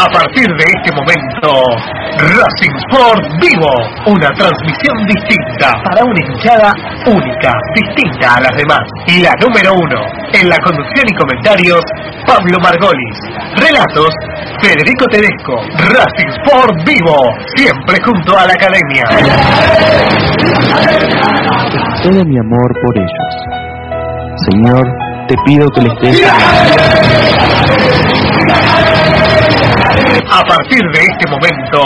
A partir de este momento, Racing Sport Vivo, una transmisión distinta para una hinchada única, distinta a las demás. Y la número uno, en la conducción y comentarios, Pablo Margolis. Relatos, Federico Tedesco. Racing Sport Vivo, siempre junto a la academia. Todo mi amor por ellos. Señor, te pido que les des... A partir de este momento,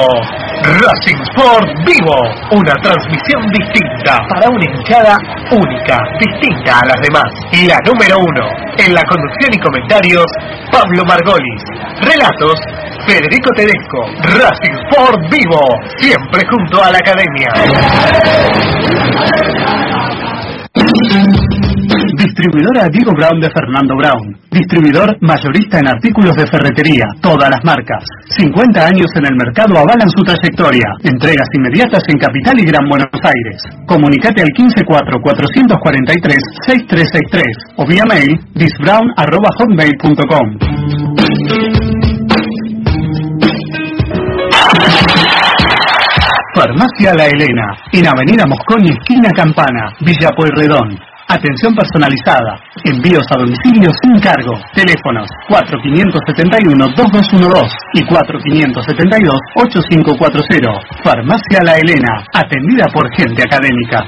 Racing Sport Vivo, una transmisión distinta para una hinchada única, distinta a las demás. Y la número uno, en la conducción y comentarios, Pablo Margolis. Relatos, Federico Tedesco. Racing Sport Vivo, siempre junto a la academia. Distribuidora Diego Brown de Fernando Brown. Distribuidor mayorista en artículos de ferretería, todas las marcas. 50 años en el mercado avalan su trayectoria. Entregas inmediatas en Capital y Gran Buenos Aires. Comunicate al 154-443-6363 o vía mail disbrown.hotmail.com. Farmacia La Elena, en Avenida Mosconi, esquina Campana, Villa Pueyrredón. Atención personalizada. Envíos a domicilio sin cargo. Teléfonos 4571-2212 y 4572-8540. Farmacia La Elena. Atendida por gente académica.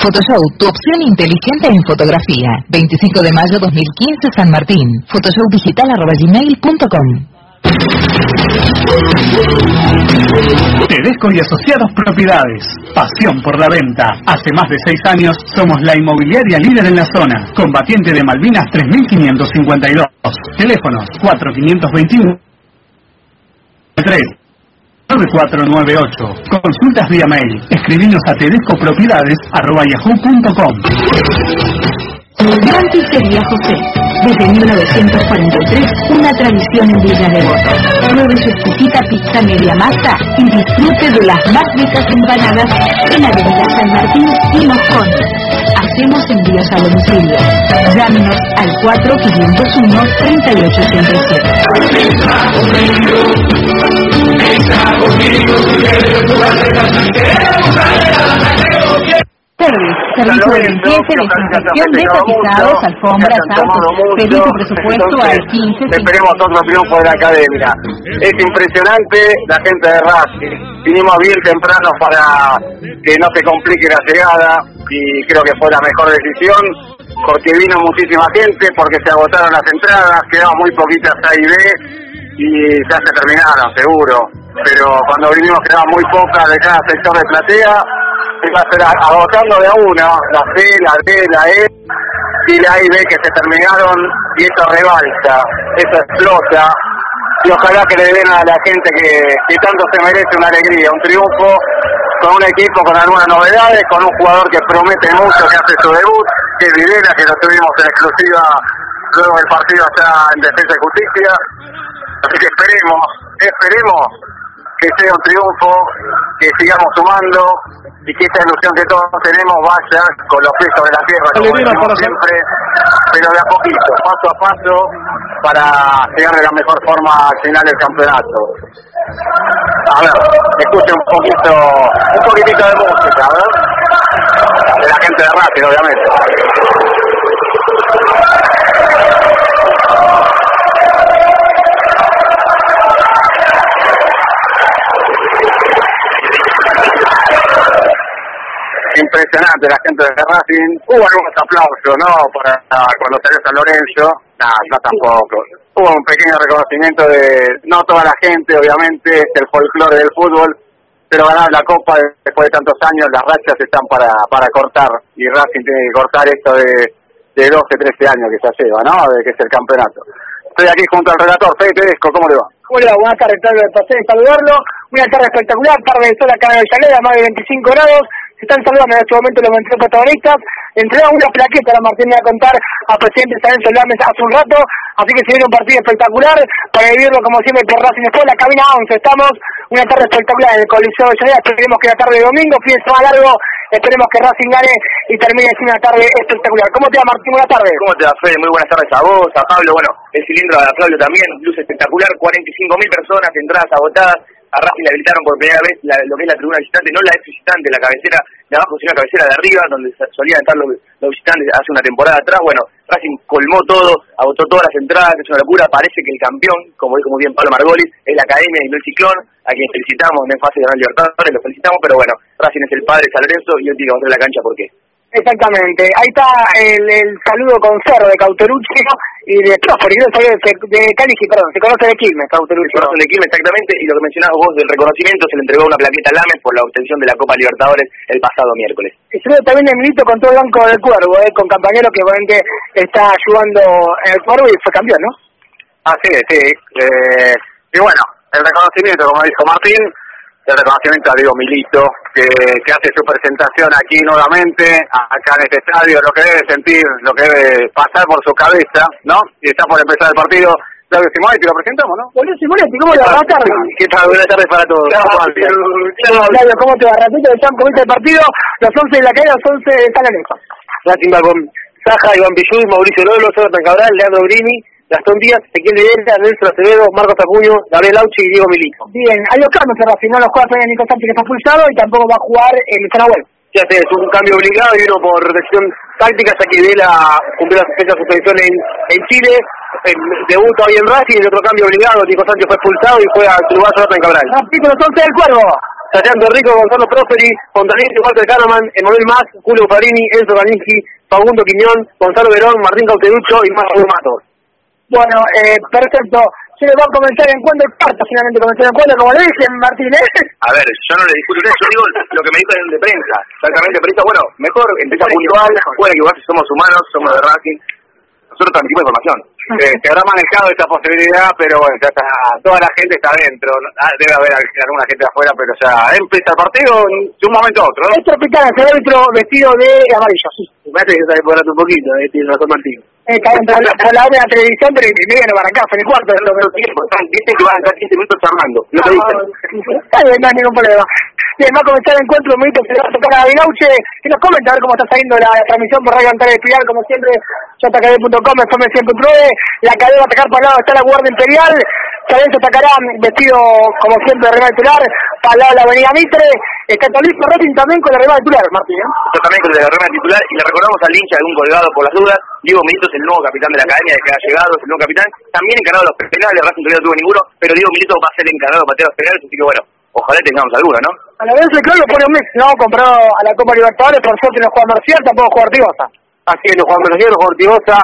Photoshow, tu opción inteligente en fotografía. 25 de mayo 2015, San Martín. Photoshowdigital.gmail.com Tedesco y Asociados Propiedades. Pasión por la venta. Hace más de seis años somos la inmobiliaria líder en la zona. Combatiente de Malvinas 3552. Teléfonos 4521 3 9498. Consultas vía mail. Escribinos a tedescopropiedades.yahoo.com Gran Pizzería José. Desde 1943, una tradición en Villa Devoto. Pruebe su exquisita pizza media masa y disfrute de las más ricas empanadas en Avenida San Martín y Moscón. Hacemos envíos a domicilio. Llámenos al 4521-3887. Servicio de limpieza desinfección de tapizados, alfombras, autos. Pedí tu presupuesto al 15. Esperemos otro triunfo de la academia. Es impresionante la gente de Racing. Vinimos bien temprano para que no se complique la llegada y creo que fue la mejor decisión porque vino muchísima gente, porque se agotaron las entradas, quedaban muy poquitas A y B y ya se terminaron, seguro. Pero cuando vinimos quedaban muy pocas de cada sector de platea se ser agotando de a una, la C, la D, la E y la y B que se terminaron y eso rebalsa, eso explota y ojalá que le den a la gente que, que tanto se merece una alegría, un triunfo con un equipo con algunas novedades, con un jugador que promete mucho, que hace su debut, que es Videla, que lo tuvimos en exclusiva luego del partido allá en Defensa y Justicia. Así que esperemos, esperemos que sea un triunfo, que sigamos sumando y que esa ilusión que todos tenemos vaya con los pies de la tierra, como decimos siempre, pero de a poquito, paso a paso, para llegar de la mejor forma al final del campeonato. A ver, escuche un poquito, un poquitito de música, a ver, de la gente de Racing, obviamente. Impresionante la gente de Racing. Hubo algunos aplausos, ¿no? Para cuando salió San Lorenzo. No, no tampoco. Hubo un pequeño reconocimiento de, no toda la gente, obviamente, el folclore del fútbol, pero ganar la Copa después de tantos años, las rachas están para, para cortar. Y Racing tiene que cortar esto de, de 12, 13 años que se lleva, ¿no? De que es el campeonato. Estoy aquí junto al relator, Fede Tedesco, ¿cómo le va? Hola, buenas tardes, pasé de saludarlo. Una tarde espectacular, tarde de sol acá en el Chalet, a más de 25 grados. Se están saludando en este momento los 23 protagonistas. Entregamos una plaqueta a Martín me va a contar a presidente San Lames hace un rato. Así que se viene un partido espectacular para vivirlo como siempre por Racing Después, la cabina 11. Estamos una tarde espectacular en el Coliseo de Llanera. Esperemos que la tarde de domingo, fin de largo, esperemos que Racing gane y termine así una tarde espectacular. ¿Cómo te va Martín? Buenas tardes. ¿Cómo te va Fede? Muy buenas tardes a vos, a Pablo. Bueno, el cilindro de Fabio también, luz espectacular, 45.000 personas, entradas agotadas a Racing le habilitaron por primera vez lo que es la tribuna visitante, no la ex visitante, la cabecera de abajo, sino la cabecera de arriba, donde solían estar los, visitantes hace una temporada atrás. Bueno, Racing colmó todo, agotó todas las entradas, es una locura. Parece que el campeón, como dijo muy bien Pablo Margolis, es la Academia y no el Ciclón, a quien felicitamos en fase de Gran Libertadores, lo felicitamos, pero bueno, Racing es el padre de San y hoy tiene que mostrar la cancha por qué. Exactamente. Ahí está el, el saludo con cerro de Cauterucci y de Prósperi, de, de Caligi, perdón, se conoce de Quilmes, Cauterucci. Se conoce de Quilmes, exactamente, y lo que mencionabas vos del reconocimiento, se le entregó una plaqueta a Lames por la obtención de la Copa Libertadores el pasado miércoles. Y también de Milito con todo el banco del Cuervo, eh, con compañero que obviamente está ayudando en el Cuervo y fue campeón, ¿no? Así es, sí. Eh, y bueno, el reconocimiento, como dijo Martín, el reconocimiento a Diego Milito, que, que hace su presentación aquí nuevamente, acá en este estadio, lo que debe sentir, lo que debe pasar por su cabeza, ¿no? Y está por empezar el partido. Claudio Simonetti, lo presentamos, ¿no? Bueno, Simonetti, ¿cómo le va? Buenas tardes. ¿Qué tal? Buenas tardes para todos. Claudio, ¿cómo te va? Ratito de Champ, comiste el partido, los 11 de la calle, los 11 de San Lorenzo. Racing va con Saja, Iván Pillú, Mauricio Lolo, Jonathan Cabral, Leandro Brini, Gastón Díaz, Ezequiel Videla, Nelson Acevedo, Marcos Acuño, Gabriel Lauchi y Diego Milito. Bien, hay los cambios en Racing, no los juega todavía Nico Sánchez que está pulsado y tampoco va a jugar el Zanahuel. Sí, es un cambio obligado y uno por decisión táctica, ya que Videla cumplió la fecha de suspensión en, en Chile, el debut hoy en Racing y el otro cambio obligado, Nico Sánchez fue expulsado y fue a su lugar Jonathan Cabral. Los 11 del Cuervo. Santiago Rico, Gonzalo Prosperi, Fontanini, Walter Kahneman, Emanuel Más, Julio Farini, Enzo Ganinski, Fagundo Quiñón, Gonzalo Verón, Martín Cauterucho y Marco Matos. Bueno, eh, perfecto. Se le va a comenzar el encuentro el parto, finalmente comenzó el encuentro, como le dicen, Martínez. A ver, yo no le discuto eso, yo digo lo que me dijo de prensa. Exactamente, prensa, bueno, mejor empieza puntual, puede equivocarse, somos humanos, somos de Racing, nosotros transmitimos información. Eh, se habrá manejado esta posibilidad, pero bueno, ya está, toda la gente está adentro. Ah, debe haber alguna gente afuera, pero ya empieza el partido de un momento a otro. ¿no? Es tropical, el árbitro vestido de amarillo, sí. Me parece que está demorando un poquito, eh, tiene razón Martín. Eh, está por la, por la hora de la televisión, pero no van acá, en el cuarto. Pero tiempo, dicen que van a estar 15 minutos charlando. No, te dicen. Está bien, no hay ningún problema. Bien, va a comenzar el encuentro, un minuto, se le va a tocar a Vilauche, que nos comenta a ver cómo está saliendo la, transmisión por Radio Antares Espiral, como siempre, jkd.com, fm 100.9, la cadena va a atacar por el lado, está la Guardia Imperial, Salenzo atacará vestido, como siempre, de rival titular, para el lado de la Avenida Mitre, está Luis Racing también con la rival titular, Martín. ¿eh? Yo también con la rival titular, y le recordamos al hincha de un colgado por las dudas, Diego Milito es el nuevo capitán de la academia, que ha llegado, es el nuevo capitán, también encargado de los penales, Racing todavía no tuvo ninguno, pero Diego Milito va a ser encargado de patear los penales, así que bueno, ojalá tengamos alguno, ¿no? A la vez, claro, lo pone un mes, no, compró a la Copa Libertadores, por suerte no juega Marcial, tampoco juega Ortigosa. Así es, no juega Marcial, no juega Ortigosa,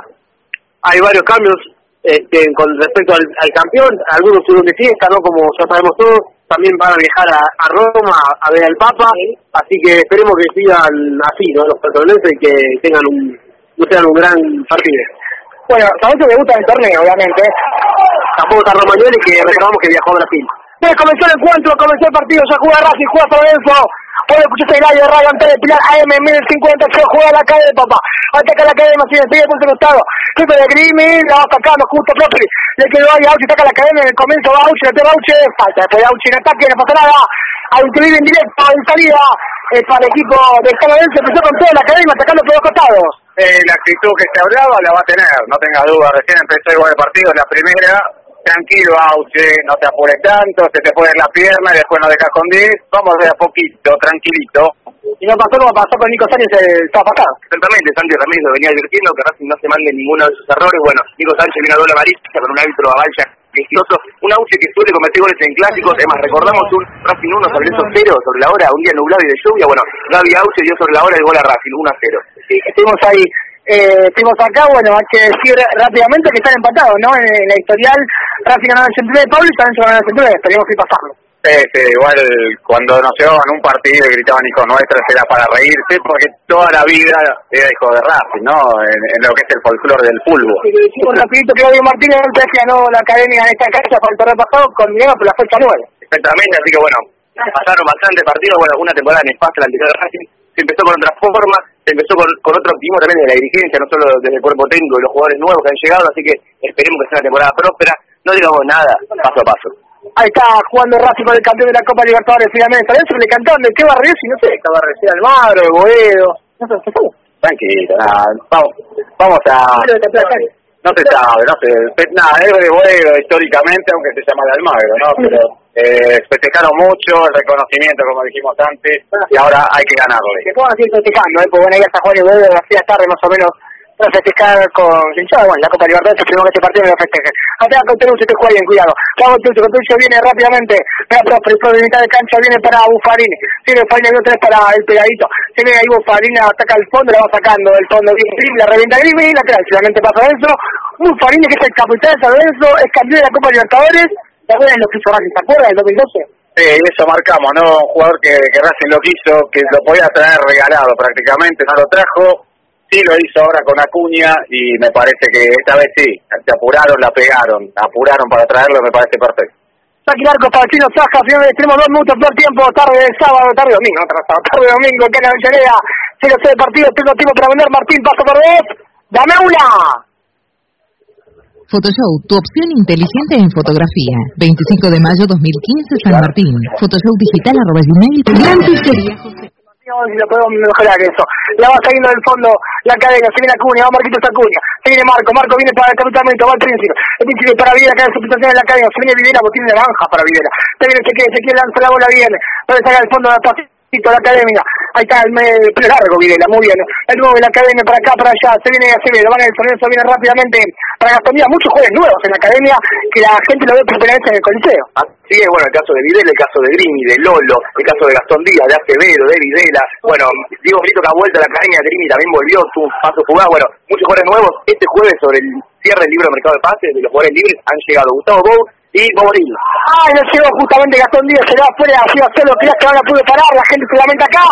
hay varios cambios este, con respecto al, al campeón, algunos suben de fiesta, ¿no? Como ya sabemos todos, también van a viajar a, a Roma a, ver al Papa, así que esperemos que sigan así, ¿no? Los petroleros y que tengan un, no sean un gran partido. Bueno, sabemos que gusta el torneo, obviamente. Tampoco está Romagnoli, que recordamos que viajó a Brasil. Comenzó el encuentro, comenzó el partido, ya juega Racing, juega Lorenzo. Puede escuchar el aire de Radio Antel Pilar AM 1050, se juega la calle de papá. Ataca la cadena, sigue, sigue por el costado. Jefe de Grimi, la va sacando justo Propri. Le quedó ahí Auchi, ataca la cadena en el comienzo, va Auchi, le pega Auchi, falta. Después Auchi en ataque, no pasa nada. Al incluir en directo, en salida, eh, para el equipo de San Lorenzo, empezó con toda la cadena, atacando por los costados. Eh, la actitud que se hablaba la va a tener, no tengas duda. Recién empezó igual el partido, la primera, tranquilo, Auche, no te apures tanto, se te pone la pierna y después no dejas con 10, vamos de a poquito, tranquilito. Y no pasó como pasó con Nico Sánchez el pasado. Exactamente, Sánchez Ramírez lo venía advirtiendo que Racing no se mande ninguno de sus errores. Bueno, Nico Sánchez vino a doble amarilla con un árbitro a Valcha quisquioso, un Auche que suele cometer goles en clásicos, además recordamos un Racing 1 sobre esos 0 sobre la hora, un día nublado y de lluvia, bueno, Gaby Auche dio sobre la hora el gol a Racing, 1 a 0. Sí, estuvimos ahí eh, estuvimos acá, bueno, hay que decir rápidamente que están empatados, ¿no? En, la historial, Racing ganó el 89 Pablo y también se ganó el 89, esperemos que pasarlo. Sí, sí, igual cuando nos llevaban un partido y gritaban hijo nuestro era para reírse porque toda la vida era hijo de Racing, ¿no? En, en lo que es el folclore del fútbol. Sí, decimos rapidito Claudio Martínez antes ganó la academia en esta casa para el torneo pasado con dinero por la fecha 9. Exactamente, así que bueno, pasaron bastantes partidos, bueno, una temporada nefasta la anterior de Racing, se empezó con otra forma, se empezó con, con otro optimismo también de la dirigencia, no solo desde el cuerpo técnico y los jugadores nuevos que han llegado, así que esperemos que sea una temporada próspera, no digamos nada, paso a paso. Ahí está jugando Racing con el campeón de la Copa Libertadores finalmente. ¿Sabés que le cantaron de qué barrio? Si no sé, qué barrio, si Almagro, de Boedo. No sé, ¿se fue? Tranquilo, nada, vamos, vamos a... No se sabe, no sé, nada, es de Boedo históricamente, aunque se llama de Almagro, ¿no? Pero eh, festejaron mucho el reconocimiento, como dijimos antes, y ahora hay que ganarle. Se pueden seguir festejando, ¿eh? Pues bueno, ahí está Juan y Boedo, a las tarde más o menos para festejar con bueno, la Copa Libertadores, esperemos que este partido me lo festeje. Acá con Terucho te juega bien, cuidado. Vamos Terucho, con viene rápidamente, para Prosperi, por mitad de cancha viene para Bufarini, tiene Bufarini y otra vez para el pegadito. Tiene ahí Bufarini, ataca el fondo, la va sacando del fondo, la revienta Grim y lateral, finalmente pasa eso. Bufarini, que es el capitán de San Lorenzo, es campeón de la Copa Libertadores, ¿te acuerdas de lo que hizo Racing? ¿Te acuerdas del 2012? Sí, eso marcamos, ¿no? Un jugador que, que Racing lo quiso, que lo podía traer regalado prácticamente, no lo trajo, sí lo hizo ahora con Acuña y me parece que esta vez sí, se apuraron, la pegaron, apuraron para traerlo, me parece perfecto. Arco para Chino Saja, finalmente tenemos dos minutos por tiempo, tarde de sábado, tarde de domingo, sábado, tarde de domingo, en la Avellaneda, 0 de partido, tengo tiempo para vender, Martín, paso por vos, dame una. Photoshop, tu opción inteligente en fotografía. 25 de mayo 2015, San Martín. Photoshop digital arroba gmail. Si lo podemos mejorar eso. La va saliendo del fondo la cadena, se viene Acuña, va Marquitos Acuña, se viene Marco, Marco viene para el capitalmente, va el príncipe, el príncipe para Videla, en su situación en la cadena, se viene Videla, pues tiene naranja para Videla, se viene Ezequiel, Ezequiel lanza la bola bien, para sacar el fondo de la la academia, ahí está el, el pelo largo Videla, muy bien, el nuevo de la academia para acá, para allá, se viene Acevedo, van el Sorenzo, viene rápidamente para Gastón Díaz, muchos jugadores nuevos en la academia que la gente lo ve por primera vez en el Coliseo. Así es, bueno, el caso de Videla, el caso de Grimi, de Lolo, el caso de Gastón Díaz, de Acevedo, de Videla, bueno, Diego Brito que ha vuelto a la academia, Grimi también volvió, su paso fugaz, bueno, muchos jugadores nuevos, este jueves sobre el cierre del libro de mercado de pases de los jugadores libres han llegado Gustavo Bou y Boboril. Ay, no llegó justamente Gastón Díaz, se va afuera, así va a ser lo que que ahora pudo parar, la gente se lamenta acá,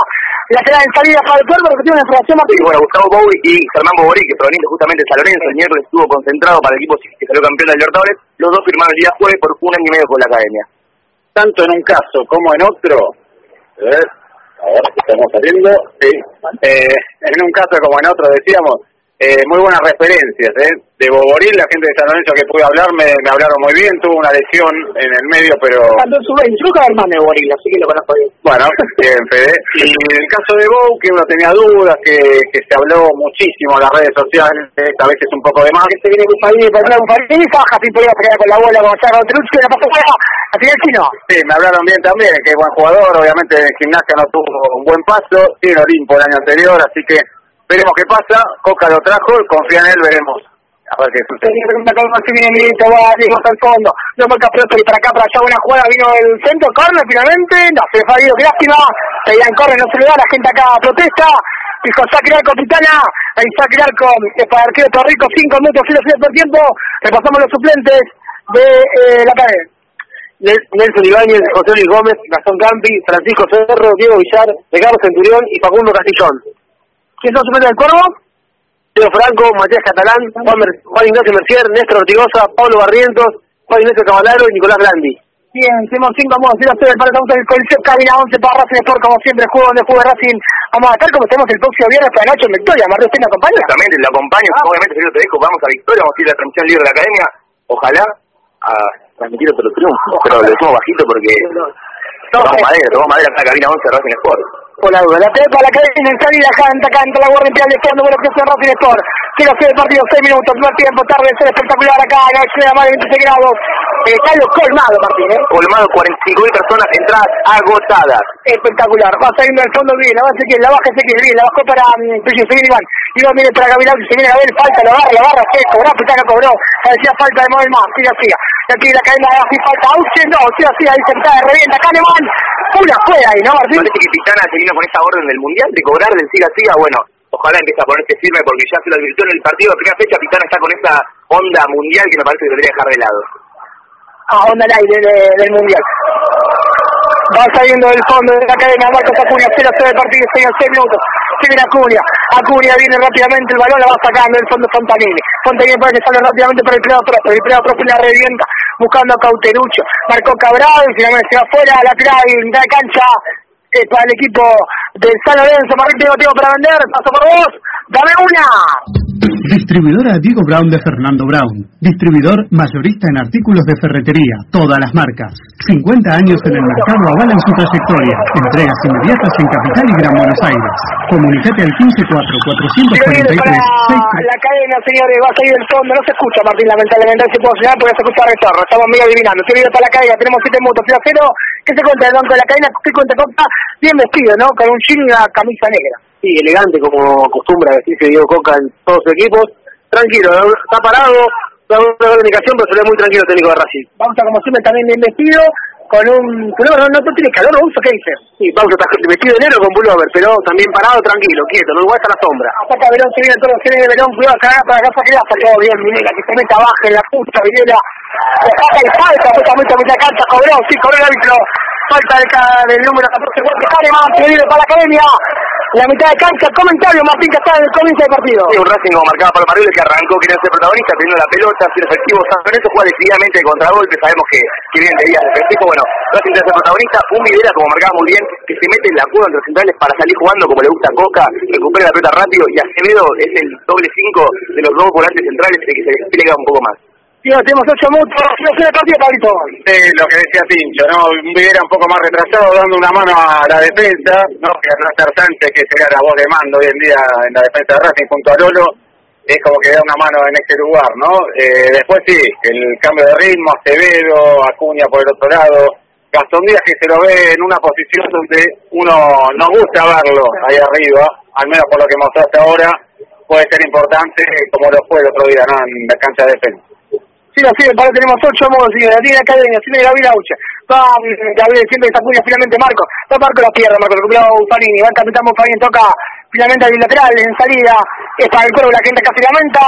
la queda en salida para el pueblo, porque tiene una información más. Y bueno, Gustavo Bou y Germán Boboril, que proveniente justamente de San Lorenzo, el miércoles estuvo concentrado para el equipo que salió campeón de Libertadores, los dos firmaron el día jueves por un año y medio con la academia. Tanto en un caso como en otro, a ver, ahora que estamos saliendo, sí, eh, en un caso como en otro decíamos, eh, muy buenas referencias, ¿eh? De Boboril, la gente de San Lorenzo que pude hablar me, me hablaron muy bien, tuvo una lesión en el medio, pero... Cuando sube, yo nunca hermano de Boboril, así que lo conozco bien. Bueno, bien, Fede. Y en el caso de Bow, que uno tenía dudas, que, que se habló muchísimo en las redes sociales, esta vez es un poco de más. Que se viene Bufarini, para atrás Bufarini, baja sin poder pegar con la bola, como Charlo Truch, que la pasa fuera, al final chino. Sí, me hablaron bien también, que es buen jugador, obviamente en gimnasia no tuvo un buen paso, tiene Olimpo el año anterior, así que veremos qué pasa, Coca lo trajo, confía en él, veremos. A ver qué sucede. Si viene Milito, va, Diego hasta el fondo. No marca Prosperi para acá, para allá, buena jugada, vino el centro, corner finalmente, no, se le fue Guido, qué lástima, pedían corner, no se le da, la gente acá protesta, dijo saque el arco, Pitana, ahí saque el arco, es para el arquero Puerto Rico, cinco minutos, cero, cero por tiempo, repasamos los suplentes de eh, la cadena. Nelson Ibáñez, José Luis Gómez, Gastón Campi, Francisco Cerro, Diego Villar, Ricardo Centurión y Facundo Castillón. ¿Quién son suplentes del Cuervo? Leo Franco, Matías Catalán, Juan, Mer Juan Ignacio Mercier, Néstor Ortigosa, Pablo Barrientos, Juan Ignacio Cavalaro y Nicolás Blandi. Bien, tenemos cinco, vamos a decir a ustedes, para estamos en el Coliseo Cabina 11 para Racing Sport, como siempre, juego donde juega Racing. Vamos a estar como estamos el próximo viernes para Nacho en Victoria. Martín, ¿usted me acompaña? Exactamente, lo acompaño, ah. obviamente, si te dejo, vamos a Victoria, vamos a ir a la transmisión libre de la academia, ojalá a transmitir otro triunfo, pero lo decimos bajito porque tomamos madera, tomamos madera la cabina 11 de Racing Sport por la duda. La pelota la cadena en salida, canta, canta la guardia imperial de fondo, bueno, que es Racing Sport. Quiero hacer el partido, 6 minutos, primer tiempo, tarde, ser espectacular acá, en la más de 26 grados. El estadio colmado, Martín, ¿eh? Colmado, 45.000 personas, entradas agotadas. Espectacular, va saliendo del fondo bien, la baja Ezequiel, la baja Ezequiel, bien, la bajó para um, se viene Iván. Iván viene para Gavilán, se viene a ver, falta, la barra, la barra, se cobró, no cobró. Parecía falta de mover más, sigue así. Y aquí la cadena de así falta, Auche, no, sigue así, ahí sentada, revienta, Kahneman. Una fuera ahí, ¿no, Martín? Parece que Pitana se con esta orden del Mundial de cobrar del siga siga, bueno, ojalá empiece a ponerse firme porque ya se lo advirtió en el partido de primera fecha, Pitana está con esa onda mundial que me parece que debería dejar de lado. Ah, onda al aire de, del Mundial. Va saliendo del fondo de la cadena Marcos Acuña, 0 0 del partido, 6 6 minutos. Se viene Acuña, Acuña viene rápidamente, el balón la va sacando del fondo Fontanini. Fontanini parece que sale rápidamente para el pleno Profe, el pleno Profe la revienta, buscando a Cauterucho. Marcó Cabral, finalmente se va afuera, lateral, mitad de cancha. Es para el equipo del San Lorenzo. Martín, tengo tiempo para vender, paso por vos, dame una. Distribuidora Diego Brown de Fernando Brown. Distribuidor mayorista en artículos de ferretería, todas las marcas. 50 años en el mercado avalan su trayectoria. Entregas inmediatas en Capital y Gran Buenos Aires. Comunicate al 154 443 la cadena, señores, va a salir del fondo. No se escucha, Martín, lamentablemente. No se puede señalar porque se escucha el retorno. Estamos medio adivinando. Quiero ir para la cadena. Tenemos 7 minutos. 0 a 0. ¿Qué se cuenta el banco de la cadena? ¿Qué cuenta Copa? Bien vestido, ¿no? Con un jean y una camisa negra. Sí, elegante como acostumbra decirse Diego Coca en todos sus equipos. Tranquilo, está parado, da una comunicación, pero se ve muy tranquilo el técnico de Racing. Bauta, como siempre, también bien vestido, con un pullover. ¿No, no tiene calor, uso ¿Qué dice? Sí, Bauta está vestido de negro con pullover, pero también parado, tranquilo, quieto, no igual está la sombra. Ataca Verón, se viene todo, se viene Verón, cuidado, acá, para acá, para acá, todo bien, Minela, que se meta abajo en la puta, Minela. Saca y falta, mucha, mucha, mucha cancha, cobró, sí, cobró el árbitro. Falta del, del número 14, Juan más, que viene para la academia. La mitad de cancha, comentario, Martín está en el comienzo del partido. Sí, un Racing como marcaba para Marrero que arrancó queriendo ser protagonista, teniendo la pelota, ser efectivo. San Lorenzo juega decididamente de contragolpe, sabemos que, que de días defensivo. Bueno, Racing quiere ser protagonista, un Videla, como marcaba muy bien, que se mete en la cueva entre los centrales para salir jugando como le gusta a Coca, recupera la pelota rápido y Acevedo es el doble 5 de los dos volantes centrales el que se despliega un poco más. Tenemos ocho mutuos, no sé partido, Pablito. Sí, lo que decía Tincho, ¿no? Un Videra un poco más retrasado, dando una mano a la defensa, ¿no? Que Nasser Sánchez, que sería la voz de mando hoy en día en la defensa de Racing junto a Lolo, es como que da una mano en este lugar, ¿no? Eh, después sí, el cambio de ritmo, Acevedo, Acuña por el otro lado, Gastón Díaz que se lo ve en una posición donde uno nos gusta verlo ahí arriba, al menos por lo que mostró hasta ahora, puede ser importante como lo fue el otro día, ¿no? En la cancha de defensa. Sí, no, sí, para tenemos ocho modos, y la tiene academia, tiene Gabriel Aucha. Va Gabriel, siempre Acuña, finalmente Marco. Va Marco la pierna, Marco, recuperó Buffarini, va capitán Buffarini, toca finalmente al bilateral, en salida, es para el cuervo, la gente casi la menta,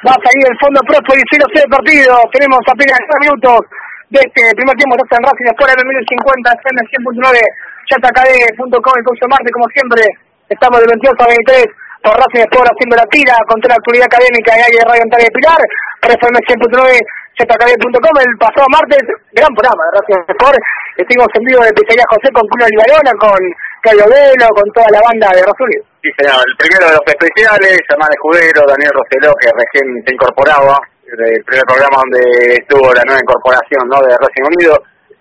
va a salir el fondo próspero y 0 0 partido, tenemos apenas 9 minutos de este primer tiempo, está en Racing, después de 1050, FM 100.9, chatacade.com, el curso Marte, como siempre, estamos de 22 a 23, por Racing Sport haciendo la tira contra la actualidad académica de Aire Radio Ontario de Pilar, por FM 100.9, zkb.com, el pasado martes, gran programa de Racing Sport, estuvimos en vivo de Pizzería José con Cuno Libarona, con Cayo Velo, con toda la banda de Rosulio. Sí, señor, el primero de los especiales, Germán Escudero, Daniel Roseló, que recién se incorporaba, el primer programa donde estuvo la nueva incorporación ¿no? de Racing Unido.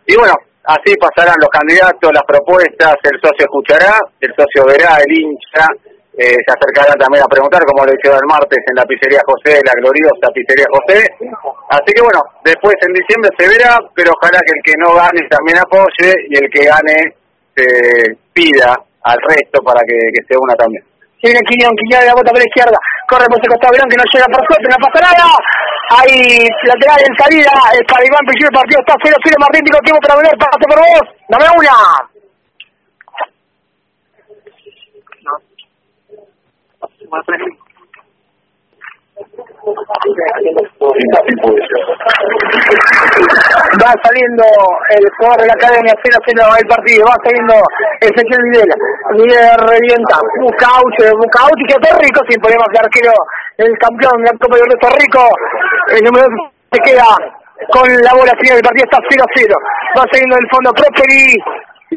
Y bueno, así pasarán los candidatos, las propuestas, el socio escuchará, el socio verá, el hincha, eh, se acercará también a preguntar, como lo hicieron el martes en la pizzería José, la gloriosa pizzería José. Así que bueno, después en diciembre se verá, pero ojalá que el que no gane también apoye y el que gane se pida al resto para que, que se una también. Si viene Quiñón, Quiñón de la bota por la izquierda, corre por ese costado que no llega por suerte, no pasa nada. Ahí lateral en salida, el para Iván Pichillo, el partido está 0-0, Martín, tiempo para volver, pásate por vos, dame una. Va saliendo el jugador de la academia 0-0 el partido, va saliendo Ezequiel Videla. Videla revienta, Bucauche, Bucauche que es rico, sin problemas de arquero, el campeón de la Copa de Puerto Rico. El número se queda con la bola final del partido, está 0-0. Va saliendo el fondo Prosperi,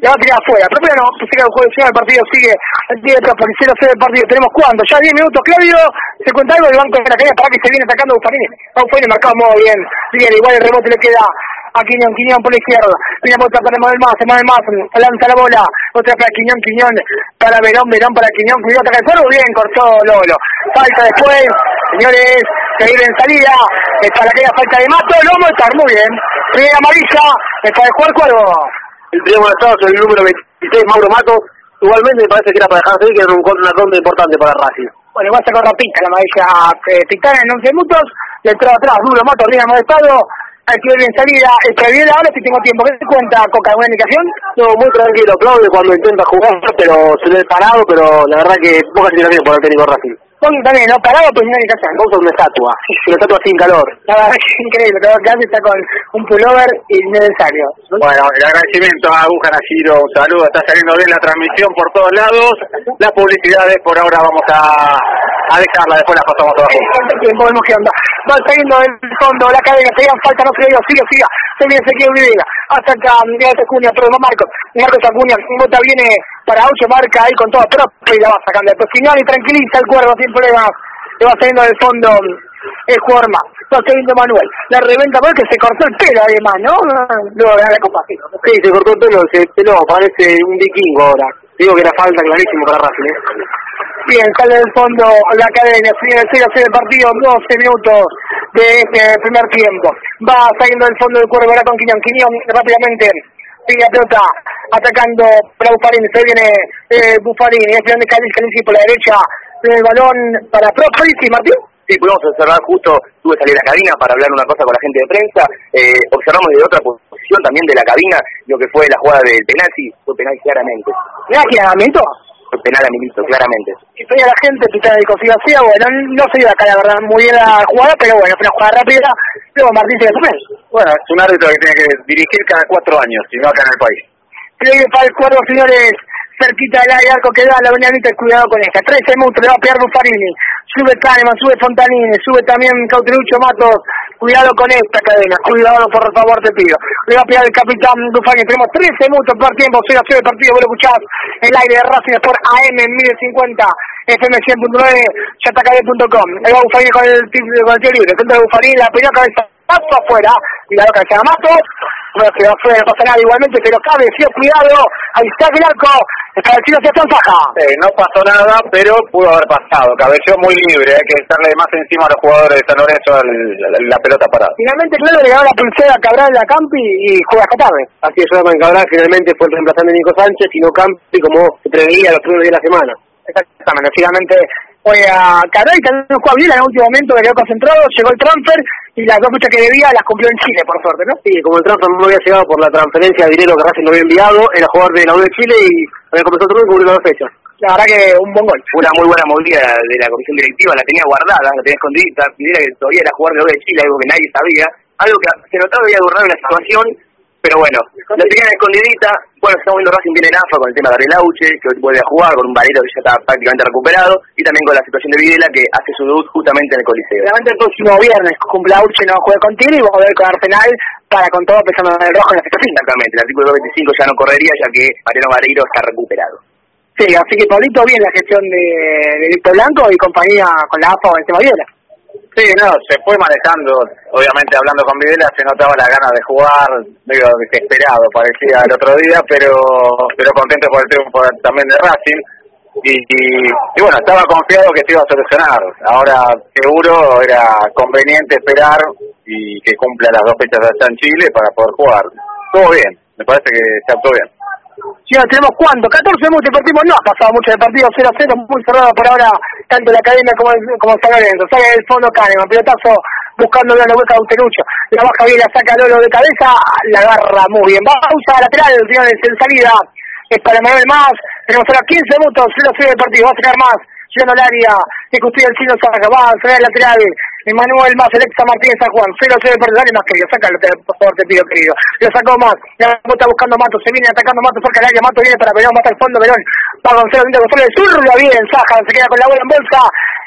la va a tirar afuera. Pero no, se queda el juego el partido sigue. El día de Prosperi, 0-0 el partido. Tenemos cuánto, ya 10 minutos, Claudio, se cuenta algo del banco de la caída para que se viene atacando Buffarini. Buffarini marcado muy bien, bien, igual el rebote le queda a Quiñón, Quiñón por la izquierda, viene otra para Model más, Model más, lanza la bola, otra para Quiñón, Quiñón, para Verón, Verón para Quiñón, cuidado, ataca el fuego, bien, cortó Lolo, falta después, señores, seguir en salida, es para que haya falta de Mato, Lomo, está muy bien, primera amarilla, es para el jugar cuervo. El primer molestado es el número 26, Mauro Mato, igualmente me parece que era para dejar seguir, que era un, una ronda importante para Racing. Bueno, va a sacar la amarilla eh, Titana en 11 minutos, le entró atrás, duro, Mato, arriba, molestado, hay que ver en salida, está bien ahora si tengo tiempo. ¿Qué te cuenta, Coca? ¿Alguna indicación? No, muy tranquilo, Claudio, cuando intenta jugar, pero se le ha parado, pero la verdad que poca situación por el técnico Racing. Pongo también, ¿no? Parado, pues no hay indicación. Vos una estatua, una estatua sin calor. La verdad es increíble, todo hace está con un pullover innecesario. Bueno, el agradecimiento a Aguja Nashiro, un saludo, está saliendo bien la transmisión por todos lados. Las publicidades por ahora vamos a, a dejarla, después las pasamos abajo. ¿Cuánto tiempo vemos que onda? Va saliendo el fondo, la cadena, se falta, no se dio, siga, siga. Se viene Ezequiel Videla. ataca Miguel Acuña, pero no Marcos, Marcos Acuña, bota viene para Aucho, marca ahí con todo pero y la va sacando. Después y tranquiliza el cuervo sin problemas, le va saliendo del fondo el jugador más. Va saliendo Manuel. La reventa porque se cortó el pelo además, ¿no? Luego de la copa. Sí, se cortó el pelo, se peló, parece un vikingo ahora. Digo que era falta clarísimo para Racing, ¿eh? Bien, sale del fondo la academia, sigue el 0 el partido, 12 minutos de este primer tiempo. Va saliendo del fondo del cuervo ahora con Quiñón. Quiñón rápidamente sigue la pelota atacando para Buffarini. Se viene eh, Buffarini, es donde Cali, Cali por la derecha. El balón para Propolis y Martín. Sí, pudimos observar justo, tuve que salir a la cabina para hablar una cosa con la gente de prensa, eh, observamos de otra posición también de la cabina lo que fue la jugada del penalti, fue penal claramente. ¿Era claramente? penal a Milito, claramente. Estoy a la gente, pita de confianza, bueno, no se iba acá la verdad muy bien la jugada, pero bueno, fue una jugada rápida, luego Martín se también. Bueno, es un árbitro que tiene que dirigir cada cuatro años, si no acá en el país. Creo para el cuadro, señores, cerquita del área, arco que da la Benavita, cuidado con esta. 13 minutos, le va a pegar Buffarini, sube Kahneman, sube Fontanini, sube también Cauterucho Matos, cuidado con esta cadena, cuidado por favor te pido. Le va a pegar el capitán Buffarini, tenemos 13 minutos por tiempo, 0 a 0 el partido, vos lo escuchás, el aire de Racing por AM 1050. FM 100.9, chatacalle.com. Ahí va Buffarini con el, con el tiro libre. Centro de Buffarini, la primera cabeza paso afuera. Y la loca de Matos. No se va afuera, no pasa nada igualmente, pero cabe, sí, cuidado. Ahí está el arco. Está el chino hacia Faja. Eh, no pasó nada, pero pudo haber pasado. Cabeció muy libre, hay que estarle más encima a los jugadores de San Lorenzo la, pelota parada. Finalmente, claro, le ganó la pulsera a Cabral en la Campi y juega esta tarde. Así es, Jordan Cabral finalmente fue el reemplazante de Nico Sánchez y no Campi como se preveía los primeros días de la semana. Exactamente, finalmente fue a Cabral y también jugó bien en el último momento, quedó concentrado, llegó el transfer y las dos fechas que debía las cumplió en Chile, por suerte, ¿no? Sí, como el transfer no había llegado por la transferencia de dinero que Racing no había enviado, era jugador de la U de Chile y había comenzado todo y cubrió las dos fechas. La verdad que un buen gol. Una muy buena movida de la comisión directiva, la tenía guardada, la tenía escondida, pidiera que todavía era jugador de la U de Chile, algo que nadie sabía, algo que se notaba había en la situación pero bueno, la tenían escondidita. Bueno, estamos viendo Racing viene en AFA con el tema de Arelauche, que vuelve a jugar con un Varelo que ya está prácticamente recuperado, y también con la situación de Videla, que hace su debut justamente en el Coliseo. Realmente el próximo viernes cumple Auche, no juega con Tigre y vamos a ver con Arsenal para con todo pensando en el rojo en la situación. Exactamente, el artículo 225 ya no correría, ya que Mariano Vareiro está recuperado. Sí, así que Paulito bien la gestión de, de Víctor Blanco y compañía con la AFA en el tema Videla. Sí, no, se fue manejando, obviamente hablando con Videla se notaba la gana de jugar, medio desesperado parecía el otro día, pero pero contento por el triunfo también de Racing. Y, bueno, estaba confiado que se iba a solucionar. Ahora seguro era conveniente esperar y que cumpla las dos fechas allá en Chile para poder jugar. Todo bien, me parece que está todo bien. Sí, tenemos cuánto, 14 minutos de partido, no ha pasado mucho de partido 0 a 0, muy cerrado por ahora, tanto la academia como, como San Lorenzo. Sale del fondo Kahneman, pelotazo buscando la hueca de Uterucho. La baja bien, la saca Lolo de cabeza, la agarra muy bien. Va a usar lateral, señores, en salida. Es para Manuel Más. Tenemos ahora 15 minutos, 0 a 0 del partido. Va a tener más. Llegando al área, que custodia el chino saca, va a salir lateral. Emanuel más, Alexa Martínez San Juan, 0 0 por dale más querido, sácalo, por favor, te pido querido. Lo sacó más, la está buscando Mato, se viene atacando Mato cerca del área, Mato viene para Verón, mata al fondo, Verón, va Gonzalo Vinto González, zurra bien, Saja, se queda con la bola en bolsa,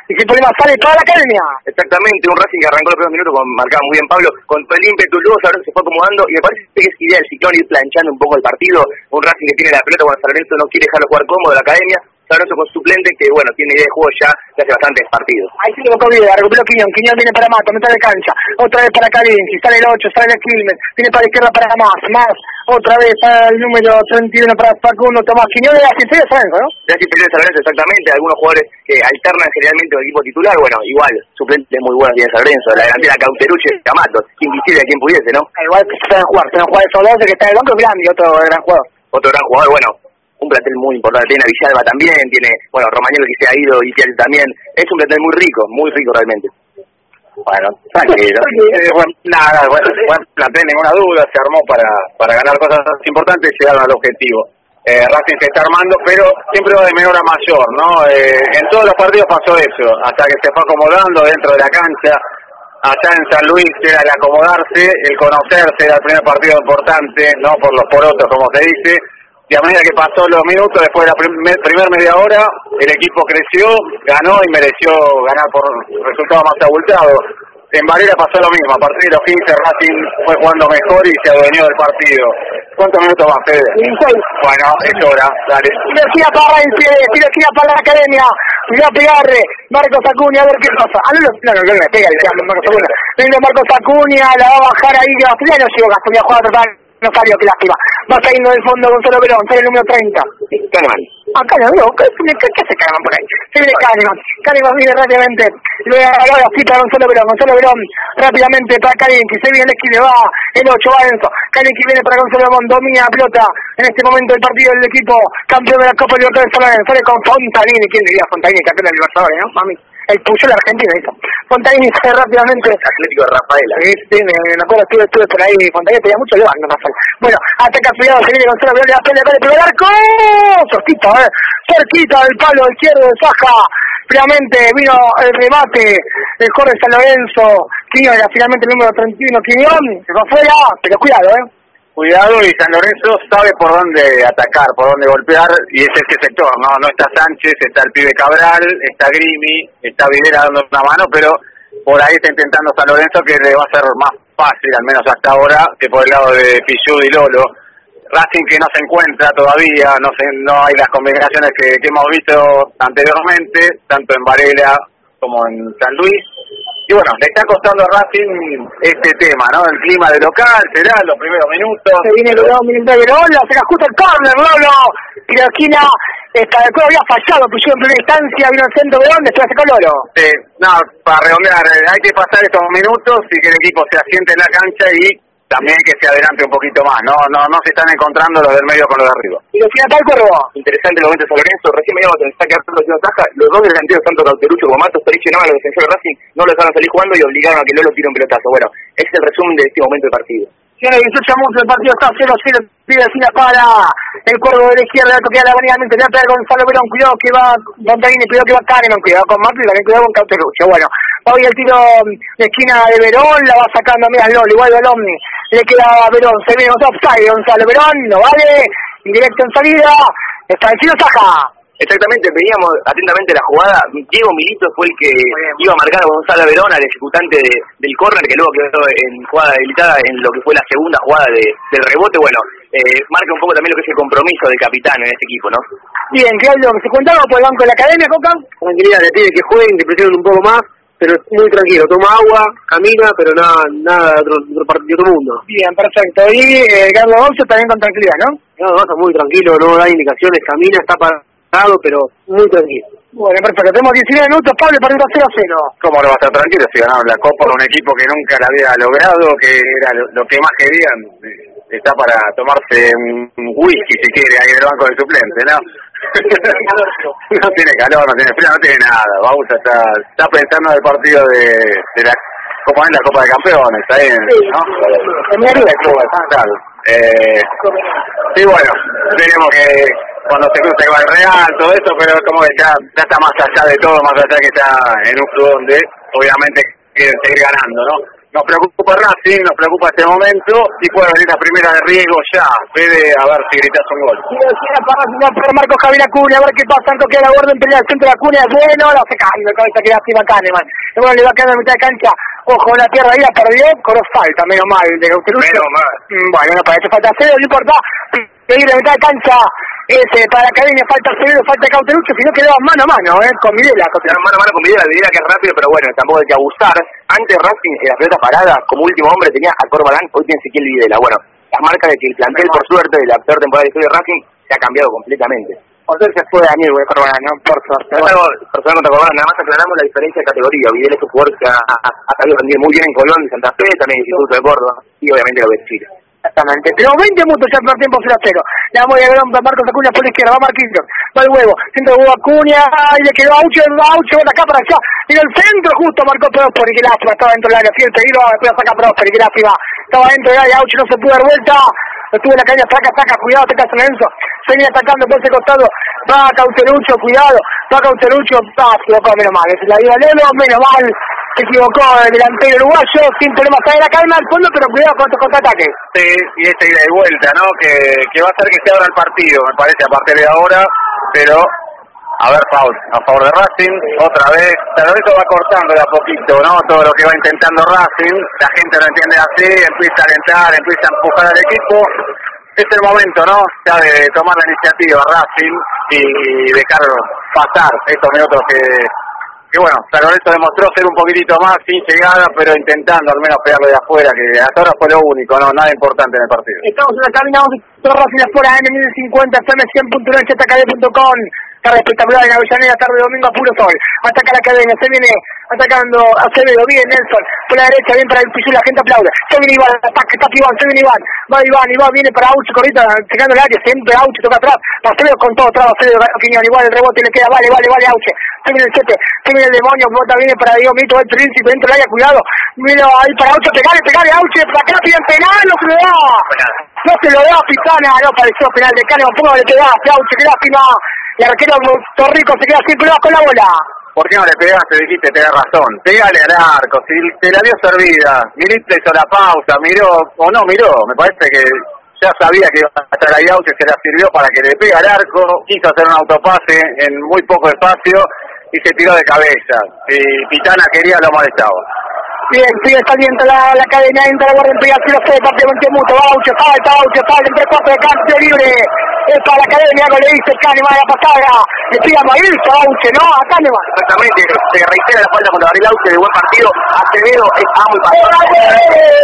y sin problema sale toda la academia. Exactamente, un Racing que arrancó los primeros minutos, con, marcaba muy bien Pablo, con todo el ímpetu, luego ahora se fue acomodando, y me parece que es idea del ciclón ir planchando un poco el partido, un Racing que tiene la pelota cuando San Lorenzo no quiere dejarlo jugar cómodo la academia, Lorenzo con suplente que, bueno, tiene idea de juego ya de hace bastantes partidos. Ahí se lo Vida, recuperó Quiñón, Quiñón viene para Mato, mete de cancha, otra vez para Kalinski, sale el 8, sale el Quilmes, viene para la izquierda para Más, Más, otra vez el número 31 para Facundo, Tomás Quiñón de la inferior de San ¿no? De la inferior de San Lorenzo, exactamente, algunos jugadores que alternan generalmente el equipo titular, bueno, igual, suplente muy bueno tiene San Lorenzo, la delantera Cauteruche y Amato, invisible a quien pudiese, ¿no? Igual que se pueden jugar, se pueden jugar esos dos, que está en el banco es grande, otro gran jugador. Otro gran jugador, bueno, un plantel muy importante. Tiene a Villalba también, tiene, bueno, Romagnolo que se ha ido y también. Es un plantel muy rico, muy rico realmente. Bueno, tranquilo. eh, bueno, nada, bueno, buen plantel, ninguna duda, se armó para, para ganar cosas importantes y llegar al objetivo. Eh, Racing se está armando, pero siempre va de menor a mayor, ¿no? Eh, en todos los partidos pasó eso, hasta que se fue acomodando dentro de la cancha. Allá en San Luis era el acomodarse, el conocerse, era el primer partido importante, no por los porotos, como se dice, y a medida que pasó los minutos, después de la primer, primer media hora, el equipo creció, ganó y mereció ganar por resultado más abultado. En Varela pasó lo mismo, a partir de los 15 Racing fue jugando mejor y se adueñó del partido. ¿Cuántos minutos más, Fede? 16. Bueno, es hora, dale. Tirocina para Renfe, tirocina para la academia. Cuidado pegarre. Marcos Acuña, a ver qué pasa. Ah, no, no, no, no, me pega, llamo Marcos Acuña. Venga Marcos Acuña, la va a bajar ahí. Ya no llegó Castaña, juega total. No salió, qué lástima. Va saliendo del fondo Gonzalo Verón, sale el número 30. Kahneman. Acá no veo, ¿qué, qué, qué hace Kahneman por ahí? Se viene Kahneman. Kahneman viene rápidamente. Luego ahora cita a Gonzalo Verón. Gonzalo Verón rápidamente para que se viene el esquina, va el 8, va Enzo. Que viene para Gonzalo Verón, domina pelota en este momento el partido del equipo campeón de la Copa Libertadores Sale, sale con Fontanini. ¿Quién diría Fontanini, campeón del Libertadores, no? Mami. El puso la Argentina, eso. Fontanini sale rápidamente. Atlético de Rafaela. Este, me, me acuerdo, estuve, estuve por ahí, Fontanini tenía mucho león, no pasa. Bueno, ataca Fidel, se viene Gonzalo le da pelea, pelea, pelea, el arco. Cerquita, eh. Cerquita del palo izquierdo de Saja. Finalmente vino el remate del Jorge San Lorenzo, que era finalmente el número 31, Quiñón, se fue afuera, pero cuidado, eh. Cuidado y San Lorenzo sabe por dónde atacar, por dónde golpear y es este sector, no no está Sánchez, está el pibe Cabral, está Grimi, está Videla dando una mano, pero por ahí está intentando San Lorenzo que le va a ser más fácil, al menos hasta ahora, que por el lado de Pichud y Lolo. Racing que no se encuentra todavía, no se, no hay las combinaciones que, que hemos visto anteriormente, tanto en Varela como en San Luis. Y bueno, le está costando a Racing este tema, ¿no? El clima de local, será los primeros minutos. Se viene el dos minutos de Verón, se le ajusta el córner, Lolo, y la esquina, juego había fallado, puso en primera instancia, vino el centro de Verón, después hace Lolo. Sí, no, para redondear, eh, hay que pasar estos minutos y que el equipo se asiente en la cancha y también que se adelante un poquito más, no no no se están encontrando los del medio con los de arriba. Y lo tiene tal Cuervo. Interesante el momento de San Lorenzo, recién me llamo está quedando los taja, los dos delanteros, tanto Cauterucho como Matos, presionaban a los defensores de Racing, no los dejaron salir jugando y obligaron a que Lolo tire un pelotazo. Bueno, ese es el resumen de este momento del partido. Tiene 18 minutos, el partido está 0-0, pide fila para el cuervo de la izquierda, que queda la avenida mente, le va a Gonzalo Verón, cuidado que va Montarini, cuidado que va Kahneman, cuidado con Martín, también cuidado con Cauterucho. Bueno, hoy el tiro de esquina de Verón, la va sacando, mira, Lolo, igual al Omni, le queda a Verón, se viene offside, Gonzalo Verón, no vale, directo en salida, está el Saja. Exactamente, veíamos atentamente la jugada. Diego Milito fue el que iba a marcar a Gonzalo Verón, al ejecutante de, del córner, que luego quedó en jugada habilitada en lo que fue la segunda jugada de, del rebote. Bueno, eh, marca un poco también lo que es el compromiso del capitán en este equipo, ¿no? Bien, Claudio, ¿se contaba por el banco de la academia, Coca? Tranquilidad, le pide que jueguen, que presionen un poco más, pero es muy tranquilo. Toma agua, camina, pero nada nada de otro, de otro, part- de otro mundo. Bien, perfecto. Y eh, Carlos Once también con tranquilidad, ¿no? No, Baza muy tranquilo, no da indicaciones, camina, está parado, pero muy tranquilo. Bueno, perfecto. Tenemos 19 minutos, Pablo, partido 0 0. ¿Cómo no va a estar tranquilo si ganaron la Copa con un equipo que nunca la había logrado, que era lo, lo que más querían? Eh, Está para tomarse un un whisky si quiere ahí en el banco de suplente, ¿no? no tiene calor, no tiene frío, no tiene nada. Bausa está, está pensando en el partido de, de la ¿cómo es la Copa de Campeones? Ahí, ¿no? Terminaría. Claro. Eh, sí, bueno, tenemos que cuando se cruza igual Real, todo eso, pero como que ya, ya está más allá de todo, más allá que está en un club donde obviamente quieren seguir ganando, ¿no? Nos preocupa Racing, nos preocupa este momento, y puede venir la primera de riesgo ya, Fede, a ver si gritas un gol. Para para Marcos Javier Acuña, a ver qué pasa, Tanto queda la guardia en pelea, el centro de Acuña bueno, la se cae, de cabeza que lástima Kahneman. Bueno, le va quedando a mitad de cancha, ojo, la tierra ahí la perdió, con falta, menos mal, de. Menos mal. Mm, Bueno, no parece falta cero, no importa, seguir a mitad de cancha, ese, para la academia falta cero, falta Cauterucho, si no quedaba mano a mano, eh, con Videla, Cauterucho. mano a mano con Videla, Videla que es rápido, pero bueno, tampoco hay que abusar. Antes Racing en la pelota parada, como último hombre, tenía a Corbalán, hoy tiene Ezequiel Videla. Bueno, las marcas de que el plantel, por suerte, de la peor temporada de historia de Racing, se ha cambiado completamente. Por suerte se fue Daniel, güey, Corbalán, ¿no? Por suerte. Algo personal contra Corbalán, nada más aclaramos la diferencia de categoría. Videla es un jugador que ha, ha, ha sabido rendir muy bien en Colón de Santa Fe, también en el Instituto de Córdoba, y obviamente lo de Chile. Exactamente. Tenemos 20 minutos ya en primer tiempo 0 a 0. Le damos a Verón para Marcos Acuña por la izquierda. Va Marquinhos. Va el huevo. Centro de huevo Acuña. Y le quedó a Aucho. A Aucho. Va acá para allá. En el centro justo marcó Próspero. Y que lástima. Estaba dentro del área. Fiel seguido. Después saca Próspero. Y que lástima. Estaba dentro del área. Aucho no se pudo dar vuelta. Estuvo en la caña. Saca, saca. Cuidado. Te San Lorenzo. Seguía atacando por ese costado. Va Cauterucho. Cuidado. Va Cauterucho. Ah, se equivocó. Menos mal. Es la vida de Lelo. Menos mal. Se equivocó el delantero uruguayo. Sin problemas. En la calma al fondo. Pero cuidado con estos contraataques. Sí, y esta ida y vuelta, ¿no? Que, que va a hacer que se abra el partido, me parece, a partir de ahora, pero A ver, Paul, a favor de Racing, otra vez. Pero eso va cortando de a poquito, ¿no? Todo lo que va intentando Racing. La gente lo entiende así, empieza a alentar, empieza a empujar al equipo. Es el momento, ¿no? Ya de tomar la iniciativa Racing y dejar pasar estos minutos que, que bueno, San Lorenzo demostró ser un poquitito más sin llegada, pero intentando al menos pegarlo de afuera, que hasta ahora fue lo único, ¿no? Nada importante en el partido. Estamos en la cabina, vamos a Racing afuera, M1050, FM100.9, ZKD.com. Tarde espectacular en Avellaneda, tarde domingo a puro sol. Ataca la cadena, se viene atacando Acevedo, bien Nelson, por la derecha, bien para el piso la gente aplaude. Se viene Iván, ataca, está Iván, se viene Iván, va Iván, Iván viene para Aucho, corrita, llegando el área, siempre Aucho toca atrás, Acevedo con todo atrás, Acevedo, opinión, igual el rebote le queda, vale, vale, vale Auche, se viene el 7, se viene el demonio, bota viene para Diego Mito, el príncipe, dentro del área, cuidado, mira ahí para Aucho, pegale, pegale Auche, para acá piden penal, no se lo da, no se lo da Pitana, no pareció penal de Cano, póngale que da, Auche, qué lástima, y arquero Torrico se queda pelota con la bola. ¿Por qué no le pegaste? Dijiste, tenés razón. Pégale al arco, si te la dio servida. Milite hizo la pausa, miró, o no miró, me parece que ya sabía que iba a estar ahí que se la sirvió para que le pegue al arco, quiso hacer un autopase en muy poco espacio y se tiró de cabeza. Si Pitana quería, lo molestaba. Bien, sigue saliendo la, la cadena, entra la guardia en pegazo, lo sé, prácticamente mucho, Auche, falta, Auche, falta, entre cuatro de campo libre, es para la academia, algo le dice Kahneman a la pasada, le pide a Maílso, Auche, ¿no? A Kahneman. Exactamente, se reitera la falta contra Gabriel Auche de buen partido, Acevedo es amo y pasado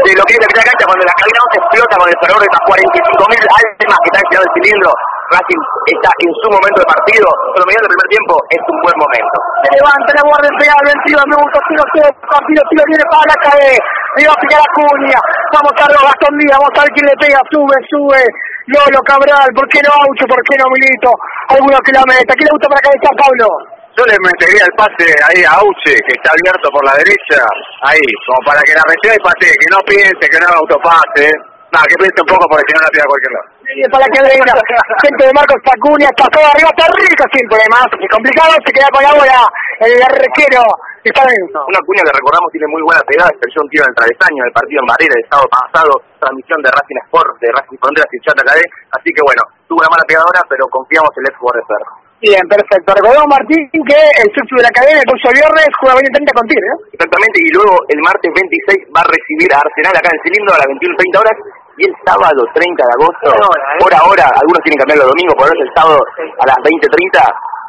de lo que es la primera cancha, cuando la cadena se explota con el fervor de estas 45.000 almas que están girando el cilindro, Racing está en su momento de partido, pero mediante el primer tiempo es un buen momento. Se levanta la guardia en pegado, vencido, me gusta, tiro, tiro, tiro, viene para la cadena, le va a picar a Cuña, vamos a ver Gastón Díaz, vamos a ver quién le pega, sube, sube, Lolo Cabral, ¿por qué no Aucho? ¿Por qué no Milito? Alguno que la meta. ¿Quién le gusta para cabeza Pablo? Yo le metería el pase ahí a Auche, que está abierto por la derecha, ahí, como para que la reciba y pase, que no piense, que no haga autopase. Nada, que piense un poco porque si no la pida a cualquier lado. Para que venga. Gente de Marcos está todo arriba, está rico sin problemas. Es complicado, se queda con la bola el arquero. Está dentro. Una cuña que recordamos tiene muy buena pegada, expresión un tiro en el travesaño del partido en Varela el sábado pasado, transmisión de Racing Sport, de Racing Fronteras y Chata así que bueno, tuvo una mala pegadora, pero confiamos en el ex de Ferro. Bien, perfecto. Recordemos, Martín, que el socio de la cadena, el próximo viernes, juega 20.30 con Tigre, ¿no? Exactamente, y luego el martes 26 va a recibir a Arsenal acá en el cilindro a las 21.30 horas, y el sábado 30 de agosto, por ahora, algunos que cambiarlo el domingo, por ahora es el sábado a las 20.30,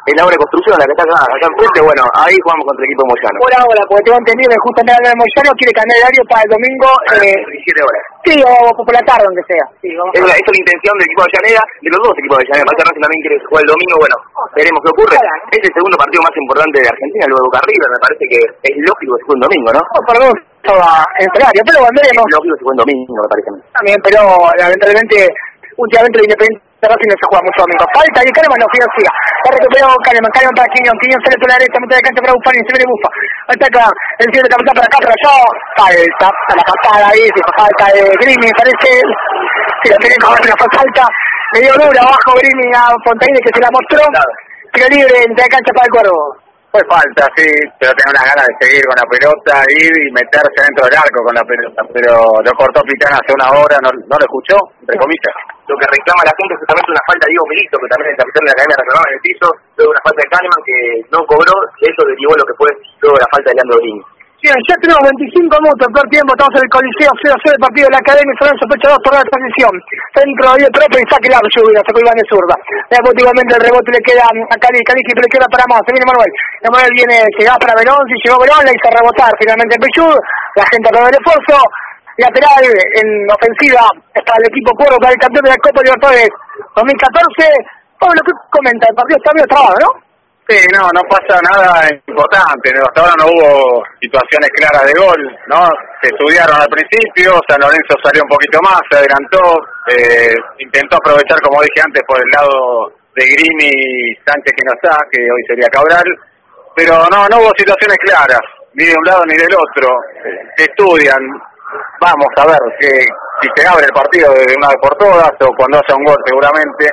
en la obra de construcción, la que está acá, acá enfrente, bueno, ahí jugamos contra el equipo Moyano. Por ahora, porque tengo entendido que justamente el Moyano quiere cambiar el horario para el domingo. Eh, 17 horas. Sí, o por la tarde, donde sea. Sí, vamos es, la, es la intención del equipo de Llanera, de los dos equipos de. Parece que Racing también quiere jugar el domingo, bueno, veremos qué ocurre. Es el segundo partido más importante de Argentina, luego de Boca River, me parece que es lógico que se juegue un domingo, ¿no? Oh, perdón, estaba en horario, pero veremos. Lógico que juegue un domingo, me parece a. También, pero lamentablemente, últimamente el Independiente Racing no se juega mucho domingo. Falta y Kahneman no recuperado Kahneman, Kahneman para Quiñón, Quiñón sale por la derecha, de cancha para Bufani, se viene Bufa. Ataca el cielo de cabeza para acá, pero yo, falta, a la patada ahí, falta de Grimi, parece, si la tiene como una falta, le dio dura abajo Grimi a Fontaine que se la mostró, tiro libre, mitad de cancha para el cuervo. Fue falta, sí, pero tenía unas ganas de seguir con la pelota, ir y meterse dentro del arco con la pelota, pero lo cortó Pitana hace una hora, no, no lo escuchó, entre comillas. Lo que reclama la gente es justamente una falta de Diego Milito, que también el capitán de la academia reclamaba en el piso, luego una falta de Kahneman que no cobró, y eso derivó lo que fue luego la falta de Leandro Lini. Bien, ya tenemos 25 minutos el primer tiempo, estamos en el Coliseo 0-0 el partido de la Academia San sospecha 2 por la transición. Centro de propio y saque la lluvia, sacó Iván de zurda. Deportivamente el rebote le queda a Cali, Cali que le queda para más, se viene Manuel. Manuel viene, llega para Verón, si llegó Verón, la hizo rebotar finalmente Pechud, la gente con el esfuerzo. Lateral en ofensiva está el equipo Cuervo para el campeón de la Copa Libertadores 2014. Pablo, ¿qué comenta? El partido está medio trabado, ¿no? Sí, no, no pasa nada importante. Hasta ahora no hubo situaciones claras de gol, ¿no? Se estudiaron al principio, San Lorenzo salió un poquito más, se adelantó, eh, intentó aprovechar, como dije antes, por el lado de Grini Sánchez que no está, que hoy sería Cabral, pero no, no hubo situaciones claras, ni de un lado ni del otro. Se estudian, vamos a ver que si se abre el partido de una vez por todas o cuando haya un gol seguramente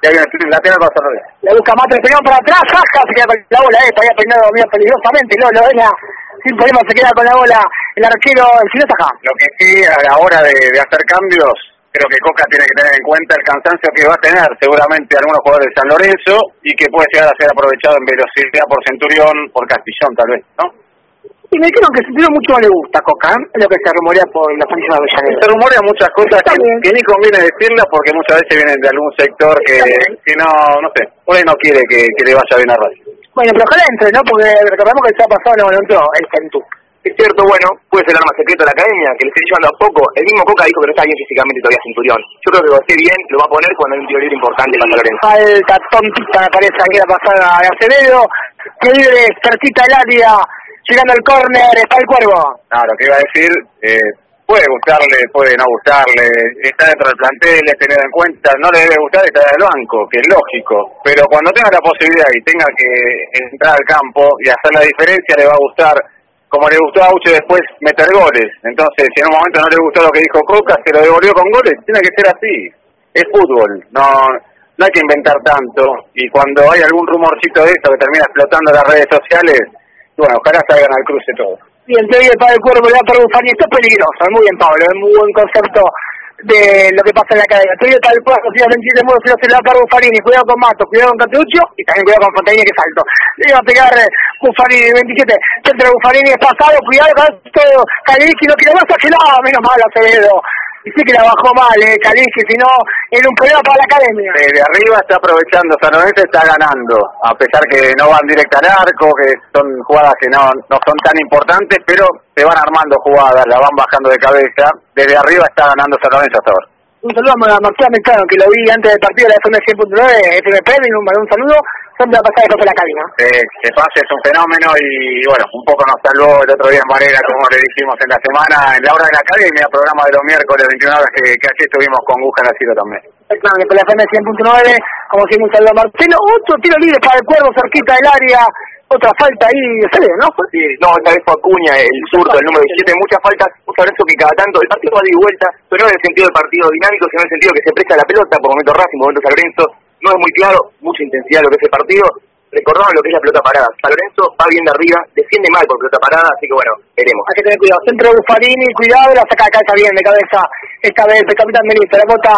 y hay un lateral para La busca Matre, pegado para atrás, Jaja se queda con la bola, eh, había peinado medio peligrosamente, no, lo venga sin problema se queda con la bola el arquero, el Sino Taja. Lo que sí, a la hora de, de hacer cambios, creo que Coca tiene que tener en cuenta el cansancio que va a tener seguramente algunos jugadores de San Lorenzo y que puede llegar a ser aprovechado en velocidad por Centurión, por Castillón tal vez, ¿no? Y me dijeron que Centurión mucho no le gusta Coca, ¿eh? lo que se rumorea por la familia de Avellaneda. Se rumorea muchas cosas que, que, ni conviene decirlas porque muchas veces vienen de algún sector que, que no, no sé, por ahí no quiere que, que le vaya bien a Racing. Bueno, pero ojalá entre, ¿no? Porque recordamos que se ha pasado, no, entró el Centú. Es cierto, bueno, puede ser el arma secreta de la academia, que le esté llevando a poco. El mismo Coca dijo que no está bien físicamente todavía Centurión. Yo creo que a estar bien, lo va a poner cuando hay un tiro libre importante para Lorenzo. Falta tontita, me parece, aquí la pasada de Acevedo. Que libre, cerquita el área, llegando al córner, está el cuervo. Claro, que iba a decir, eh, puede gustarle, puede no gustarle, está dentro del plantel, es en cuenta, no le debe gustar estar en el banco, que es lógico, pero cuando tenga la posibilidad y tenga que entrar al campo y hacer la diferencia, le va a gustar como le gustó a Aucho después meter goles. Entonces, si en un momento no le gustó lo que dijo Coca, se lo devolvió con goles, tiene que ser así. Es fútbol, no, no hay que inventar tanto. Y cuando hay algún rumorcito de esto que termina explotando las redes sociales, bueno, ojalá salgan al cruce todos. Bien, te digo para el cuerpo, le da para Bufani, esto es peligroso, muy bien Pablo, es muy buen concepto de lo que pasa en la cadena. Estoy tal cual, si la de modo, si no se le da para Buffarini, cuidado con Mato, cuidado con Canteuccio y también cuidado con Fontaine que salto. Le iba a pegar Buffarini 27, centro de Buffarini es pasado, cuidado con esto, Calici no quiere más, no, menos mal Acevedo. Y sí que la bajó mal, eh, Calici, si no, era un problema para la academia. de arriba está aprovechando, San Lorenzo está ganando, a pesar que no van directa al arco, que son jugadas que no, no son tan importantes, pero se van armando jugadas, la van bajando de cabeza. Desde arriba está ganando San Lorenzo hasta ahora. Un saludo a Marcelo Mecano, que lo vi antes del partido de la FM 100.9, FMP, un, un saludo, siempre va a pasar de la cabina. Eh, que pase es un fenómeno y bueno, un poco nos salvó el otro día en Varela, como le dijimos en la semana, en la hora de la academia, programa de los miércoles 21 horas que, que ayer estuvimos con Guja Nacido también. Claro, de la FM 100.9, como siempre un saludo a Marcelo, otro tiro libre para el cuervo cerquita del área, otra falta ahí, ¿se ¿no? Sí, no, esta vez fue Acuña, el zurdo, el número 17, muchas faltas, un Lorenzo que cada tanto, el partido va de vuelta, pero no en el sentido del partido dinámico, sino en el sentido que se presta la pelota, por momentos Racing, por momentos San Lorenzo, no es muy claro, mucha intensidad lo que es el partido, recordamos lo que es la pelota parada, San Lorenzo va bien de arriba, defiende mal por pelota parada, así que bueno, veremos. Hay que tener cuidado, centro de Buffarini, cuidado, la saca de cabeza bien de cabeza, esta vez el capitán Melissa, la bota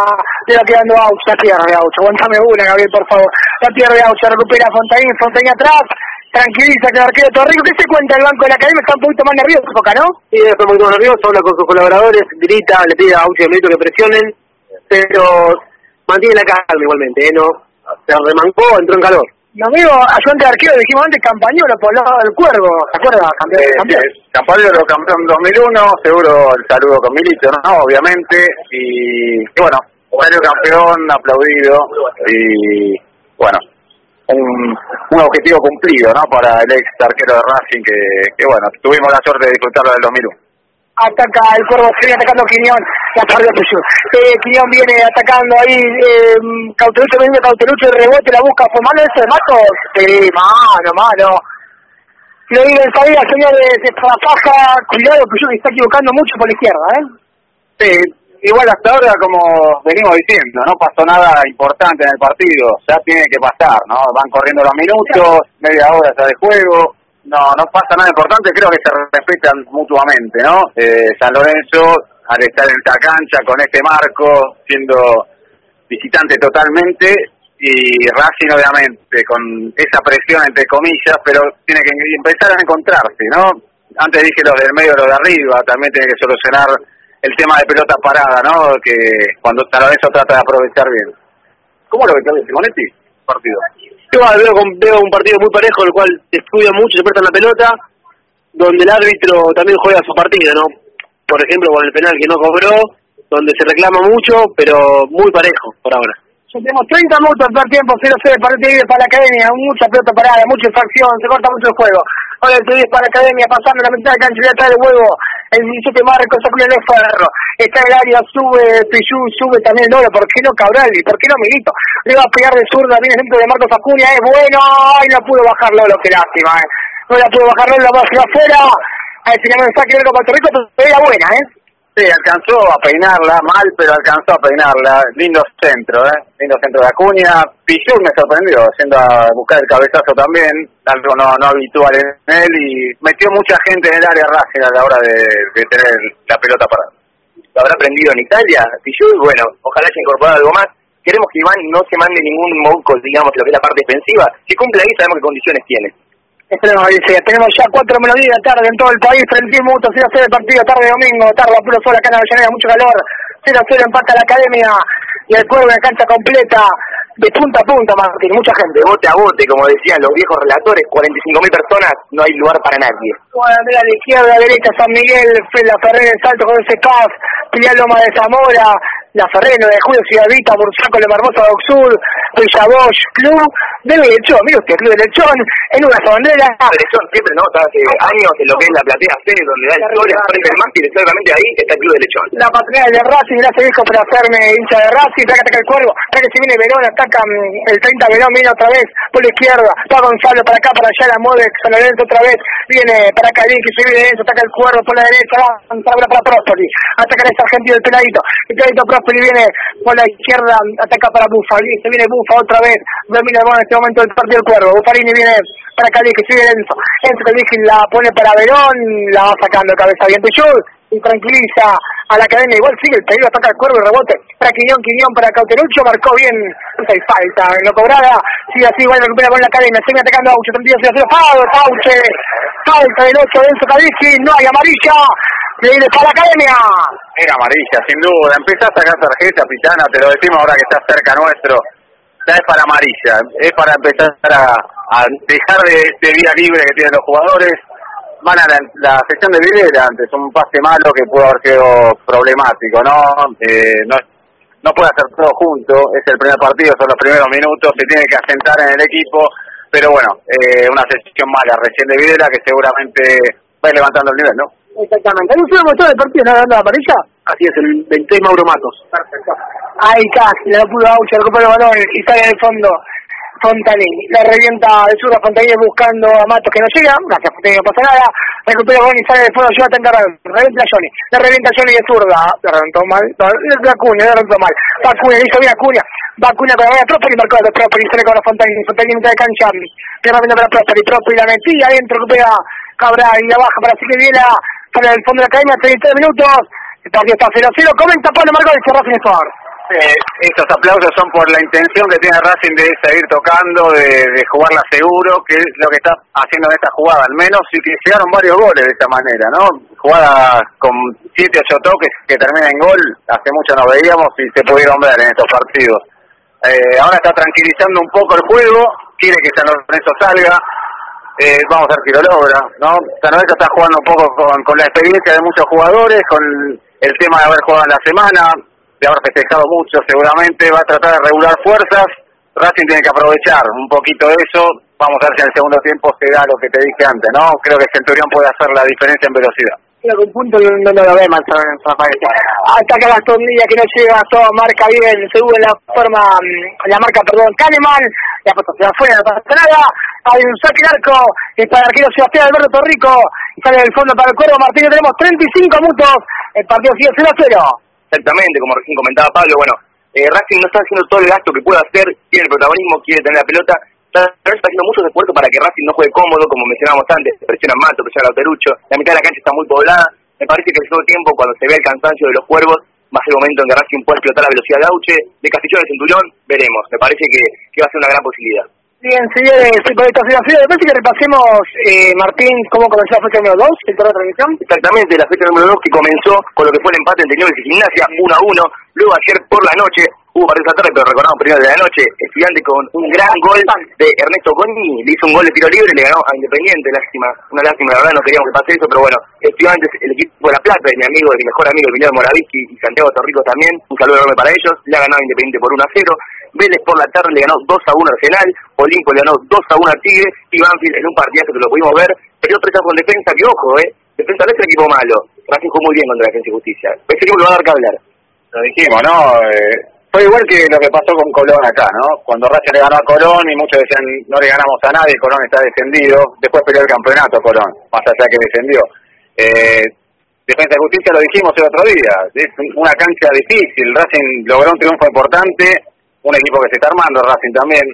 le va quedando Auch, la pierde Auch, aguantame una Gabriel por favor, la pierde Auch, recupera Fontaine, Fontaine atrás, tranquiliza que el arquero Torrico. ¿Qué se cuenta el banco de la academia? Está un poquito más nervioso, ¿no? Sí, está un poquito más nervioso, habla con sus colaboradores, grita, le pide a Aucho y que presionen, pero mantiene la calma igualmente, ¿eh? No, se remancó, entró en calor. Mi amigo, ayudante de arquero, dijimos antes, Campañolo por el lado del cuervo, ¿se acuerda? Campeón, eh, campeón. Eh, Campañolo campeón 2001, seguro el saludo con Milito, ¿no? Obviamente, y, y bueno, salió campeón, aplaudido, y bueno, un, un objetivo cumplido ¿no? para el ex arquero de Racing que, que bueno, tuvimos la suerte de disfrutarlo del 2001. Ataca el cuervo, sigue atacando Quiñón, la perdió Eh, Quiñón viene atacando ahí, eh, Cautelucho viene Cautelucho, el rebote, la busca, fue malo ese Mato, sí, mano, mano. Lo digo en salida, señores, de faja, cuidado, que yo me está equivocando mucho por la izquierda, ¿eh? Sí, igual hasta ahora, como venimos diciendo, no pasó nada importante en el partido, ya tiene que pasar, ¿no? Van corriendo los minutos, media hora ya de juego, no no pasa nada importante, creo que se respetan mutuamente, ¿no? Eh, San Lorenzo, al estar en esta cancha con este marco, siendo visitante totalmente, y Racing obviamente con esa presión entre comillas, pero tiene que empezar a encontrarse, ¿no? Antes dije lo del medio, lo de arriba, también tiene que solucionar el tema de pelota parada, ¿no? Que cuando San Lorenzo trata de aprovechar bien. ¿Cómo lo ves, Simonetti? Partido. Yo veo, veo un partido muy parejo, el cual se estudia mucho, se prestan la pelota, donde el árbitro también juega su partido, ¿no? Por ejemplo, con el penal que no cobró, donde se reclama mucho, pero muy parejo por ahora. Ya tenemos 30 minutos al tiempo, 0-0 partido para la academia, mucha pelota parada, mucha infracción, se corta mucho el juego. Ahora el 10 para la academia, pasando la mitad de cancha, ya trae el huevo, el 17 Marcos, con el Ferro, está el área, sube Pichu, sube también Loro, ¿por qué no Cabral? ¿Y por qué no Milito? Le va a pegar de zurda, viene el centro de Marcos Acuña, es bueno, ay, no pudo bajar Lolo, qué lástima, eh. No la pudo bajar Lolo, la va hacia afuera, a ver si no está queriendo Puerto Rico, pero era buena, ¿eh? Sí, alcanzó a peinarla, mal, pero alcanzó a peinarla. Lindo centro, ¿eh? Lindo centro de Acuña. Pichur me sorprendió, haciendo a buscar el cabezazo también, algo no, no habitual en él, y metió mucha gente en el área Racing a la hora de, tener la pelota para. La habrá aprendido en Italia. Yo, bueno, ojalá haya incorporado algo más. Queremos que Iván no se mande ningún moco, digamos, lo que es la parte defensiva. Si cumple ahí, sabemos qué condiciones tiene. Esperemos, dice, tenemos ya cuatro melodías de tarde en todo el país, 31 minutos, 0 a 0 el partido, tarde domingo, tarde a puro sol acá en Avellaneda, mucho calor, 0 a 0 empata la academia y el cuervo en la cancha completa, de punta a punta, Martín, mucha gente. De bote a bote, como decían los viejos relatores, 45.000 personas, no hay lugar para nadie. Bueno, mira, a la izquierda, a la derecha, San Miguel, La Ferrer en Salto con ese CAF, Pilial Loma de Zamora, La Ferrer, 9 de Julio, Ciudad Vita, Bursaco, La Barbosa, Oxur, Villa Bosch, Club del Lechón, mira usted, Club del Lechón, en una bandera. Lechón siempre, ¿no? Está hace años en lo que es la platea C, donde da historia, frente al mástil, exactamente ahí está el Club del Lechón. La patria de Racing, gracias viejo por hacerme hincha de Racing, acá ataca el cuervo, que si viene Verón, ataca mm, el 30 Verón, viene otra vez por la izquierda, va Gonzalo para acá, para allá, la Modex, San Lorenzo otra vez, viene para acá, que se viene eso, ataca el cuervo por la derecha, va para Prosperi, ataca el argentino el peladito, el peladito Prosperi viene por la izquierda, ataca para Buffarini, se viene Buffa otra vez, domina el en este momento el partido del cuervo, Buffarini viene para acá, que sigue Enzo, Enzo que la pone para Verón, la va sacando cabeza bien Pichul, y tranquiliza a la academia. Igual sigue el peligro, ataca el cuervo y rebote. Para Quiñón, Quiñón para Cauterucho, marcó bien, no hay falta, no cobrada, sigue así, igual recupera con la academia, sigue atacando a Auche, 32 0 Fauche, Auche, falta del 8 de Enzo Cadizzi, no hay amarilla, viene para la academia. Era amarilla, sin duda, empieza a sacar tarjeta, Pitana, te lo decimos ahora que está cerca nuestro, ya es para amarilla, es para empezar a, dejar de día libre que tienen los jugadores, van a la, la sesión de Videla antes, un pase malo que pudo haber sido problemático, ¿no? Eh, no, no puede hacer todo junto, es el primer partido, son los primeros minutos, se tiene que asentar en el equipo, pero bueno, eh, una sesión mala recién de Videla que seguramente va levantando el nivel, ¿no? Exactamente. ¿Hay un solo motor del partido, no dando la amarilla? Así es, el 20 Mauro Matos. Perfecto. Ahí casi, le pudo a Auche, recupera el balón y sale del fondo. Fontanini. La revienta de zurda Fontanini buscando a Matos que no llega. Gracias, Fontanini, no pasa nada. Recupera el balón y sale del fondo. Lleva a tentar Revienta a Johnny. La revienta a Johnny de zurda. La reventó mal. La Acuña, la reventó mal. Va le hizo bien Acuña. Va Acuña con la bola Prosperi. Marcó de Prosperi. Sale con la Fontanini. Fontanini mitad de cancha. Pierna viendo para Prosperi. Prosperi la metía adentro. Recupera Cabral y la baja para Siqueviela. Sale del fondo de la academia. 33 minutos. El partido está 0-0. Comenta Pablo Marcó de Racing Sport. Eh, estos aplausos son por la intención que tiene Racing de seguir tocando, de, de jugarla seguro, que es lo que está haciendo en esta jugada, al menos, y que llegaron varios goles de esta manera, ¿no? Jugada con 7 8 toques que termina en gol, hace mucho no veíamos y se pudieron ver en estos partidos. Eh, ahora está tranquilizando un poco el juego, quiere que San Lorenzo salga, eh, vamos a ver si lo logra, ¿no? San Lorenzo está jugando un poco con, con la experiencia de muchos jugadores, con el tema de haber jugado en la semana, de haber festejado mucho seguramente, va a tratar de regular fuerzas, Racing tiene que aprovechar un poquito de eso, vamos a ver si en el segundo tiempo se da lo que te dije antes, ¿no? Creo que Centurión puede hacer la diferencia en velocidad. Que un punto no, no, no lo ve Manzano en Rafael. Ataca Gastón Díaz que no llega, todo marca bien, se sube la forma, la marca, perdón, Kahneman, la puesto hacia afuera, no pasa nada, hay un saque en arco, y para el arquero Sebastián Alberto Torrico, y sale del fondo para el cuervo Martínez, tenemos 35 minutos, el partido sigue 0 0 exactamente, como recién comentaba Pablo, bueno, eh, Racing no está haciendo todo el gasto que puede hacer, tiene el protagonismo, quiere tener la pelota, está, está haciendo muchos esfuerzos para que Racing no juegue cómodo, como mencionábamos antes, presiona Mato, presiona Lauterucho, la mitad de la cancha está muy poblada, me parece que el segundo tiempo, cuando se ve el cansancio de los cuervos, va a ser el momento en que Racing pueda explotar la velocidad de Auche, de Castillón de Centurión, veremos, me parece que va a ser una gran posibilidad. Bien, señores, con esta situación, me parece que repasemos, eh, Martín, cómo comenzó la fecha número 2, el torneo de transmisión. Exactamente, la fecha número 2 que comenzó con lo que fue el empate entre Newell's y Gimnasia 1 a 1. Luego ayer por la noche, hubo partido esta tarde, pero recordamos primero de la noche, estudiante con un gran gol de Ernesto Coni, le hizo un gol de tiro libre y le ganó a Independiente, lástima, una lástima, la verdad no queríamos que pase eso, pero bueno, estudiantes, el equipo de La Plata, de mi amigo, de mi mejor amigo, Emiliano Moravisky y Santiago Torrico también, un saludo enorme para ellos, le ha ganado Independiente por 1 a 0. Vélez por la tarde le ganó 2 a 1 a Arsenal, Olimpo le ganó 2 a 1 a Tigre y Banfield en un partidazo que lo pudimos ver, pero tres con defensa que ojo, eh, defensa no es el equipo malo, Racing jugó muy bien contra defensa y justicia, ese equipo le va a dar que hablar. Lo dijimos, ¿no? Eh, fue igual que lo que pasó con Colón acá, ¿no? Cuando Racing le ganó a Colón y muchos decían no le ganamos a nadie, Colón está descendido, después peleó el campeonato Colón, más allá que descendió. Eh, Defensa y Justicia lo dijimos el otro día, es una cancha difícil, Racing logró un triunfo importante, un equipo que se está armando, Racing también,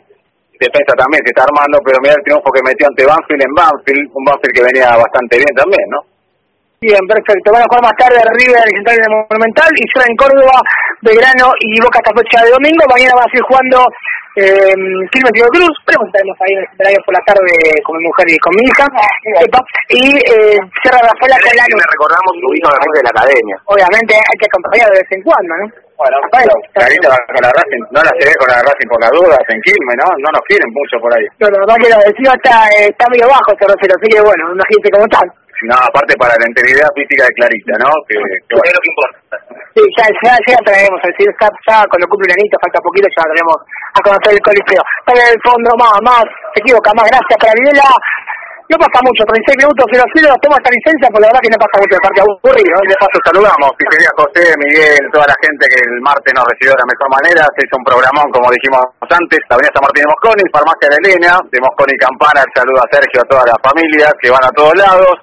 Defensa también se está armando, pero mira el triunfo que metió ante Banfield en Banfield, un Banfield que venía bastante bien también, ¿no? Bien, perfecto. Van a jugar más tarde River en Central Monumental y será en Córdoba, Belgrano y Boca esta fecha de domingo. Mañana va a seguir jugando eh, y Cruz, pero estaremos ahí en el escenario por la tarde con mi mujer y con mi hija. Y eh, cierra Rafaela con la Me recordamos que vino la gente de la academia. Obviamente hay que acompañar de vez en cuando, ¿no? Bueno, pero Clarita va con la Racing, no la se ve con la Racing por las dudas, en Quilmes, ¿no? No nos quieren mucho por ahí. Pero la verdad que lo decía está, eh, está medio bajo este Rosero, así que bueno, imagínate cómo están. No, aparte para la integridad física de Clarita, ¿no? Que, que bueno. Es lo que importa. Sí, ya, ya, ya traemos, es decir, está, ya cuando cumple un anito, falta poquito, ya traemos a conocer el coliseo. Está en el fondo más, más, se equivoca, más gracias para Videla. No pasa mucho, 36 minutos 0 0, toma esta licencia, pues la verdad que no pasa mucho, de parte aburrido. De paso saludamos, Pizzería José, Miguel, toda la gente que el martes nos recibió de la mejor manera, se hizo un programón, como dijimos antes, Avenida San Martín de Mosconi, Farmacia de Elena, de Mosconi Campana, el saludo a Sergio, a toda la familia que van a todos lados.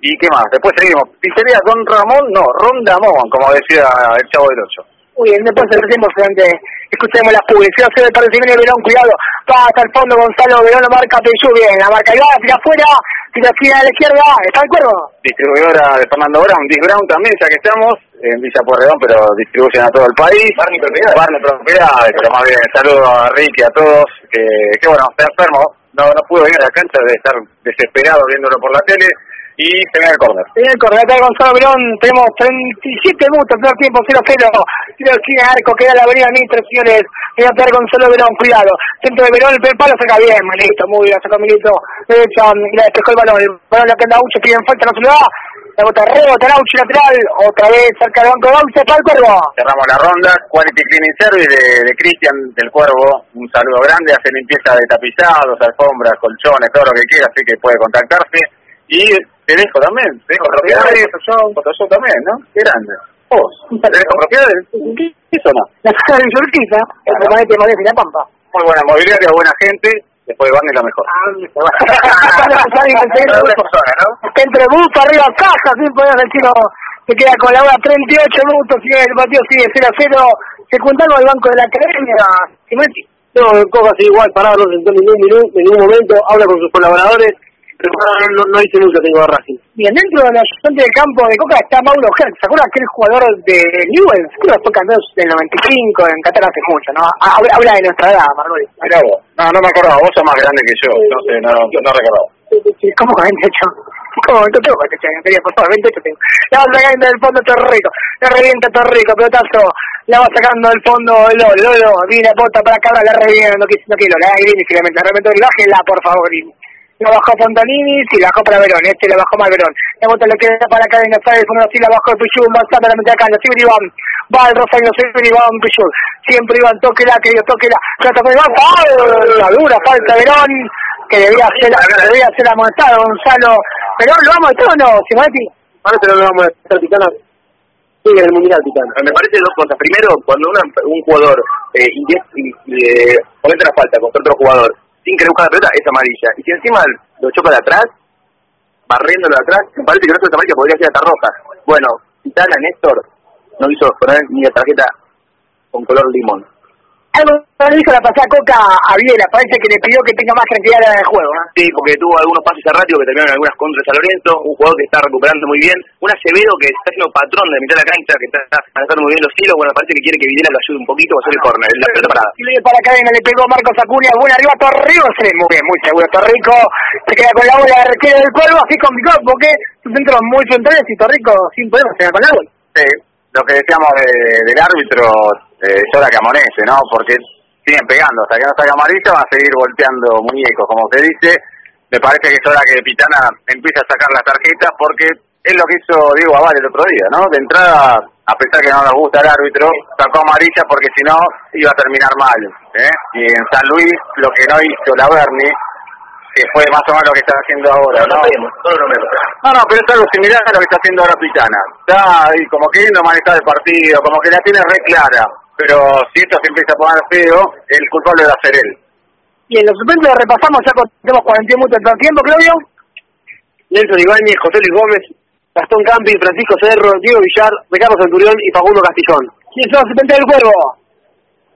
¿Y qué más? Después seguimos. Pizzería Don Ramón, no, Rondamón, como decía el Chavo del Ocho. Muy bien, después seguimos frente, escuchemos las publicidades de parte de Verón, cuidado, va hasta el fondo Gonzalo Verón, marca Peyú, bien, la marca y va, tira afuera, tira así a la izquierda, ¿está de acuerdo? Distribuidora de Fernando Brown, Dis Brown también, ya que estamos, en Villa Pueyrredón, pero distribuyen a todo el país. Barney Propiedades. Barney Propiedades, pero más bien, saludo a Ricky, a todos, que, que bueno, está enfermo, no, no pudo venir a la cancha de estar desesperado viéndolo por la tele, y se viene el córner. Viene el córner, acá de Gonzalo Verón, tenemos 37 minutos, primer tiempo, 0-0, tiro de esquina, arco, queda la avenida Nitro, señores, viene a pegar Gonzalo Verón, cuidado, centro de Verón, el primer palo saca bien, Milito, muy bien, saca Milito, derecha, y la despejó el balón, el balón la que anda Aucho, piden falta, no se lo da, la bota rebota, Aucho lateral, otra vez cerca del banco de Aucho, para el Cuervo. Cerramos la ronda, Quality Cleaning Service de, de Cristian del Cuervo, un saludo grande, hace limpieza de tapizados, alfombras, colchones, todo lo que quiera, así que puede contactarse. Y te dejo también, te dejo propiedades, Photoshop también, ¿no? Qué grande. Vos, te dejo propiedades, ¿qué zona? La zona de el permanente de Madrid y la Pampa. Muy buena mobiliaria, buena gente, después de Barney la mejor. Entre bus, arriba, caja, sin poder decir, se queda con la hora 38 minutos, sigue el partido sigue 0 a 0, se juntaron al banco de la academia. No, sigue igual, parado, no sentó en ningún minuto, en ningún momento, habla con sus colaboradores, pero no, no, no dice mucho tengo de Racing. Bien, dentro de la ayudante del campo de Coca está Mauro Hertz, ¿se acuerdan aquel jugador de Newell's? Creo que fue campeón del 95, en Qatar hace mucho, ¿no? Habla, habla de nuestra edad. Mirá vos, no, no me acordaba, vos sos más grande que yo, no sé, no, no, no recordaba. ¿Cómo con 28? ¿Cómo? ¿Tú tengo 28 años? Quería, por favor, 28 tengo. La va sacando del fondo Torrico. La revienta Torrico, pelotazo. La va sacando del fondo el Lolo. Lolo, viene bota para acá, la revienta. No quiso, no quiero, la Grini, finalmente. La revienta y bájela, por favor, Grini. La bajó Fontanini, sí, la bajó para Verón. Este la bajó más Verón. La bota le queda para acá en Estados Unidos, sí, la bajó Pichú. Va a la mete acá, la sigue Iván. Va el Rosario, sigue Iván Pichú. Siempre Iván, tóquela, querido, tóquela. Trata con Iván. ¡Ah! La dura falta Verón que debía ser, debía ser amonestado Gonzalo. Pero lo vamos a estar o no, Simonetti. Ahora te lo vamos a estar Titana. Sigue el Mundial Titana. Me parece dos cosas. Primero, cuando una, un jugador eh, eh, comete la falta contra otro jugador sin querer buscar la pelota, es amarilla. Y si encima lo choca de atrás, barriéndolo de atrás, me parece que no es amarilla, podría ser hasta roja. Bueno, Titana, Néstor, no quiso poner ni la tarjeta con color limón. Algo le dijo la pasada Coca a Viera, parece que le pidió que tenga más tranquilidad en el juego. ¿no? Sí, porque tuvo algunos pases erráticos que terminaron en algunas contras a Lorenzo, un jugador que está recuperando muy bien, un Acevedo que está siendo patrón de mitad de la cancha, que está manejando muy bien los hilos, bueno, parece que quiere que Videla lo ayude un poquito a hacer el córner, la pelota parada. Y para cadena, le pegó Marcos Acuña, buena arriba, Torrico, se muy bien, muy seguro, Torrico, se queda con la bola, requiere del cuervo, así complicado, porque sus centros muy centrales y Torrico sin poder se queda con la bola. Sí, lo que decíamos de, del árbitro, eh, es hora que amonese, ¿no? Porque siguen pegando, hasta que no salga amarilla van a seguir volteando muñecos, como se dice. Me parece que es hora que Pitana empiece a sacar las tarjetas porque es lo que hizo Diego Aval el otro día, ¿no? De entrada, a pesar que no nos gusta el árbitro, sacó amarilla porque si no iba a terminar mal. ¿eh? Y en San Luis, lo que no hizo la Berni, que fue más o menos lo que está haciendo ahora, ¿no? No, no, pero es algo similar a lo que está haciendo ahora Pitana. Está ahí como queriendo manejar el partido, como que la tiene re clara. Pero si esto se empieza a poner feo, el culpable va a ser él. Bien, los suplentes lo repasamos, ya tenemos 40 minutos de tiempo, Claudio. Nelson Ibáñez, José Luis Gómez, Gastón Campi, Francisco Cerro, Diego Villar, Ricardo Centurión y Facundo Castillón. ¿Quiénes son los suplentes del cuervo?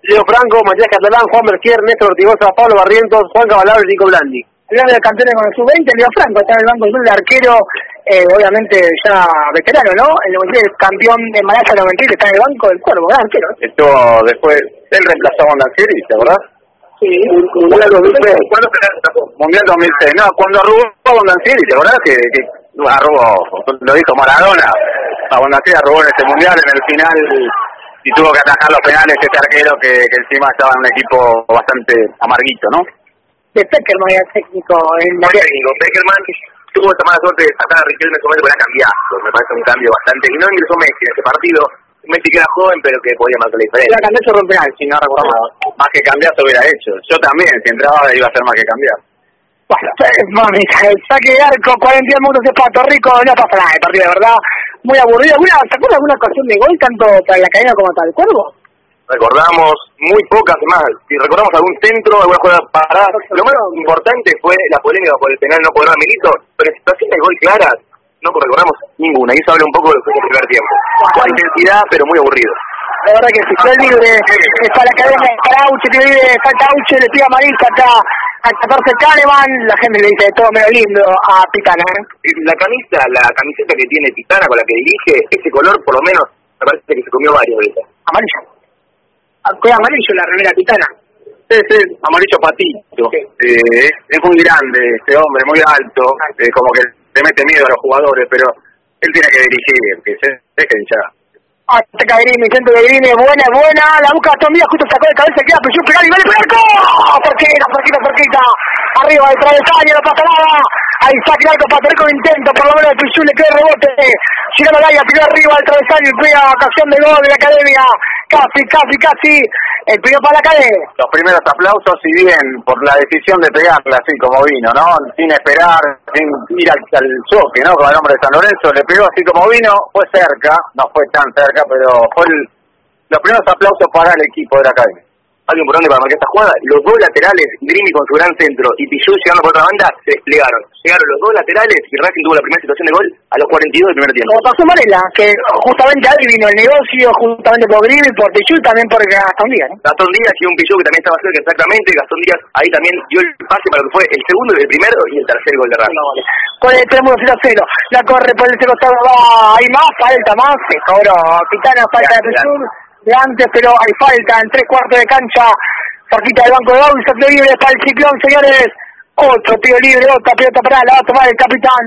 Leo Franco, Matías Catalán, Juan Mercier, Néstor Ortigosa, Pablo Barrientos, Juan Cabalabre y Nico Blandi. Hablando de campeones con el sub-20, Leo Franco está en el banco de arquero, eh, obviamente ya veterano, ¿no? El 93, campeón de Malaya 93, está en el banco del cuervo, gran arquero. ¿eh? Esto después, él reemplazó a Bondancieri, ¿te acordás? Sí, Mundial 2006. ¿Cuándo Mundial 2006. No, cuando arrugó a Bondancieri, ¿te acordás que, que arrugó, lo dijo Maradona, a Bondancieri arrugó en ese Mundial, en el final y tuvo que atajar los penales este arquero que, que encima estaba en un equipo bastante amarguito, ¿no? De Peckerman era técnico en la... Técnico. Beckerman tuvo esta mala suerte de sacar a Riquelme en para cambiar. Me parece un cambio bastante. Y no ingresó Messi en ese partido. Messi que era joven, pero que podía marcar la diferencia. La cambió un penal, si no. Más que cambiar se hubiera hecho. Yo también, si entraba iba a ser más que cambiar. Bueno, pues, mami, el saque de arco, 40 minutos de Pato Rico, no pasa nada el partido, de verdad. Muy aburrido. ¿Alguna, ¿Te acuerdas de alguna ocasión de gol, tanto para la cadena como para el cuervo? Recordamos muy pocas más. Si recordamos algún centro, alguna jugada parada. Lo más importante fue la polémica por el penal no por a Milito, pero en situaciones de gol claras no recordamos ninguna. Y eso habla un poco de lo que fue el primer tiempo. Con intensidad, pero muy aburrido. La verdad que si fue libre, está la cadena, para Auche, que vive, falta Auche, le tira Marisa acá a 14 Kahneman, la gente le dice todo medio lindo a Pitana. ¿eh? La camisa, la camiseta que tiene Pitana con la que dirige, ese color por lo menos me parece que se comió varios veces. Amarillo. Ah, ¿Qué amarillo la remera Pitana? Sí, sí, amarillo patito. Eh, es muy grande este hombre, muy alto, eh, como que le mete miedo a los jugadores, pero él tiene que dirigir, que se deje de hinchar. Ataca Grimi, centro de Grimi, buena, buena, la busca Tomía, justo sacó de cabeza, queda presión penal y vale para el gol. Cerquita, cerquita, cerquita. Arriba del travesaño, no pasa nada. Ahí saque alto, Patrico intento, por lo menos de Pichu le queda el rebote. Llegando al área, tiró arriba del travesaño y pega ocasión de gol de la academia. Casi, casi, casi. El primero para la academia. Los primeros aplausos, si bien por la decisión de pegarla así como vino, ¿no? Sin esperar, sin ir al, choque, ¿no? Con el hombre de San Lorenzo, le pegó así como vino, fue cerca, no fue tan cerca, pero fue los primeros aplausos para el equipo de la academia. Algo importante para marcar esta jugada, los dos laterales, Grimi con su gran centro y Pichu llegando por otra banda, se desplegaron. Llegaron los dos laterales y Racing tuvo la primera situación de gol a los 42 del primer tiempo. Como pasó Varela, que justamente ahí vino el negocio, justamente por Grimi, por Pichu y también por Gastón Díaz, ¿no? Gastón Díaz y un Pichu que también estaba cerca exactamente, Gastón Díaz ahí también dio el pase para lo que fue el segundo, el primero y el tercer gol de Racing. Con el 3 0 a 0. La corre por el costado, va, hay más, falta más. Se cobró Pitana, falta de Pichu de antes, pero hay falta en tres cuartos de cancha. Cerquita del banco de Gaby, se libre para el ciclón, señores. Otro tiro libre, otra pelota para la va a tomar el capitán,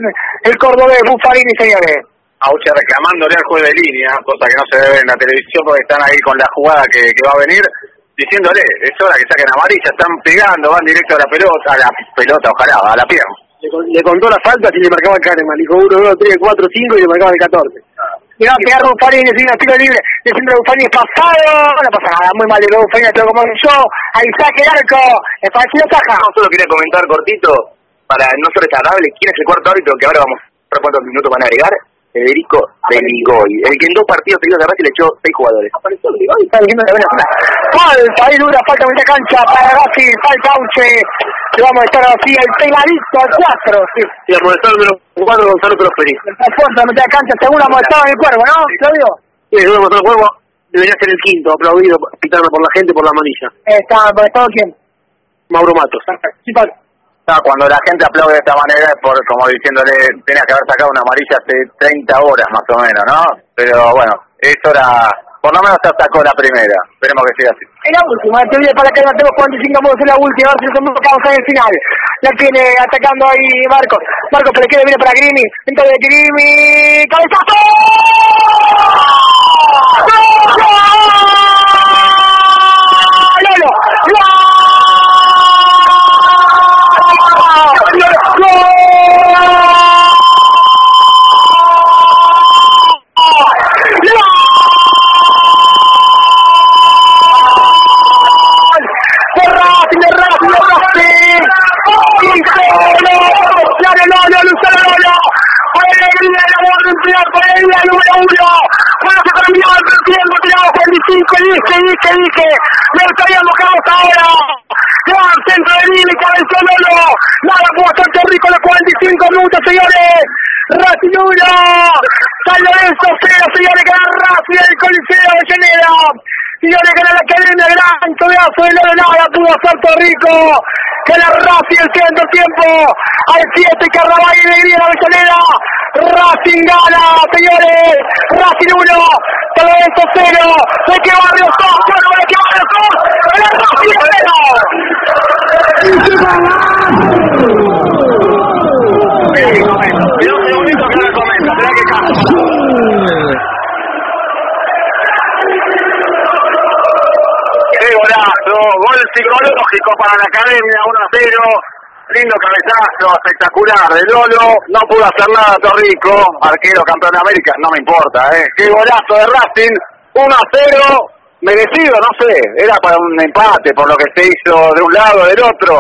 el cordobés Buffarini, señores. Auche reclamándole al juez de línea, cosa que no se ve en la televisión porque están ahí con la jugada que, que va a venir, diciéndole, es hora que saquen amarilla, están pegando, van directo a la pelota, a la pelota, ojalá, a la pierna. Le, con- le contó las faltas y le marcaba el Kahneman. Dijo 1, 2, 3, 4, 5 y le marcaba el 14. Y va a pegar Buffarini, señor, tiro libre. Centro de Buffarini es pasado. No pasa nada, muy mal de Buffarini, todo como yo. Ahí saque el arco. El falcido Saja. No, solo quería comentar cortito, para no ser desagradable, quién es el cuarto árbitro que ahora vamos a ver cuántos minutos van a agregar. Federico Beligoy, el que en dos partidos seguidos de Racing le echó seis jugadores. Apareció está diciendo la buena. Falta, ahí dura, falta media cancha para Racing, falta Auche. Le vamos a estar así, el pegadito al 4. Sí. Y a molestar el número 4, Gonzalo Prosperi. El fuerte, media cancha, según la molestaba en el cuervo, ¿no? Claudio. Sí, el número Gonzalo Cuervo debería ser el quinto, aplaudido, pitando por la gente por la amarilla. Está molestado quién? Mauro Matos. Sí, Pablo. No, cuando la gente aplaude de esta manera es por, como diciéndole, tenías que haber sacado una amarilla hace 30 horas más o menos, ¿no? Pero bueno, eso era, por lo menos se sacó la primera, esperemos que siga así. En la última, te viene para acá, tenemos 45 minutos en la última, a ver si nos vamos en el final. La tiene atacando ahí Marcos. Marcos, pero quiere viene para Grimi. Dentro de Grimi. ¡Cabezazo! ¡Lolo! de Racing, de Racing, de Racing. ¡Hijo! ¡No! ¡Claro, no, no, Luciano, no, no! ¡Alegría de amor de día número uno! ¡Bueno, se terminó el tiempo, tirado 45, dije, dije, dije! ¡Me estaría mojado ahora! ¡Gran centro de Lili, cabezón Lolo! ¡Nada pudo hacer Torrico los 45 minutos, señores! ¡Racing 1! ¡San Lorenzo 0, señores! ¡Gran Racing Coliseo de Llanera! Señores, gana la academia, gran codazo de Loro, nada pudo hacer Torrico. Que la Racing el segundo tiempo. Al 7, Carnaval y Alegría la Avellaneda. Racing gana, señores. Racing 1, todo esto 0. ¿De qué barrio? Bueno, ¿de qué barrio sos? ¡El Racing 0! Sí, comenta. Mira gol psicológico para la academia, 1 a 0. Lindo cabezazo, espectacular de Lolo. No pudo hacer nada Torrico, arquero campeón de América, no me importa, eh. Qué golazo de Racing, 1 a 0. Merecido, no sé, era para un empate por lo que se hizo de un lado o del otro.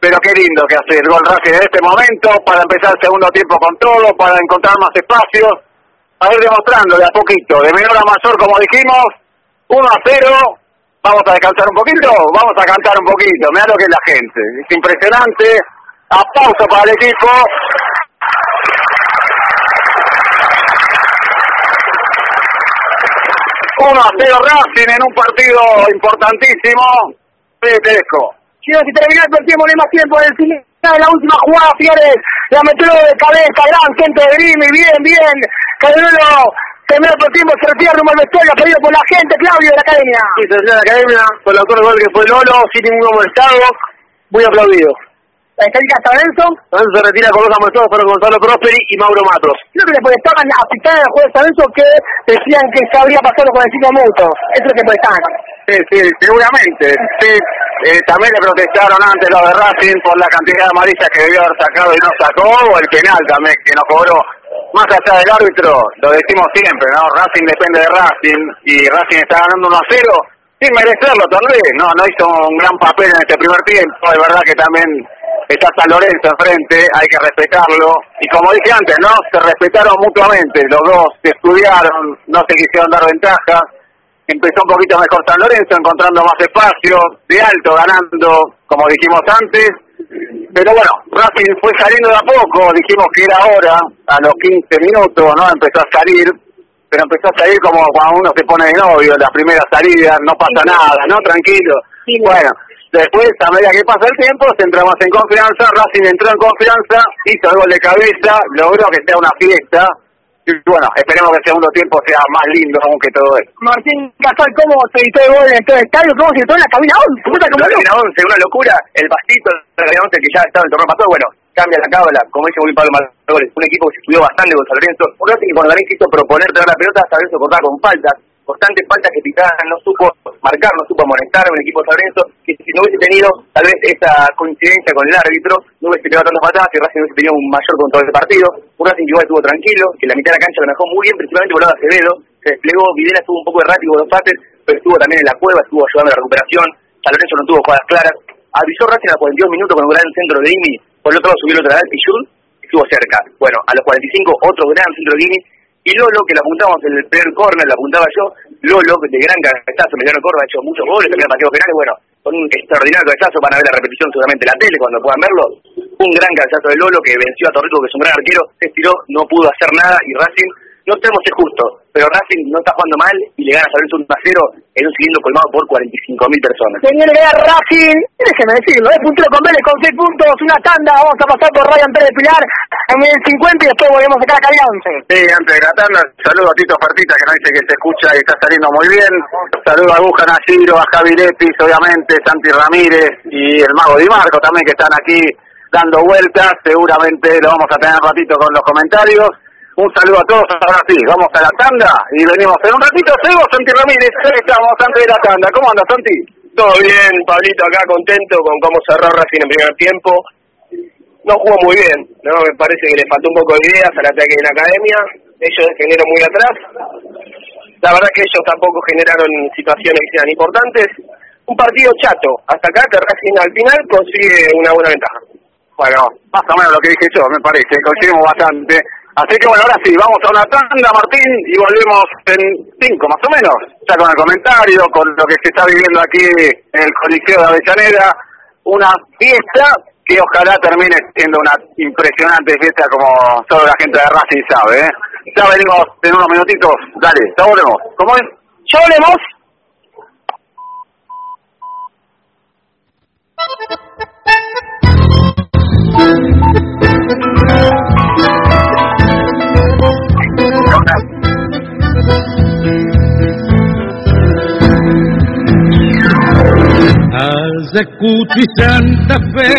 Pero qué lindo que hace el gol Racing en este momento para empezar el segundo tiempo con todo, para encontrar más espacios, a ir demostrando de a poquito, de menor a mayor, como dijimos, 1 a 0. Vamos a descansar un poquito, vamos a cantar un poquito. Mira lo que es la gente, es impresionante. Aplauso para el equipo. Uno a cero Racing en un partido importantísimo. Petesco. Chicos, si terminó el partido, no hay más tiempo. El final de la última jugada, Fieres, la metió de cabeza, gran centro de Grimi, bien, bien. Calderolo, tiempo, se retira rumbo al vestuario, pedido por la gente, Claudio de la academia. Sí, se de la academia, con el autor del gol que fue Lolo, sin ningún molestado, muy aplaudido. La estética está Benson. Entonces se retira con los amonestados fueron Gonzalo Prosperi y Mauro Matos. Creo que le molestaban a pitar el juez de Benson que decían que se habría pasado con el 5 minutos. Eso es lo que molestaban. Sí, sí, seguramente. Sí, eh, también le protestaron antes los de Racing por la cantidad de amarillas que debió haber sacado y no sacó, o el penal también que no cobró. Más allá del árbitro, lo decimos siempre, ¿no? Racing depende de Racing y Racing está ganando 1 a 0 sin merecerlo tal vez. No, no hizo un gran papel en este primer tiempo. Es verdad que también está San Lorenzo enfrente, hay que respetarlo. Y como dije antes, ¿no? Se respetaron mutuamente, los dos se estudiaron, no se quisieron dar ventaja. Empezó un poquito mejor San Lorenzo, encontrando más espacio, de alto, ganando, como dijimos antes. Pero bueno, Racing fue saliendo de a poco, dijimos que era hora, a los 15 minutos, ¿no? Empezó a salir, pero empezó a salir como cuando uno se pone de novio, las primeras salidas, no pasa nada, ¿no? Tranquilo. Bueno, después, a medida que pasa el tiempo, se entra más en confianza, Racing entró en confianza, hizo el gol de cabeza, logró que sea una fiesta, y bueno, esperemos que el segundo tiempo sea más lindo aún que todo esto. Martín Casal, ¿cómo se editó el gol en todo el estadio? ¿Cómo se editó en la cabina 11? Puta, ¿cómo La no? cabina 11, una locura, el bastito, la cabina 11 que ya estaba en el torneo pasado, bueno, cambia la cábala, como dice muy Pablo Martínez, un equipo que se estudió bastante con San Lorenzo, un que cuando también quiso proponer tener la pelota, San Lorenzo cortaba con faltas, constantes faltas que pitaban, no supo marcar, no supo amonestar un equipo Lorenzo, que si no hubiese tenido tal vez esa coincidencia con el árbitro, no hubiese pegado tantas patadas y Racing hubiese tenido un mayor control del partido, un Racing que igual estuvo tranquilo, que la mitad de la cancha lo manejó muy bien, principalmente por lado de Acevedo, se desplegó, Videla estuvo un poco errático los pases, pero estuvo también en la cueva, estuvo ayudando a la recuperación, San Lorenzo no tuvo jugadas claras, avisó Racing a los 42 minutos con un gran centro de Imi, por el otro lado subió el otro lado Pichul, estuvo cerca. Bueno, a los 45 otro gran centro de Imi, y Lolo, que lo apuntamos en el primer corner, lo apuntaba yo, Lolo, de gran cabezazo, Emiliano Corva ha hecho muchos goles, también pateó penales, bueno, con un extraordinario cabezazo, van a ver la repetición seguramente en la tele cuando puedan verlo, un gran cabezazo de Lolo que venció a Torrico, que es un gran arquero, se estiró, no pudo hacer nada, y Racing, no tenemos ser justo, pero Racing no está jugando mal y le gana a Lorenzo 1 a 0 en un cilindro colmado por 45.000 personas. Señores de Racing, déjeme decirlo, es puntero con Vélez con 6 puntos, una tanda, vamos a pasar por Ryan Pérez Pilar en el 50 y después volvemos a sacar la cabina 11. Sí, antes de la tanda, saludo a Tito Fertita, que no dice que se escucha y está saliendo muy bien. Saludo a Buja Nashiro, a Javi Lepis, obviamente, Santi Ramírez y el Mago Di Marco también, que están aquí dando vueltas. Seguramente lo vamos a tener un ratito con los comentarios. Un saludo a todos, ahora sí, vamos a la tanda y venimos en un ratito. Seguimos, Santi Ramírez, estamos antes de la tanda. ¿Cómo anda, Santi? Todo bien, Pablito, acá contento con cómo cerró Racing en primer tiempo. No jugó muy bien, ¿no? Me parece que le faltó un poco de ideas al ataque de la academia. Ellos defendieron muy atrás. La verdad que ellos tampoco generaron situaciones que sean importantes. Un partido chato. Hasta acá que Racing al final consigue una buena ventaja. Bueno, más o menos lo que dije yo, me parece, coincidimos bastante. Así que bueno, ahora sí, vamos a una tanda, Martín, y volvemos en cinco más o menos, ya con el comentario, con lo que se está viviendo aquí en el Coliseo de Avellaneda, una fiesta que ojalá termine siendo una impresionante fiesta como solo la gente de Racing sabe. ¿eh? Ya venimos en unos minutitos, dale, ya volvemos. ¿Cómo es? ¡Ya volvemos! Ayacucho y Santa Fe.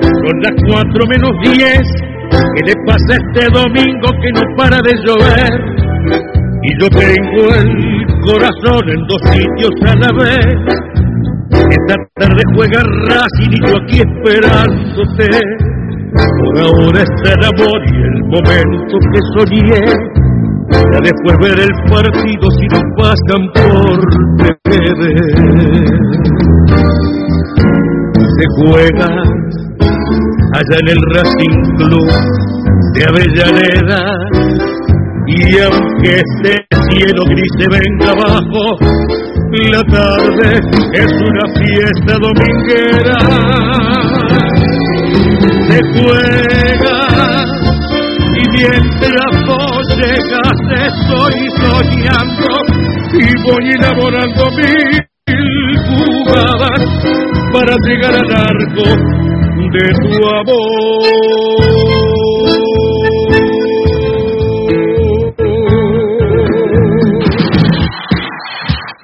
Son las cuatro menos diez. ¿Qué le pasa este domingo que no para de llover? Y yo tengo el corazón en dos sitios a la vez. Esta tarde juega Racing y yo aquí esperándote. Por ahora está el amor y el momento que soñé. Ya después ver el partido si no pasan por TV. Se juega allá en el Racing Club de Avellaneda y aunque este cielo gris se venga abajo, la tarde es una fiesta dominguera. Se juega y mientras vos llegas estoy soñando y voy elaborando mil jugadas para llegar al arco de tu amor.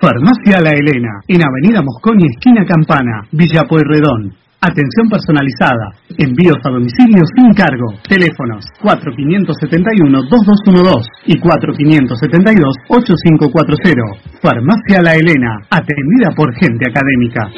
Farmacia La Elena, en Avenida Mosconi, esquina Campana, Villa Pueyrredón. Atención personalizada, envíos a domicilio sin cargo. Teléfonos 4571-2212 y 4572-8540. Farmacia La Elena, atendida por gente académica.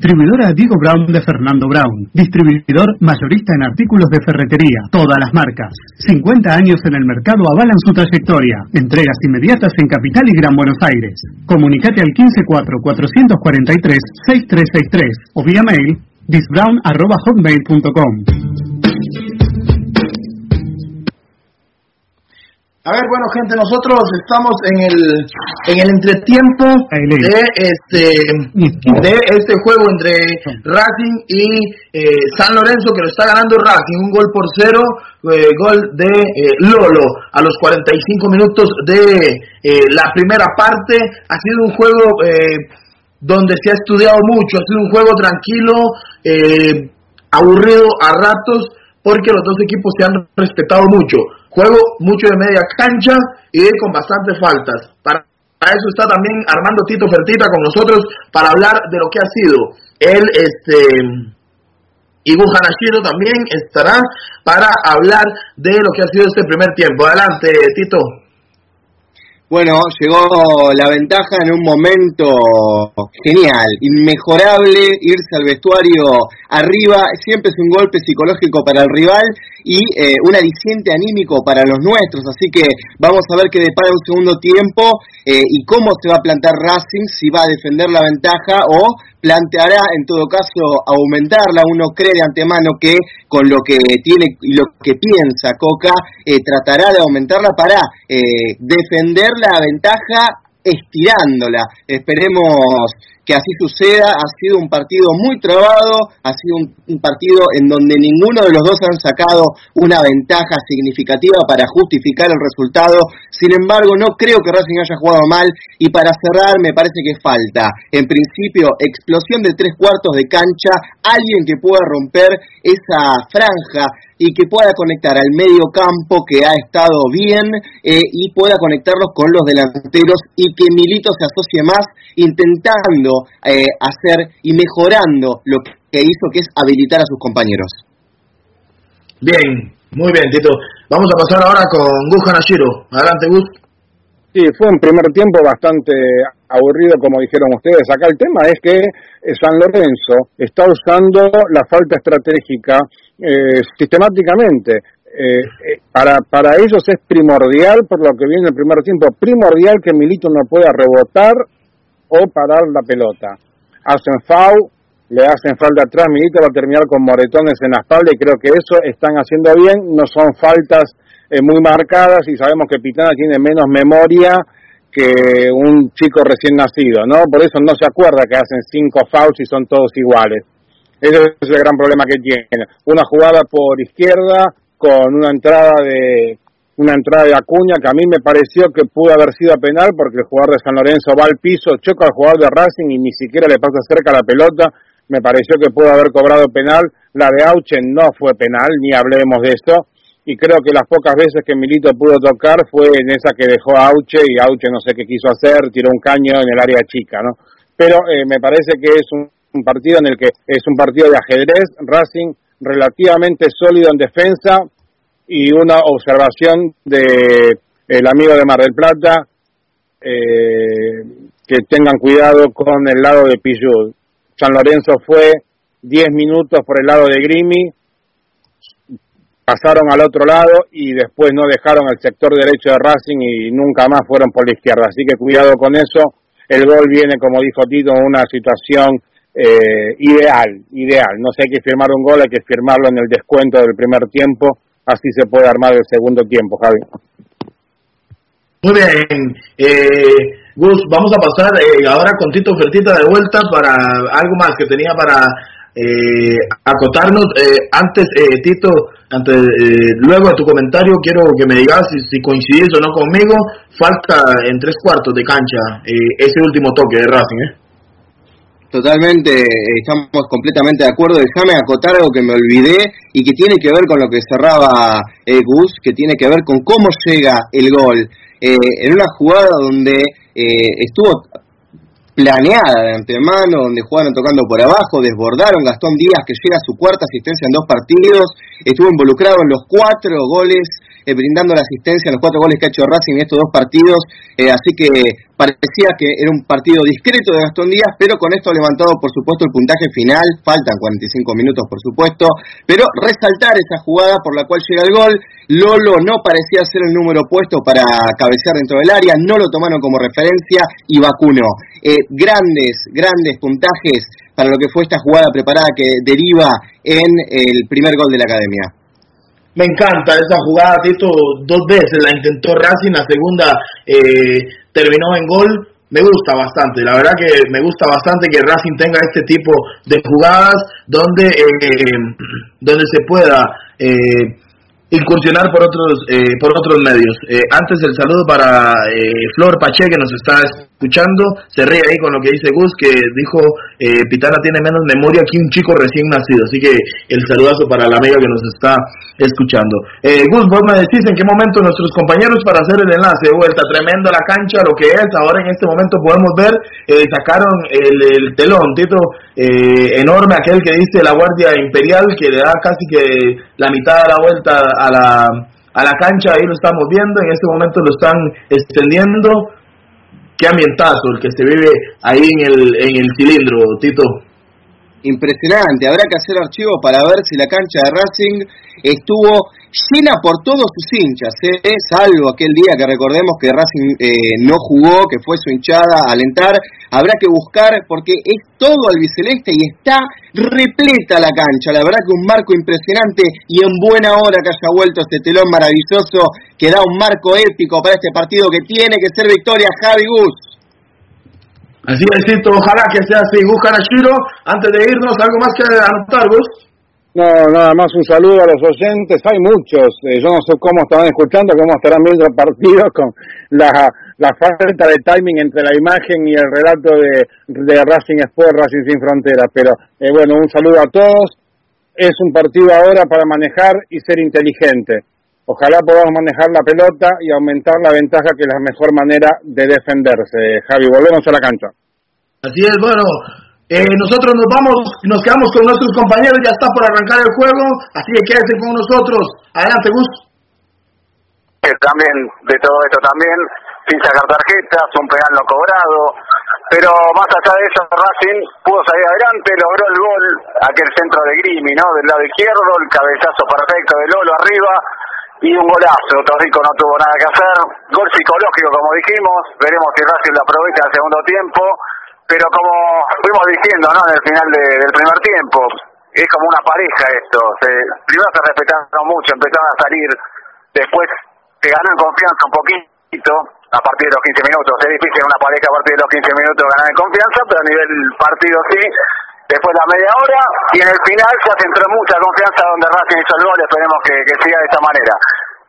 Distribuidora Diego Brown de Fernando Brown. Distribuidor mayorista en artículos de ferretería. Todas las marcas. 50 años en el mercado avalan su trayectoria. Entregas inmediatas en Capital y Gran Buenos Aires. Comunicate al 154-443-6363 o vía mail disbrown.hotmail.com. A ver, bueno, gente, nosotros estamos en el en el entretiempo de este de este juego entre Racing y eh, San Lorenzo que lo está ganando Racing, un gol por cero, eh, gol de eh, Lolo a los 45 minutos de la primera parte. Ha sido un juego donde se ha estudiado mucho, ha sido un juego tranquilo, aburrido a ratos, porque los dos equipos se han respetado mucho. Juego mucho de media cancha y con bastantes faltas. Para, eso está también Armando Tito Fertita con nosotros para hablar de lo que ha sido. Él, este, Ibu Hanashiro también estará para hablar de lo que ha sido este primer tiempo. Adelante, Tito. Bueno, llegó la ventaja en un momento genial, inmejorable, irse al vestuario arriba, siempre es un golpe psicológico para el rival y eh, un aliciente anímico para los nuestros, así que vamos a ver qué depara un segundo tiempo eh, y cómo se va a plantar Racing, si va a defender la ventaja o planteará en todo caso aumentarla. Uno cree de antemano que con lo que tiene y lo que piensa Coca eh, tratará de aumentarla para defender la ventaja estirándola. Esperemos que así suceda. Ha sido un partido muy trabado, ha sido un, partido en donde ninguno de los dos han sacado una ventaja significativa para justificar el resultado. Sin embargo, no creo que Racing haya jugado mal y para cerrar me parece que falta, en principio, explosión de tres cuartos de cancha, alguien que pueda romper esa franja y que pueda conectar al medio campo que ha estado bien eh, y pueda conectarlos con los delanteros y que Milito se asocie más intentando eh, hacer y mejorando lo que hizo que es habilitar a sus compañeros. Bien, muy bien Tito. Vamos a pasar ahora con Gus Hanashiro. Adelante Gus. Sí, fue un primer tiempo bastante aburrido, como dijeron ustedes. Acá el tema es que eh, San Lorenzo está usando la falta estratégica eh, sistemáticamente. Eh, eh, para, para ellos es primordial, por lo que viene el primer tiempo, primordial que Milito no pueda rebotar o parar la pelota. Hacen foul, le hacen falta atrás, Milito va a terminar con moretones en la espalda y creo que eso están haciendo bien, no son faltas muy marcadas y sabemos que Pitana tiene menos memoria que un chico recién nacido, ¿no? Por eso no se acuerda que hacen cinco fouls y son todos iguales. Ese es el gran problema que tiene. Una jugada por izquierda con una entrada de una entrada de Acuña que a mí me pareció que pudo haber sido penal porque el jugador de San Lorenzo va al piso, choca al jugador de Racing y ni siquiera le pasa cerca la pelota. Me pareció que pudo haber cobrado penal. La de Auchen no fue penal, ni hablemos de eso. y creo que las pocas veces que Milito pudo tocar fue en esa que dejó a Auche y Auche no sé qué quiso hacer, tiró un caño en el área chica, ¿no? Pero eh, me parece que es un, partido en el que es un partido de ajedrez, Racing relativamente sólido en defensa y una observación de el amigo de Mar del Plata, eh, que tengan cuidado con el lado de Pillud. San Lorenzo fue 10 minutos por el lado de Grimi, pasaron al otro lado y después no dejaron el sector derecho de Racing y nunca más fueron por la izquierda. Así que cuidado con eso. El gol viene, como dijo Tito, en una situación eh, ideal, ideal. No sé, hay que firmar un gol, hay que firmarlo en el descuento del primer tiempo. Así se puede armar el segundo tiempo, Javi. Muy bien. Eh, Gus, vamos a pasar eh, ahora con Tito Fertita de vuelta para algo más que tenía para eh, acotarnos. Eh, antes, eh, Tito, antes, eh, luego de tu comentario, quiero que me digas si, si coincides o no conmigo. Falta en tres cuartos de cancha eh, ese último toque de Racing, ¿eh? Totalmente, estamos completamente de acuerdo. Déjame acotar algo que me olvidé y que tiene que ver con lo que cerraba eh, Gus, que tiene que ver con cómo llega el gol. Eh, en una jugada donde eh, estuvo planeada de antemano, donde jugaron tocando por abajo, desbordaron Gastón Díaz, que llega a su cuarta asistencia en dos partidos, estuvo involucrado en los cuatro goles, eh, brindando la asistencia en los cuatro goles que ha hecho Racing en estos dos partidos, eh, así que parecía que era un partido discreto de Gastón Díaz, pero con esto ha levantado por supuesto el puntaje final, faltan 45 minutos por supuesto, pero resaltar esa jugada por la cual llega el gol, Lolo no parecía ser el número puesto para cabecear dentro del área, no lo tomaron como referencia y vacunó. Eh, grandes, grandes puntajes para lo que fue esta jugada preparada que deriva en el primer gol de la academia. Me encanta esa jugada, Tito, dos veces la intentó Racing, la segunda eh, terminó en gol. Me gusta bastante, la verdad que me gusta bastante que Racing tenga este tipo de jugadas donde, eh, donde se pueda eh, incursionar por otros eh, por otros medios. Eh, antes el saludo para eh, Flor Pache que nos está escuchando, se ríe ahí con lo que dice Gus, que dijo eh, Pitana tiene menos memoria que un chico recién nacido, así que el saludazo para la amiga que nos está escuchando. Eh, Gus, vos me decís en qué momento nuestros compañeros para hacer el enlace de vuelta, tremendo la cancha, lo que es, ahora en este momento podemos ver, eh, sacaron el, el telón, Tito, eh, enorme, aquel que dice la Guardia Imperial, que le da casi que la mitad de la vuelta a la, a la cancha, ahí lo estamos viendo, en este momento lo están extendiendo. Qué ambientazo el que se vive ahí en el, en el cilindro, Tito. Impresionante, habrá que hacer archivo para ver si la cancha de Racing estuvo llena por todos sus hinchas, ¿eh? salvo aquel día que recordemos que Racing eh, no jugó, que fue su hinchada a alentar, habrá que buscar porque es todo albiceleste y está repleta la cancha, la verdad que un marco impresionante y en buena hora que haya vuelto este telón maravilloso que da un marco épico para este partido que tiene que ser victoria Javi Gus. Así es, Tito, ojalá que sea así. Gus antes de irnos, ¿algo más que anotar, Gus? No, nada más un saludo a los oyentes. Hay muchos. eh, yo no sé cómo estarán escuchando, cómo estarán viendo el partido con la, falta de timing entre la imagen y el relato de, de Racing Sport, Racing Sin Fronteras. Pero eh, bueno, un saludo a todos. Es un partido ahora para manejar y ser inteligente. Ojalá podamos manejar la pelota y aumentar la ventaja, que es la mejor manera de defenderse. Javi, volvemos a la cancha. Así es, bueno, eh, nosotros nos vamos, nos quedamos con nuestros compañeros, ya está por arrancar el juego, así que quédense con nosotros. Adelante, Gus. que también de todo esto también sin sacar tarjetas, un penal no cobrado, pero más allá de eso Racing pudo salir adelante, logró el gol, aquel centro de Grimi, ¿no? Del lado izquierdo, el cabezazo perfecto de Lolo arriba y un golazo, Torrico no tuvo nada que hacer, gol psicológico como dijimos, veremos si Racing lo aprovecha en el segundo tiempo, pero como fuimos diciendo, ¿no? En el final de- del primer tiempo, es como una pareja esto, se, primero se respetaron mucho, empezaron a salir, después se ganó confianza un poquito a partir de los 15 minutos. Es difícil una pareja a partir de los 15 minutos ganar en confianza, pero a nivel partido sí. Después la media hora y en el final ya se entró en mucha confianza donde Racing hizo el gol. Esperemos que, que siga de esta manera.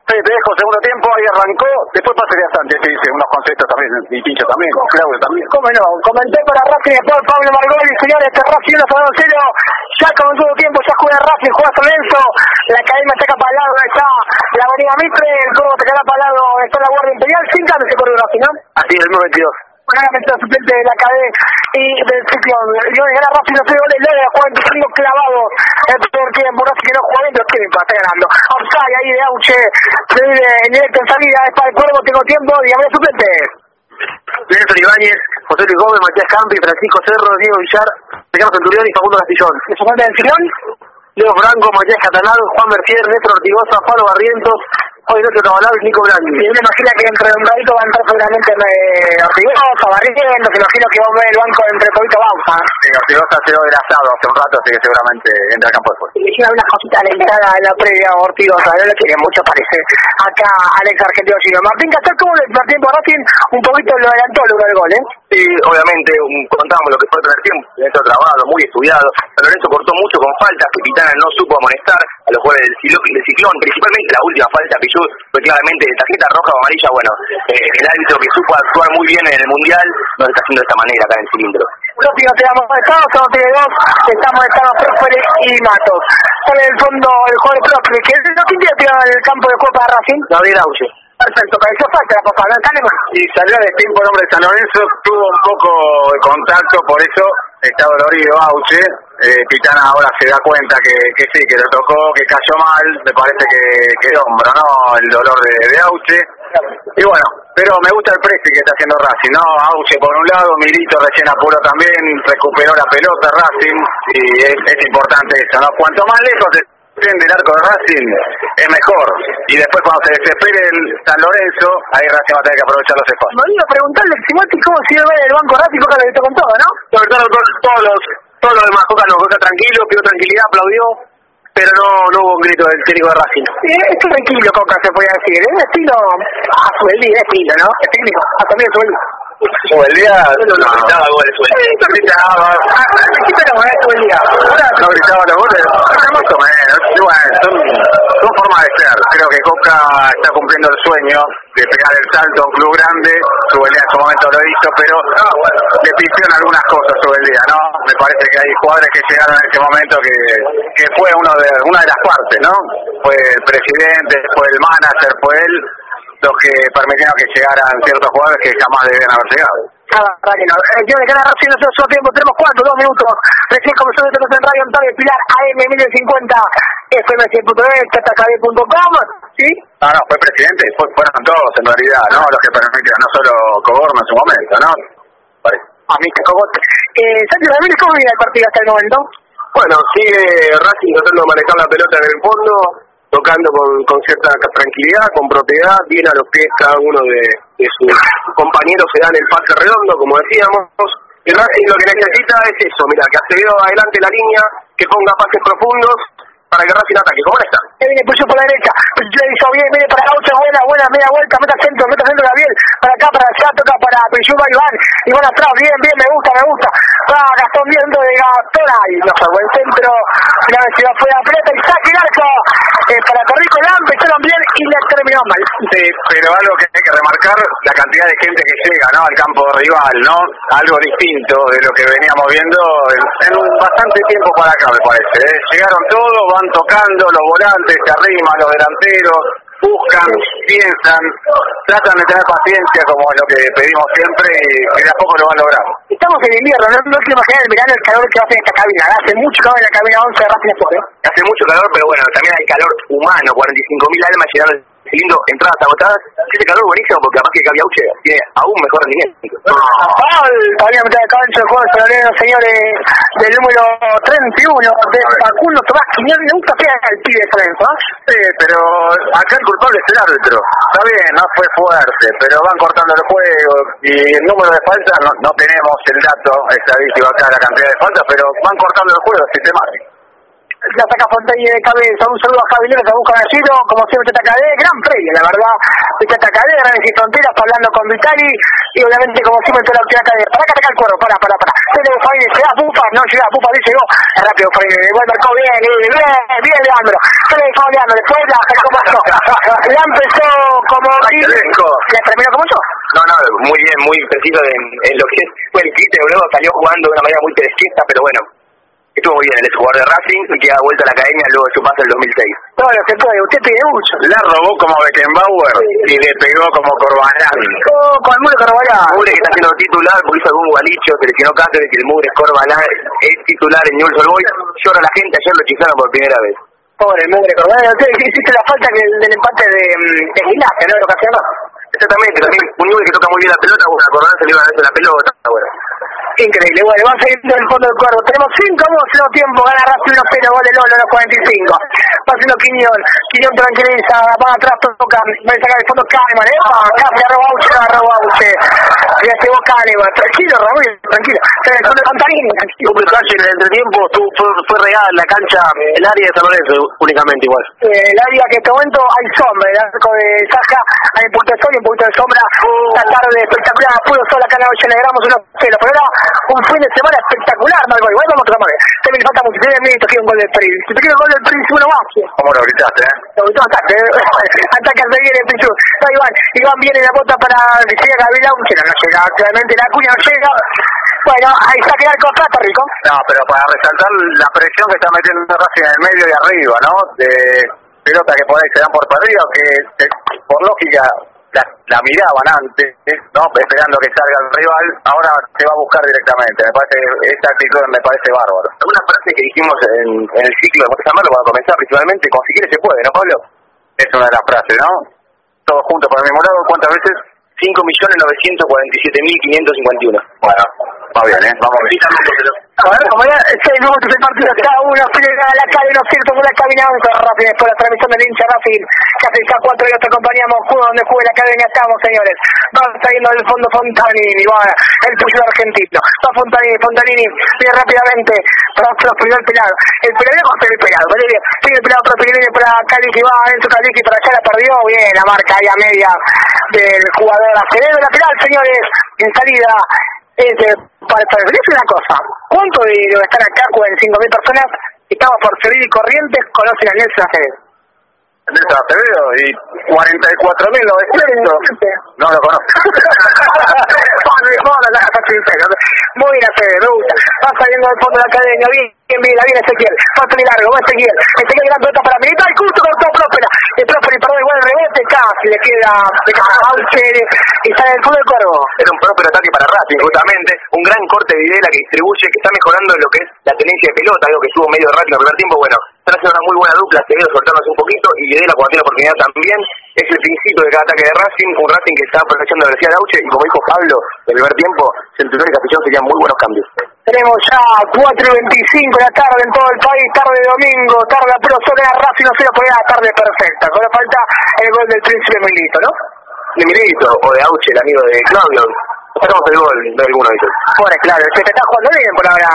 Te dejo segundo tiempo, ahí arrancó. Después pasaría Sánchez, sí, dice unos conceptos también y Pincho también, Claudio también. ¿Cómo no? Comenté para Racing después Pablo Margoli, señores, este Racing 1 a 0. Ya comenzó el tiempo, ya juega Racing, juega San Lorenzo. La academia está para el lado, está la avenida Mitre, el Córdoba está acá para el lado, está la Guardia Imperial. Sin cambio se corre Racing, ¿no? Así es, el 92. Nuevamente el suplente de la academia y del ciclón. Yo de ganar Racing no sé goles, Lea, 45 clavados. El peor tiempo, Racing que no juega bien, pero tiene está ganando. Offside ahí de Auche, se vive en directo en salida, es para el cuervo, tengo tiempo, dígame suplente. Nelson Ibáñez, José Luis Gómez, Matías Campi, Francisco Cerro, Diego Villar, Ricardo Centurión y Facundo Castillón. ¿El suplente del ciclón? Leo Franco, Matías Catalán, Juan Mercier, Néstor Ortigosa, Pablo Barrientos, Hoy Ignacio Cabalado y Nico Brandi. Y uno imagina que dentro de un ratito va a entrar seguramente Ortigosa, Barrientos, se imagino que va a ver el banco entre Tobito Bausa. Sí, Ortigosa se dio asado hace un rato, así que seguramente entra al campo de fuerza. Y le hicieron unas cositas a la entrada en la previa a Ortigosa, no le quiere mucho parece. Acá Alex Argentino Chino. Martín Castel, ¿cómo le a Racing? Un poquito lo adelantó luego del gol, ¿eh? Sí, obviamente, un, contamos lo que fue el primer tiempo, esto trabajado, muy estudiado. San Lorenzo cortó mucho con faltas que Pitana no supo amonestar a los jugadores del, del ciclón, principalmente la última falta que yo fue claramente de tarjeta roja o amarilla. Bueno, eh, el árbitro que supo actuar muy bien en el Mundial nos está haciendo de esta manera acá en el cilindro. Próximo te damos estado, somos tiene dos, estamos estamos Prósperes y Matos. Sale del fondo el jugador Prósperes, que no tiene tirado en el campo de juego para Racing. Gabriel Auche. Perfecto, pareció falta la papá, ¿no? Y salió de tiempo el hombre de San Lorenzo, tuvo un poco de contacto, por eso está dolorido Auche. Eh, Pitana ahora se da cuenta que, que sí, que lo tocó, que cayó mal, me parece que, que el hombro, ¿no? El dolor de, de Auche. Y bueno, pero me gusta el precio que está haciendo Racing, ¿no? Auche por un lado, Milito recién apuró también, recuperó la pelota Racing, y es, es importante eso, ¿no? Cuanto más lejos estén del arco de Racing, es mejor. Y después cuando se desespere el San Lorenzo, ahí Racing va a tener que aprovechar los espacios. Me iba a preguntarle a Simoti cómo sigue ver el banco Racing, Coca lo gritó con todo, ¿no? Sobre todo con todos los, todos los demás, Coca no, Coca tranquilo, pidió tranquilidad, aplaudió, pero no, no hubo un grito del técnico de Racing. Sí, es tranquilo, Coca, se podía decir. Es un estilo a su día, estilo, ¿no? Es técnico, a su día, su Subeldía, no, no, Gritaba goles, Subeldía. no gritaba, ¿Qué pero es su día? no gritaba los goles, más o menos, bueno, son, son formas de ser, creo que Coca está cumpliendo el sueño de pegar el salto a un club grande, Subeldía en su momento lo hizo, pero le pidieron algunas cosas Subeldía, ¿no? Me parece que hay jugadores que llegaron en ese momento que, que fue uno de, una de las partes, ¿no? Fue el presidente, fue el manager, fue él, los que permitieron que llegaran ciertos jugadores que jamás debían haber llegado. Ah, que no. Eh, Yo de cada Racing no sé su tiempo, tenemos cuánto, dos minutos. Recién comenzó de en Radio Antonio Pilar AM 1050 FM100.es, tatacb.com, ¿sí? No, no, fue presidente, fue, fueron todos en realidad, ¿no? Los que permitieron, no solo Coborno en su momento, ¿no? Parece. A mí cogote. Eh, Sergio Ramírez, ¿cómo viene el partido hasta el momento? Bueno, sigue Racing tratando de manejar la pelota en el fondo, tocando con, con cierta tranquilidad, con propiedad, bien a los pies cada uno de, de sus compañeros se dan el pase redondo, como decíamos. Y lo que necesita es eso, mira, que Acevedo adelante la línea, que ponga pases profundos para que Racing ataque. ¿Cómo está? Que viene por la derecha, le hizo bien, viene para Gaucho, buena, buena, media vuelta, meta centro, meta centro Gabriel, para acá, para allá, toca para Pilluma Iván, Iván atrás, bien, bien, me gusta, me gusta, va Gastón viendo de Gatora, y no fue buen centro, se va fuera la pelota, y saque el arco, eh, para Torrico Lam, empezaron bien y le terminó mal. Sí, pero algo que hay que remarcar, la cantidad de gente que llega, ¿no? Al campo rival, ¿no? Algo distinto de lo que veníamos viendo en, en un bastante tiempo para acá, me parece. ¿eh? Llegaron todos, van tocando, los volantes se arriman, los delanteros, buscan, piensan, tratan de tener paciencia como es lo que pedimos siempre y que de a poco lo van logrando. Estamos en invierno, no, no te imaginas el verano el calor que hace en esta cabina, hace mucho calor en la cabina 11 de Racing. Hace mucho calor, pero bueno, también hay calor humano, 45.000 almas llegando al cilindro, entradas agotadas. Ese calor buenísimo porque además que Cabiauche tiene aún mejor rendimiento. Todavía mitad de cancha el juego de señores, del número 31 de Facundo Tomás le gusta pegar al pibe Lorenzo. Sí, pero acá el culpable es el árbitro. Está bien, no fue fuerte, pero van cortando el juego y el número de faltas, no, no tenemos el dato estadístico acá, la cantidad de faltas, pero van cortando el juego sistemático. La saca Fontaine de cabeza. Un saludo a Javi López, a busca asilo, como siempre Tatacadé, gran premio, la verdad. De Tatacadé, Grandes y Fronteras, hablando con Vitali, y obviamente, como siempre, toda la opción acá. Para acá, acá el cuerpo, para, para, para. Faine, se da Pupa, no llega Pupa, dice llegó. Es rápido Faine, igual marcó bien, bien, bien, bien, Leandro. Faine, Leandro, después la como La empezó como. ¿La terminó como yo? No, no, muy bien, muy preciso en, en lo que es. Fue el Cristian, luego salió jugando de una manera muy telesquista, pero bueno, estuvo bien. Él es jugador de Racing y que ha vuelto a la academia luego de su paso en el 2006. Todo lo que puede, usted pide mucho. La robó como Beckenbauer y le pegó como Corbalán. Oh, con el Mure Corbalán. Mure que está siendo titular porque hizo algún gualicho, seleccionó Cáceres que el Mure Corbalán es titular en Newell's Old Boys. Llora la gente, ayer lo hechizaron por primera vez. Pobre el Mure Corbalán. Usted hiciste la falta el, del empate de, mm, de Gimnasia, ¿no? Lo que Exactamente, también un Newell que toca muy bien la pelota, bueno, a Corbalán se le iba a dar la pelota, bueno. Increíble, bueno, va siguiendo el fondo del cuerpo. Tenemos 5 minutos tiempo, gana Racing 1-0, gol de Lolo los 45. Va haciendo Quiñón, Quiñón tranquiliza, va atrás, toca, va a sacar el fondo Kahneman, ¿eh? Casi arroba Auche, arroba Auche. Ya llegó Kahneman, tranquilo Ramón, tranquilo. Está en el tranquilo. Un detalle en el entretiempo, tú, fue, fue regada en la cancha, el área de San Lorenzo únicamente igual. Eh, el área que en este momento hay sombra, el arco de Saja, hay un punto de sol y un punto de sombra. Esta tarde espectacular, puro sol acá en la noche, le gramos 1-0, pero era un fin de semana espectacular, Marco. Igual vamos a tomar. También me falta mucho. Tiene minutos, quiero un gol del Príncipe. Si te quiero un gol del Príncipe, uno más. ¿Cómo lo gritaste, eh? Lo gritó eh. Ataca se viene el Príncipe. No, Iván. Iván viene la bota para que llega Gavilán, que no, no llega. Claramente la cuña no llega. Bueno, ahí está que arco plata, Rico. No, pero para resaltar la presión que está metiendo Racing en el medio y arriba, ¿no? De pelota que por ahí se dan por perdido, que que por lógica la, la miraban antes, ¿no? Esperando que salga el rival, ahora se va a buscar directamente. Me parece, esta actitud me parece bárbaro. Una frase que dijimos en, en el ciclo de Moisés Amaro para comenzar principalmente, con si quiere se puede, ¿no, Pablo? Es una de las frases, ¿no? Todos juntos por el mismo lado, ¿cuántas veces? 5.947.551. Bueno, va bien, ¿eh? Vamos. A ver, como ya, seis minutos de partido, cada uno frena a la calle, no cierto, con la caminata rápida después la transmisión del hincha Racing, que hace ya cuatro días te acompañamos, juego donde juegue la academia, estamos, señores. Va saliendo del fondo Fontanini, va el tuyo argentino. Va Fontanini, Fontanini, viene rápidamente para prosperidad el pelado. El pelado con el pelado, ¿vale? Tiene el pelado prosperidad, viene para Cali, que va adentro Cali, que para allá la perdió, bien, la marca ahí a media del jugador Acevedo, lateral, señores, en salida. Este, para, para decirles una cosa, ¿cuánto de que están acá, 45.000 personas, estamos por Sevilla y Corrientes, conocen a Nelson Acevedo? Nelson Acevedo y 44.900. No lo conozco. Muy bien, Acevedo, me gusta. Va saliendo del fondo de la academia, bien, bien, bien, la viene Ezequiel. Pasa muy largo, va Ezequiel. Ezequiel gran pelota para militar, y justo cortó Próspera. El Próspera y perdón, igual el rebote, casi le queda, a Auche y sale del fondo del cuervo. Era un próspero ataque para Racing, justamente. Un gran corte de Videla que distribuye, que está mejorando lo que es la tenencia de pelota, algo que estuvo medio rápido en el primer tiempo. Bueno, haciendo una muy buena dupla, Acevedo soltándose un poquito y Videla cuando tiene oportunidad también. Es el principio de cada ataque de Racing, un Racing que está aprovechando la velocidad de Auche y como dijo Pablo, el primer tiempo, Centurión y Capillón serían muy buenos cambios. Tenemos ya 4 y 25 de la tarde en todo el país, tarde de domingo, tarde pero solo en Racing no se lo podía la tarde perfecta. Solo falta el gol del Príncipe Milito, ¿no? De Milito o de Auche, el amigo de Claudio. Esperamos el gol de alguno de ellos. Bueno, claro, se te está jugando bien por ahora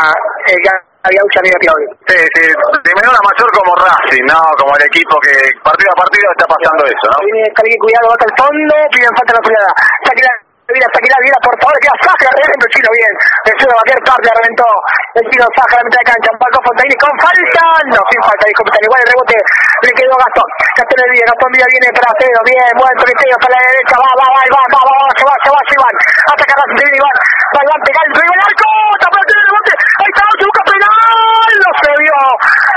el que había Claudio. Sí, sí, de menor a mayor como Racing, ¿no? Como el equipo que partido a partido está pasando eso, ¿no? Viene Caribe, cuidado, va el fondo, piden falta la pelada. Shakira, mira, Shakira, mira, por favor, queda Saja, reventó el chino bien. El chino va a quedar tarde, reventó. El chino Saja, la mitad de cancha, Paco Fontaine con falta. No, sin falta, dijo igual el rebote le quedó Gastón. Gastón el Gastón Villa viene para bien, buen toqueteo para la derecha, va, va, va, va, va, va, va, se va, se va, se van. Ataca Racing, viene Iván, va Iván, pega el primer arco, tapa el rebote, ahí está, se busca penal, no se lo vio,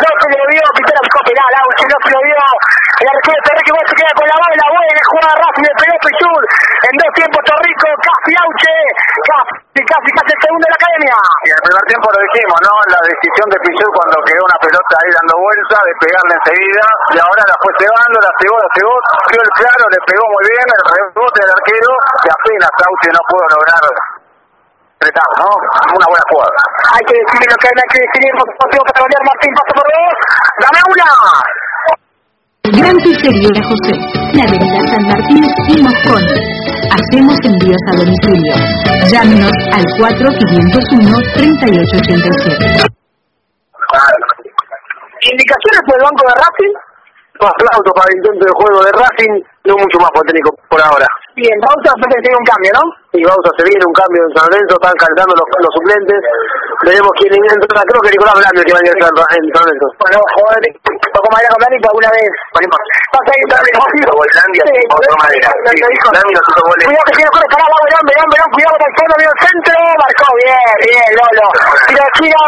no se lo vio, No se lo vio. El arquero Torrico se queda con la bala, buena jugada Racing, le pegó Pichul, en dos tiempos Torrico, casi Auche, casi, casi, casi el segundo de la academia. Y en el primer tiempo lo dijimos, ¿no? La decisión de Pichul cuando quedó una pelota ahí dando vuelta, de pegarle enseguida, y ahora la fue cebando, la cebó, la cebó, dio el claro, le pegó muy bien, el rebote del arquero, que apenas Auche no pudo lograr apretar, ¿no? Una buena jugada. Hay que decir lo que hay que definir, motivo para golear Martín, paso por dos, dame una. Gran Pizzería José, la avenida San Martín y Moscón. Hacemos envíos a domicilio. Llámenos al 4501-3887. indicaciones por el banco de Racing. Aplauso para el intento de juego de Racing, no mucho más por técnico por ahora. Bien, vamos a hacer un cambio, ¿no? Y vamos a seguir un cambio en San Lorenzo, están calentando los, los suplentes. Veremos quién entra, creo que Nicolás Blando que va a ingresar en San Lorenzo. Bueno, joder, poco madera con por alguna vez. Vas a ir también. Volandi, otro madera. Sí, Dani nos hizo goles. Cuidado que tiene corre, pará, va, verán, verán, verán, cuidado con el fondo, medio centro, marcó bien, bien, Lolo. Tiro, tiro,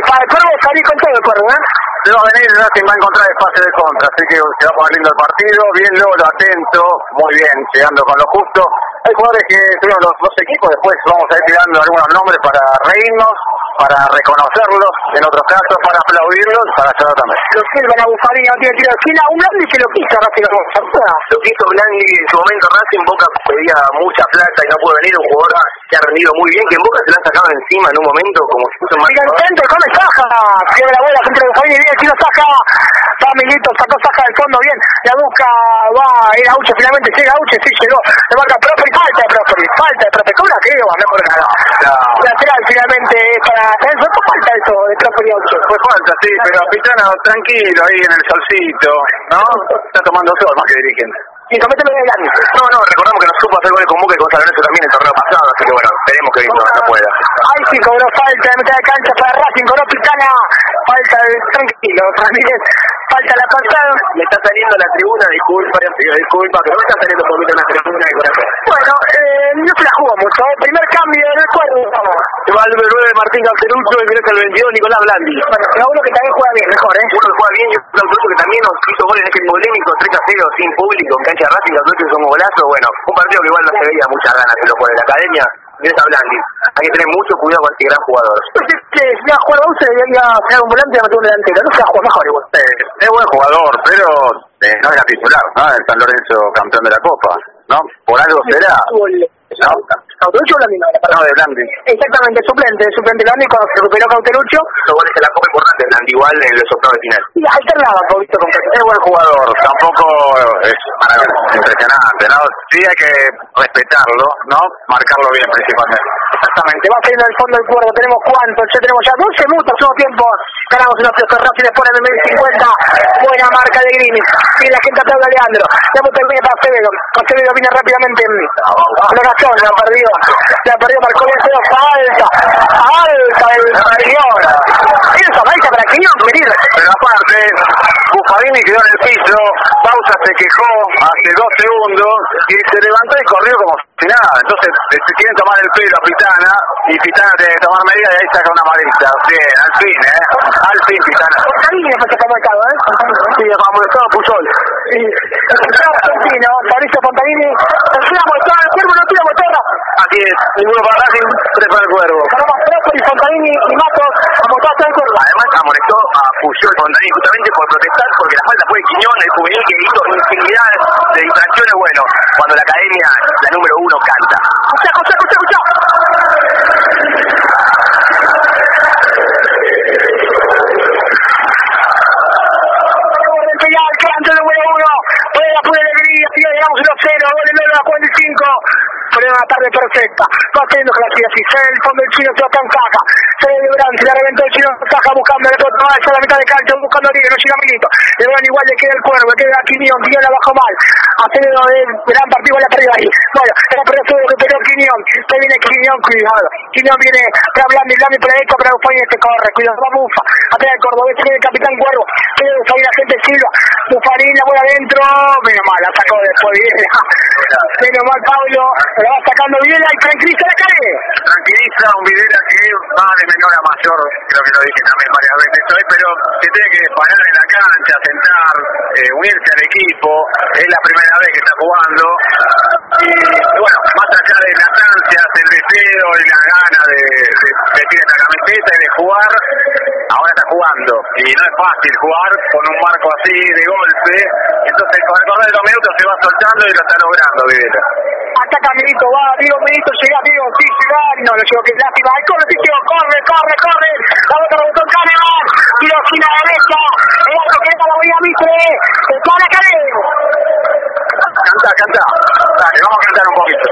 para el cuervo salir con todo el cuervo, ¿eh? Se va a venir, Racing va a encontrar espacio de contra, así que se va a poner lindo el partido, bien Lolo, atento, muy bien, llegando con lo justo. Hay jugadores que tuvieron los dos equipos, después vamos a ir tirando algunos nombres para reírnos, para reconocerlos, en otros casos para aplaudirlos, para llorar también. Lo silban a Buffarini, no tiene tiro de esquina, un Blandi que lo quiso Racing Lo quiso Blandi en su momento Racing, Boca pedía mucha plata y no puede venir un jugador que ha rendido muy bien, que en Boca se lo ha sacado encima en un momento como si fuese más. Mira el centro, come Saja, quiebra la bola, Buffarini, bien, tiro Saja, va Milito, sacó Saja del fondo, bien, la busca, va, era Auche, finalmente llega Auche, sí llegó, le marca Prosperi, falta de Prosperi, falta de Prosperi, ¿cómo la creo? No por nada. Lateral finalmente es para Enzo, ¿cómo falta eso de Prosperi Auche? Fue falta, sí, pero Pitana tranquilo ahí en el solcito, ¿no? Está tomando sol más que dirigente. Y comételo de Blandi. No, no, recordamos que no supo hacer goles con Boca y con San Lorenzo también el torneo pasado, así que bueno, esperemos que Víctor no pueda. Ahí sí cobró falta de mitad de cancha para Racing, cobró Pitana, falta de tranquilo, Ramírez, falta la pasada. Me está saliendo la tribuna, disculpa, disculpa, pero me está saliendo un poquito la tribuna de corazón. Bueno, eh, no se la jugó mucho, ¿eh? primer cambio en el cuadro. Se va el número 9 Martín Cauterucho y viene el 22 Nicolás Blandi. Bueno, pero uno que también juega bien, mejor, ¿eh? Uno que juega bien y incluso que también nos hizo goles en aquel polémico 3 a 0 sin público en cancha de Racing, los dos son golazos, bueno, un partido que igual no se veía muchas ganas de los jugadores de la academia, Ingresa Blandi. Hay que tener mucho cuidado con este gran jugador. Pues es que si va a jugar 11 debería un volante y meter un delantero. No se va a jugar mejor igual. Eh, es buen jugador, pero eh, no era titular, ¿no? El San Lorenzo campeón de la Copa, ¿no? Por algo será. ¿No? Cauterucho o Blandi? No, de Blandi. Exactamente, suplente, suplente Blandi cuando se recuperó Cauterucho. Los goles de la Copa importante, Blandi igual en los octavos de final. Y alternaba, por visto, con Es buen jugador, tampoco es impresionante, ¿no? Sí hay que respetarlo, ¿no? Marcarlo bien principalmente. Exactamente, va saliendo del fondo del cuervo, tenemos cuánto, ya tenemos ya 12 minutos, último tiempo, ganamos unos Racing después en el medio 50, buena marca de Grini, y la gente aplaude a Leandro, la puta viene para Acevedo, Acevedo viene rápidamente en la la perdió, la perdió, marcó bien cero, falta, alta el Marión, eso, falta para Quiñón, venir. Pero aparte, Buffarini quedó en el piso, Pausa se quejó hace dos segundos y se levantó y corrió como si nada. Entonces se quieren tomar el pelo a Pitana y Pitana tiene que tomar medidas y ahí saca una amarilla. Bien, al fin, ¿eh? Al fin, Pitana. Se tomó el cargo, ¿eh? Sí, como estaba Puyol. Sí. Argentino, Mauricio Fontanini, tercera motora, el cuervo no tira motora. Así es, ninguno para Racing, tres para el cuervo. Tenemos Prósperi, Fontanini y Matos, a motor hasta el cuervo. Además amonestó a Puyol Fontaní justamente por protestar porque la falta fue de Quiñón, el juvenil que hizo infinidad de infracciones. Bueno, cuando la academia, la número uno, canta. Escucha, escucha, escucha, escucha. Número uno, puede la puede alegría, llegamos 1-0, gol en la 45, pero una tarde perfecta, va así, sale el fondo del chino, se va tan caja, sale de Durán, se la reventó el chino, caja buscando el otro, a la mitad de cancha, buscando a Liga, no llega Milito, le van igual, le queda el cuervo, le queda a Quinión, Quinión la bajó mal, Acevedo del gran partido, la perdió ahí, bueno, era perdió Acevedo que perdió Quinión, ahí viene Quinión, cuidado, Quinión viene para Blandi, Blandi para esto, para Buffarini, este corre, cuidado, va Bufa, atrás el cordobés, tiene el capitán Cuervo, tiene Buffarini, la gente Silva, Buffarini la bola adentro, menos mal, la sacó después, menos mal Pablo, la va sacando bien, ahí tranquiliza la calle. Tranquiliza un Videla que va de menor a mayor, creo que lo dije también varias veces hoy, pero se tiene que parar en la cancha, sentar, eh, unirse al equipo, es la primera vez que está jugando, y bueno, más allá de las ansias, el deseo y la gana de, de vestir esta camiseta y de jugar, ahora está jugando, y no es fácil jugar con un marco así de golpe, entonces con el correr de los minutos se va soltando y lo está logrando Videla. Ataca Milito, va, Diego Milito, llega, Diego, sí, llega, no, lo llevo que lástima, ahí corre, Diego, corre, corre, corre, la bota rebotó en Kahneman, tiro esquina derecha, el alto que entra la voy a Mitre, plan académico. Canta, canta, dale, vamos a cantar un poquito.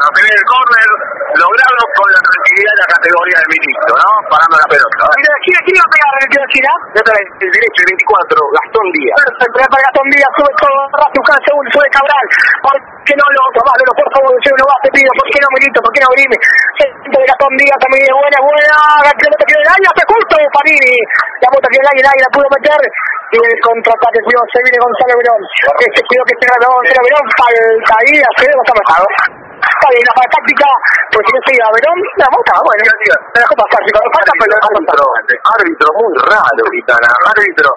Impresionante el número uno. Viene el córner, categoría del ministro, ¿no? Parando la pelota. ¿Y de Chile quién iba a pegar el de Chile? El derecho, el 24, Gastón Díaz. Perfecto, para Gastón Díaz, sube todo, cada segundo, sube Cabral. ¿Por qué no lo Tomás, no, por favor, yo no va, te pido, ¿por qué no Milito? ¿Por qué no Grime? Centro de Gastón Díaz también es buena, buena, la pelota que el año, hace justo Panini. La bota que el año, nadie la pudo meter. Y el contraataque, cuidado, se viene Gonzalo Verón. Este cuidado que se Gonzalo Verón, falta ahí, hace de está matado. Está bien, la táctica, pues si no se iba a Verón, la bota, bueno, la dejó pasar, si cuando falta, pero árbitro, árbitro muy raro, Gitana, árbitro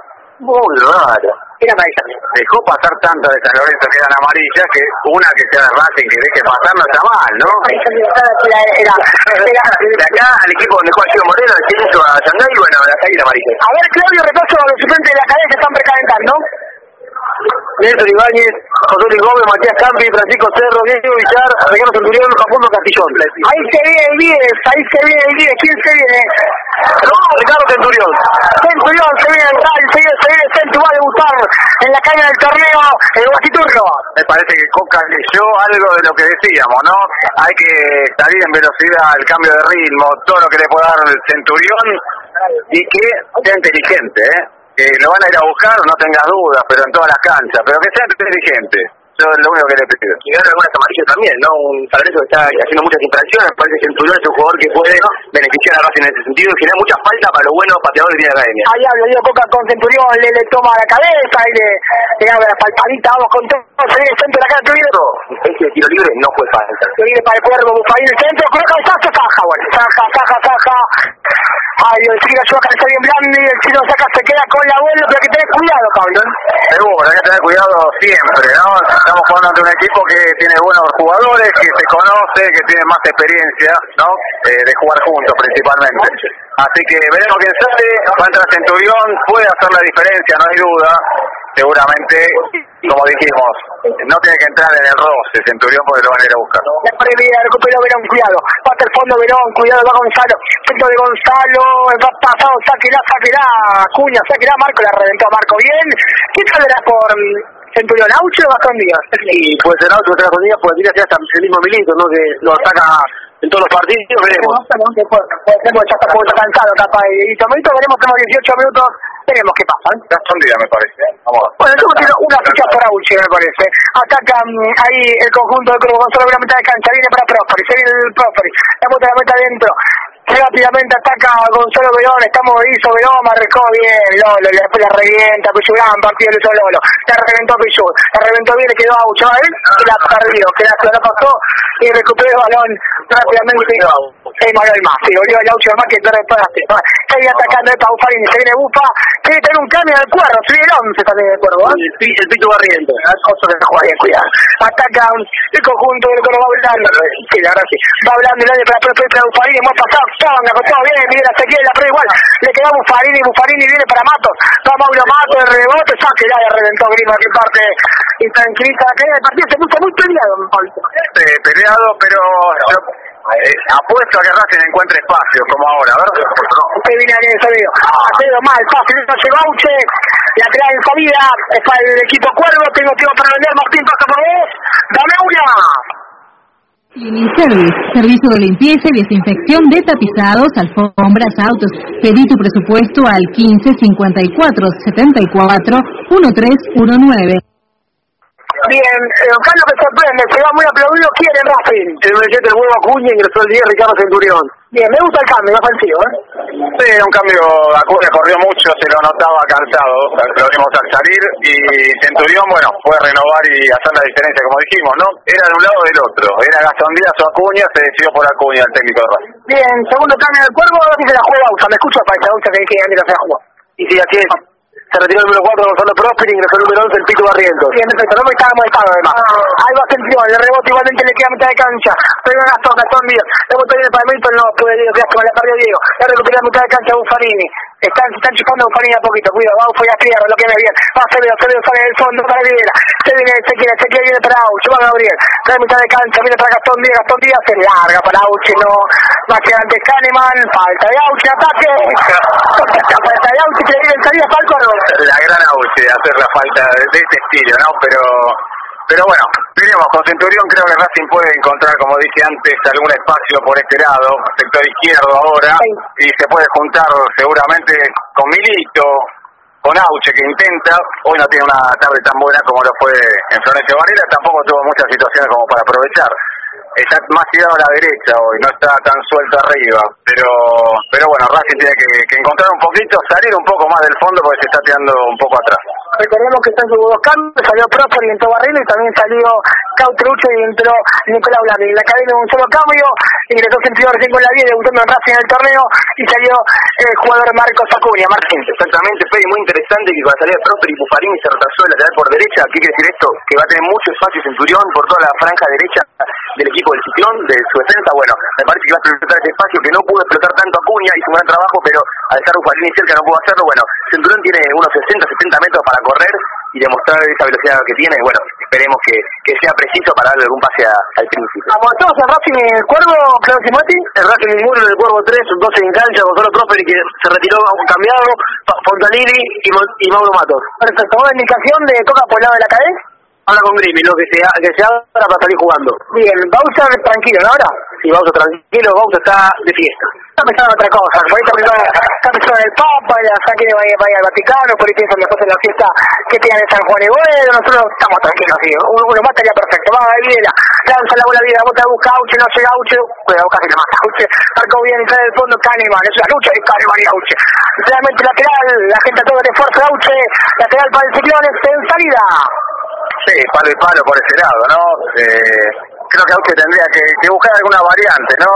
muy raro. Era amarilla. Dejó pasar tantas de San Lorenzo que eran amarillas que una que sea de Racing que deje pasar no está mal, ¿no? Era, era, De acá al equipo donde juega Chico Moreno, el hizo a Shanghái, bueno, de acá y la amarilla. A ver, Claudio, repaso a los suplentes de la cadena que están precalentando. Nelson Ibáñez, José Luis Gómez, Matías Campi, Francisco Cerro, Diego Villar, Ricardo Centurión, Facundo Castillón. Ahí se viene el 10, ahí se viene el 10, ¿quién se viene? No, Ricardo Centurión. Centurión, se viene el Ray, se viene, se viene, Centu va a debutar en la caña del torneo, el Guasiturro. Me parece que Coca leyó algo de lo que decíamos, ¿no? Hay que salir en velocidad, el cambio de ritmo, todo lo que le puede dar el Centurión y que sea inteligente, ¿eh? Que lo van a ir a buscar, no tengas dudas, pero en todas las canchas, pero que sea inteligente. Yo es lo único que le pido. Y gana algunas amarillas también, ¿no? Un San Lorenzo que está haciendo muchas infracciones, parece que Centurión es un jugador que puede beneficiar a Racing en ese sentido y genera mucha falta para los buenos pateadores de la academia. Ahí habla Diego Coca con Centurión, le, le toma la cabeza y le, le abre la palpadita, vamos con todo, se viene el centro de la cara de Tuvieron. Ese tiro libre no fue falta. Se viene para el cuervo, Bufarín, el centro, el cabezazo, Saja, bueno, Saja, Saja, Saja. Ay, el chino ayuda a caer bien blando el chino saca, se queda con la bola, pero hay que tener cuidado, Pablo. Seguro, hay que tener cuidado siempre, ¿no? Estamos jugando ante un equipo que tiene buenos jugadores, que se conoce, que tiene más experiencia, ¿no? Eh, de jugar juntos principalmente. Así que veremos quién sale, va a entrar Centurión, puede hacer la diferencia, no hay duda. Seguramente, como dijimos, no tiene que entrar en el roce Centurión porque lo van a ir a buscar. La previa, recupera Verón, cuidado. Pata el fondo Verón, cuidado, va Gonzalo. Centro de Gonzalo, va pasado, sáquela, sáquela, Cuña, sáquela, Marco, la reventó a Marco bien. ¿Quién saldrá por Centurión, Aucho o Díaz? Y puede ser Aucho, Díaz, puede decir que hasta el mismo Milito, ¿no? Que lo ataca en todos los partidos, veremos. Ser, porque ya está poco cansado, capaz. Y Tomarito veremos como 18 minutos, veremos qué pasa. ¿eh? Gastón Díaz, me parece. Vamos a ver. Bueno, yo tiro una ficha por Auche, me parece. Ataca mm, ahí el conjunto de Cruz Gonzalo por la mitad de cancha, viene para Prosperi, se viene el Prosperi, la puta la meta adentro. Rápidamente ataca a Gonzalo Verón, estamos hizo Verón, marcó bien, Lolo, después la revienta, Pichu, partido le hizo Lolo, la reventó Pichu, la reventó bien, le quedó a él, que la perdió, que la, la pasó, y recuperó el balón rápidamente. Sí, Manuel más, sí, volvió el Aucho más que pierde el pase. Se viene atacando el Paufarini, se viene Bufa, quiere tener un cambio del cuervo, se viene el 11 también del cuervo, ¿eh? El, el Pito Barriento. Oso que juega bien, cuidado. Ataca el conjunto del Coro va hablando. Sí, la verdad sí. Va hablando el año para la para Buffarini. Hemos pasado, estaban todo bien. Miguel hasta aquí, la pero igual. Le queda Buffarini. Buffarini viene para Matos. Va Mauro Matos, el rebote. Saque ya, reventó Grima. Que parte intranquiliza la caída del partido. Se puso muy peleado, Pablo. Eh, peleado, pero yo eh, apuesto a que Racing encuentre espacio, como ahora. A ver. Usted viene en el sonido. Acedo mal, fácil, no se Bauche. Lateral en salida. Es para el equipo Cuervo. Tengo tiempo para vender. Martín, pasa por vos. Dame una. Cleaning Service, servicio de limpieza y desinfección de tapizados, alfombras, autos. Pedí tu presupuesto al 15 54 74 1319. Bien, eh, don Carlos me sorprende, se va muy aplaudido, quiere Racing. El presidente del huevo Acuña ingresó el 10 Ricardo Centurión. Bien, me gusta el cambio, parecido, ¿eh? Sí, un cambio, Acuña corrió mucho, se lo notaba cansado, lo vimos al salir, y Centurión, bueno, fue renovar y hacer la diferencia, como dijimos, ¿no? Era de un lado o del otro, era Gastón Díaz o Acuña, se decidió por Acuña, el técnico de Racing. Bien, segundo cambio del cuervo, ahora sí se la juega Bausa, me escucho para esa Bausa que hay que ir a la juega. Y si aquí es. Se retiró el número 4 Gonzalo Prosper y ingresó el número 11 el Pito Barrientos. Bien, perfecto, no me estaba molestado además. Ahí va Centurión, el rebote igualmente le queda a mitad de cancha. Pero Gastón, Gastón Díaz. Rebote viene para Milton, no puede Diego, Gastón, la perdió Diego. Ya recupera a mitad de cancha Buffarini. Están, se están chupando a Buffarini a poquito, cuidado, vamos fue a Fierro, lo que viene bien. Va Acevedo, Acevedo sale del fondo para Rivera. Se viene Ezequiel, Ezequiel viene para Auche, va Gabriel. Trae mitad de cancha, viene para Gastón Díaz, Gastón Díaz se larga para Auche, no. Más que antes Kahneman, falta de Auche, ataque. Salida, Falco, no. La gran Auche, hacer la falta de, este estilo, ¿no? Pero pero bueno, veremos, con Centurión creo que Racing puede encontrar, como dije antes, algún espacio por este lado, sector izquierdo ahora, y se puede juntar seguramente con Milito, con Auche que intenta, hoy no tiene una tarde tan buena como lo fue en Florencio Varela, tampoco tuvo muchas situaciones como para aprovechar está más tirado a la derecha hoy, no está tan suelto arriba. Pero pero bueno, Racing tiene que, encontrar un poquito, salir un poco más del fondo porque se está tirando un poco atrás. Recordemos que están sus dos cambios, salió Prosper y entró Barril y también salió Cautrucho y entró Nicolás Blandi. En la cadena un solo cambio, ingresó Sentido recién con la vida, debutando en Racing en el torneo y salió el jugador Marcos Acuña. Martín. Exactamente, Fede, muy interesante que con la salida de y Bufarini se retrasó el lateral por derecha. ¿Qué quiere decir esto? Que va a tener mucho espacio Centurión por toda la franja derecha del equipo del ciclón, de su defensa, bueno, me parece que va a explotar ese espacio que no pudo explotar tanto Acuña, hizo un gran trabajo, pero al estar Ufarini cerca no pudo hacerlo, bueno, Centurión tiene unos 60, 70 metros para correr y demostrar esa velocidad que tiene, bueno, esperemos que, que sea preciso para darle algún pase al príncipe. ¿Estamos en Racing en el Cuervo, Claudio Simati? El Racing ninguno en el Cuervo 3, 12 en cancha, Gonzalo Prosperi que se retiró cambiado, Fontanini y, y Mauro Matos. Perfecto, indicación de toca por el lado de la cadena? Habla con Grimi, ¿no? Que se, que se abra para salir jugando. Bien, Bausa tranquilo, ¿no? Ahora. Sí, Bausa tranquilo, Bausa está de fiesta. Está pensando en otra cosa, por ahí está pensando, está pensando en el Papa, la saque de vaya, vaya al Vaticano, por ahí piensa después en la fiesta que tiene en San Juan de Bueno, nosotros estamos tranquilos, sí. Uno, uno más estaría perfecto, va, ahí viene, lanza la bola bien, la bota busca Auche, no llega Auche, cuidado casi le mata Auche, marcó bien y del fondo Kahneman, es una lucha de Kahneman y Auche. Realmente lateral, la gente a todo el esfuerzo de Auche, lateral para el ciclón, en salida. Sí, palo y palo por ese lado, ¿no? Eh, creo que Auche tendría que, que, buscar alguna variante, ¿no?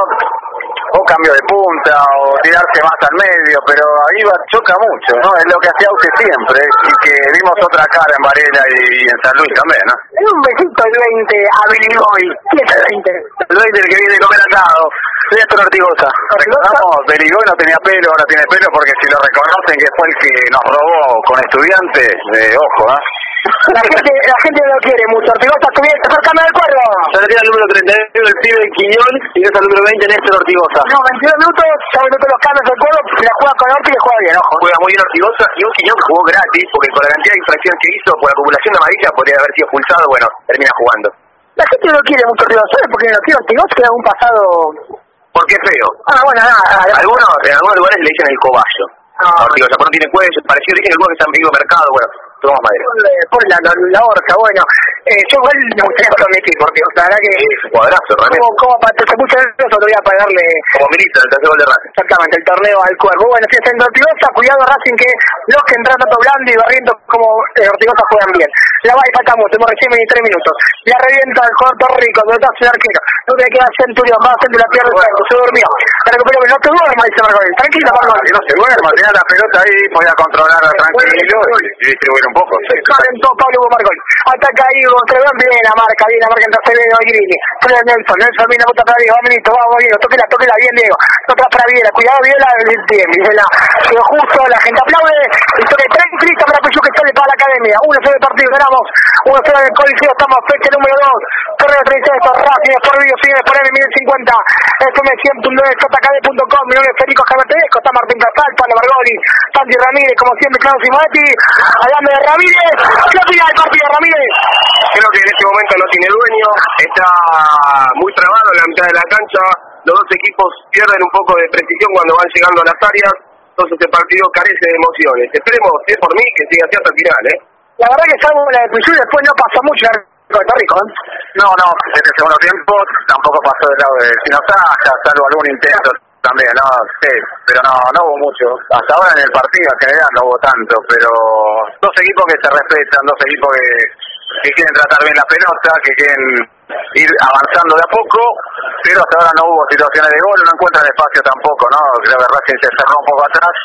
O cambio de punta, o tirarse más al medio, pero ahí va, choca mucho, ¿no? Es lo que hacía Auche siempre, y que vimos otra cara en Varela y, en San Luis también, ¿no? Un besito el 20 a Billy Boy. ¿Quién es el 20? El 20 el que viene comer asado. Soy Héctor Ortigosa. Recordamos, Beligoy no tenía pelo, ahora tiene pelo porque si lo reconocen que fue el que nos robó con estudiantes, eh, ojo, ¿eh? La gente, la gente no lo quiere mucho. Ortigosa, estuviera cercano del cuervo. Se retira el número 31, el pibe Quiñón, y es el número 20, Néstor Ortigosa. No, 22 minutos, ya minutos los cambios del cuervo, la juega con Orti y juega bien, ojo. Juega muy bien Ortigosa y un Quiñón jugó gratis, porque con la cantidad de infracciones que hizo por acumulación de amarilla podría haber sido expulsado, bueno, termina jugando. La gente no quiere mucho Ortigosa, ¿sabes? Porque no quiere Ortigosa, que un pasado porque es feo. Ah, bueno, nada. Algunos, en algunos lugares le dicen el cobayo. Ah. Ortigosa, no tiene cuello, pareció, dicen algunos que están en mercado, bueno, tomamos madera. Por la, la, la orca, bueno. Eh, yo igual me gustaría equipo, porque la verdad que... Es un cuadrazo, realmente. Como, para lo voy a pagarle... Como ministro del tercer gol de Racing. Exactamente, el torneo al cuervo. Bueno, si es en Ortigosa, cuidado Racing que los que entran tanto Blandi y Barrientos como eh, Ortigosa juegan bien. La va y faltamos, tenemos recién 23 minutos. La revienta el jugador Torrico, donde está el arquero. No tiene que dar Centurión, va a hacer la pierna bueno. se durmió. Se recuperó, no te duermas, dice Margolín. Tranquilo, Margolín. No se duerma, tenía la pelota ahí, podía controlarla tranquilo y distribuir un poco. Sí, calentó Pablo Hugo. Ataca ahí, Gonzalo, bien la marca, bien la marca entre Acevedo y Grini. Pero Nelson, Nelson viene a botar para Diego, va Milito, vamos Diego, tóquela, tóquela bien Diego. Otra para Viela, cuidado Viela, bien, Viela. Quedó justo, la gente aplaude. Y toque tranquilista para Puyú que sale para la academia. Uno solo el partido, ganamos. Uno solo en el Coliseo, estamos fecha número 2. Correo 36, Racing, por vídeo, sigue por M 1050. FM 100.9, jkd.com. Mi nombre es Federico Javier Tedesco, está Martín Casal, Pablo Margoli, Santi Ramírez, como siempre, Claudio Simonetti. Hablando de Ramírez, ¿qué opina del partido, Ramírez? Creo que en este momento no tiene dueño, está muy trabado en la mitad de la cancha, los dos equipos pierden un poco de precisión cuando van llegando a las áreas, entonces este partido carece de emociones. Esperemos, si es por mí, que siga así hasta el final, ¿eh? La verdad que salvo la de después no pasó mucho en Puerto Rico, ¿eh? No, no, en el segundo tiempo tampoco pasó del lado de Sinosaja, salvo algún intento también, no, sí, pero no, no hubo mucho. Hasta ahora en el partido en general no hubo tanto, pero dos equipos que se respetan, dos equipos que, quieren tratar bien la pelota, que quieren ir avanzando de a poco, pero hasta ahora no hubo situaciones de gol, no encuentran espacio tampoco, ¿no? Creo que se cerró un poco atrás,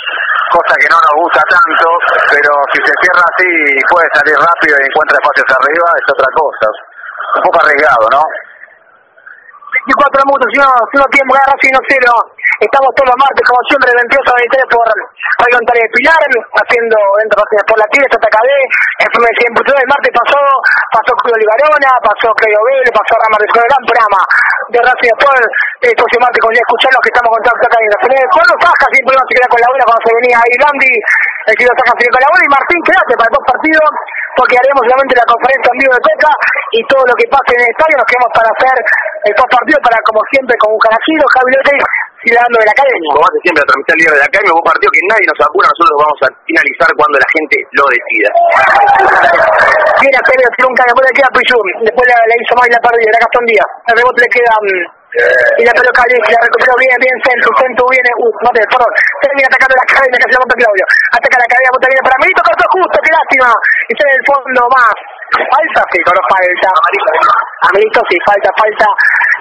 cosa que no nos gusta tanto, pero si se cierra así y puede salir rápido y encuentra espacios arriba, es otra cosa. Un poco arriesgado, ¿no? 24 minutos, si no, si no tiempo, Racing no cero. Estamos todos los martes, como siempre, 22 a 23 por Radio Antares de Pilar, haciendo dentro de por la tira, hasta KD, FM 100.9. El martes pasó, pasó Julio Libarona, pasó Claudio Vélez, pasó Rama de gran programa de Racing después, el martes con escuchar los que estamos contando acá en la final. Cuando Saja siempre no se queda con la buena cuando se venía ahí Landi, el que Saja se con la buena y Martín, quédate para dos partidos, porque haremos solamente la conferencia en vivo de Coca y todo lo que pase en el estadio nos quedamos para hacer el post para como siempre con un canajiro, Javi López ciudadano de la academia. Como hace siempre la transmisión libre de la academia, un partido que nadie nos vacuna, nosotros vamos a finalizar cuando la gente lo decida. Viene a Pérez, nunca después le queda Puyum, después le hizo mal la pérdida, era Gastón Díaz, el rebote le queda mm, y la pelota Cali, la recuperó bien, bien, centro, centro viene, uh, no te, perdón, termina atacando la que se la monta Claudio, ataca la academia, punta viene para Milito, cortó justo, qué lástima, y está en el fondo más, falta, sí, no falta, Amelito sí, falta, falta,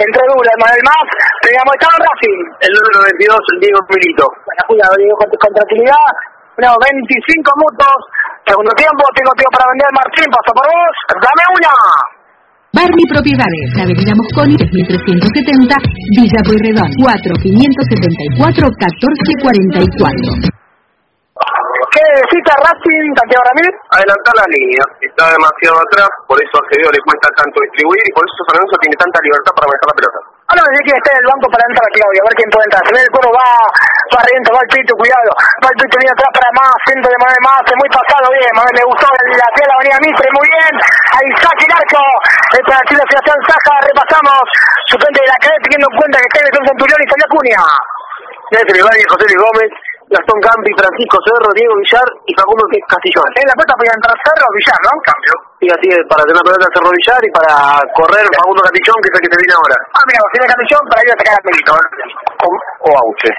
entró el Manuel más, pegamos, estaba Racing, El número 22, Diego Milito. bueno, cuidado, Diego, con, con tranquilidad, no, 25 minutos, segundo tiempo, tengo tiempo para vender, Martín, paso por vos, dame una. Barney Propiedades, Avenida Mosconi, 3370, Villa Pueyrredón, 4574-1444. ¿Qué necesita Racing, Santiago Ramírez? Adelantar la línea, está demasiado atrás, por eso a Acevedo le cuesta tanto distribuir y por eso San Lorenzo tiene tanta libertad para manejar la pelota. Ahora dice que está en el banco para entrar a Claudia, a ver quién puede entrar. Se ve el coro, va, va adentro, va el pito, cuidado. Va el pito, viene atrás para más, centro de Manuel más, muy pasado, bien, Manuel me gustó, la tía la avenida Mitre, muy bien. Ahí saque el arco, es la Sebastián Saja, repasamos. Suplente de la calle teniendo en cuenta que está en el Centurión y salió Acuña. Néstor Ibarri, José Luis Gómez, Gastón Campi, Francisco Cerro, Diego Villar y Facundo Castillón. En la puerta podía entrar Cerro Villar, ¿no? Cambio. Y así es, para tener pelota Cerro Villar y para correr Facundo Castillón, que es el que se viene ahora. Ah, mira, vos tenés Castillón para ir a sacar a Pelito. O, o Auche.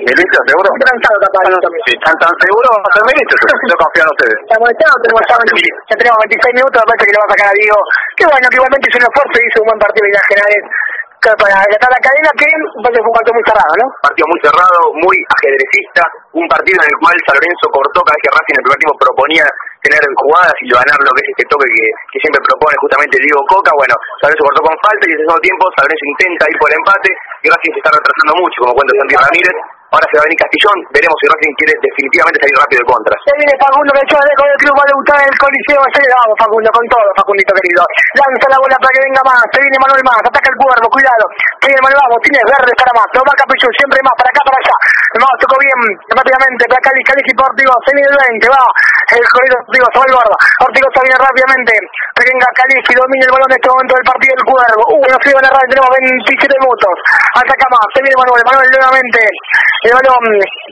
¿Melito, seguro? Capaz. Si están tan seguros, va a ser Melito. Yo confío en ustedes. Estamos molestado, tenemos ya, 20 ya tenemos 26 minutos, me parece que le va a sacar a Diego. Qué bueno, que igualmente hizo un esfuerzo y hizo un buen partido de generales que para adelantar la cadena, que que fue un partido muy cerrado, ¿no? Partido muy cerrado, muy ajedrecista, un partido en el cual San Lorenzo cortó cada vez que Racing en el primer tiempo proponía tener jugadas y ganar lo que es este toque que, que siempre propone justamente Diego Coca. Bueno, San Lorenzo cortó con falta y en ese mismo tiempo San Lorenzo intenta ir por el empate y Racing se está retrasando mucho, como cuenta Santi Ramírez. Ahora se va a venir Castillón, veremos si Racing quiere definitivamente salir rápido de contras. Se viene Facundo que echó con el club, va a debutar en el Coliseo. Se le vamos Facundo con todo, Facundito querido. Lanza la bola para que venga más. Se viene Manuel más, ataca el cuervo, cuidado. Se viene Manuel vamos, tiene verde para más. Lo va Capichú, siempre más, para acá, para allá. Más tocó bien, rápidamente, para Cali, Cali y Portigo. Se viene el 20, va. El corrido, digo, se va el gordo. Ortigo se viene rápidamente. Venga Cali y domina el balón en este momento del partido del cuervo. Uh, no se iban a errar, tenemos 27 minutos. Ataca más, se viene Manuel, Manuel nuevamente. El balón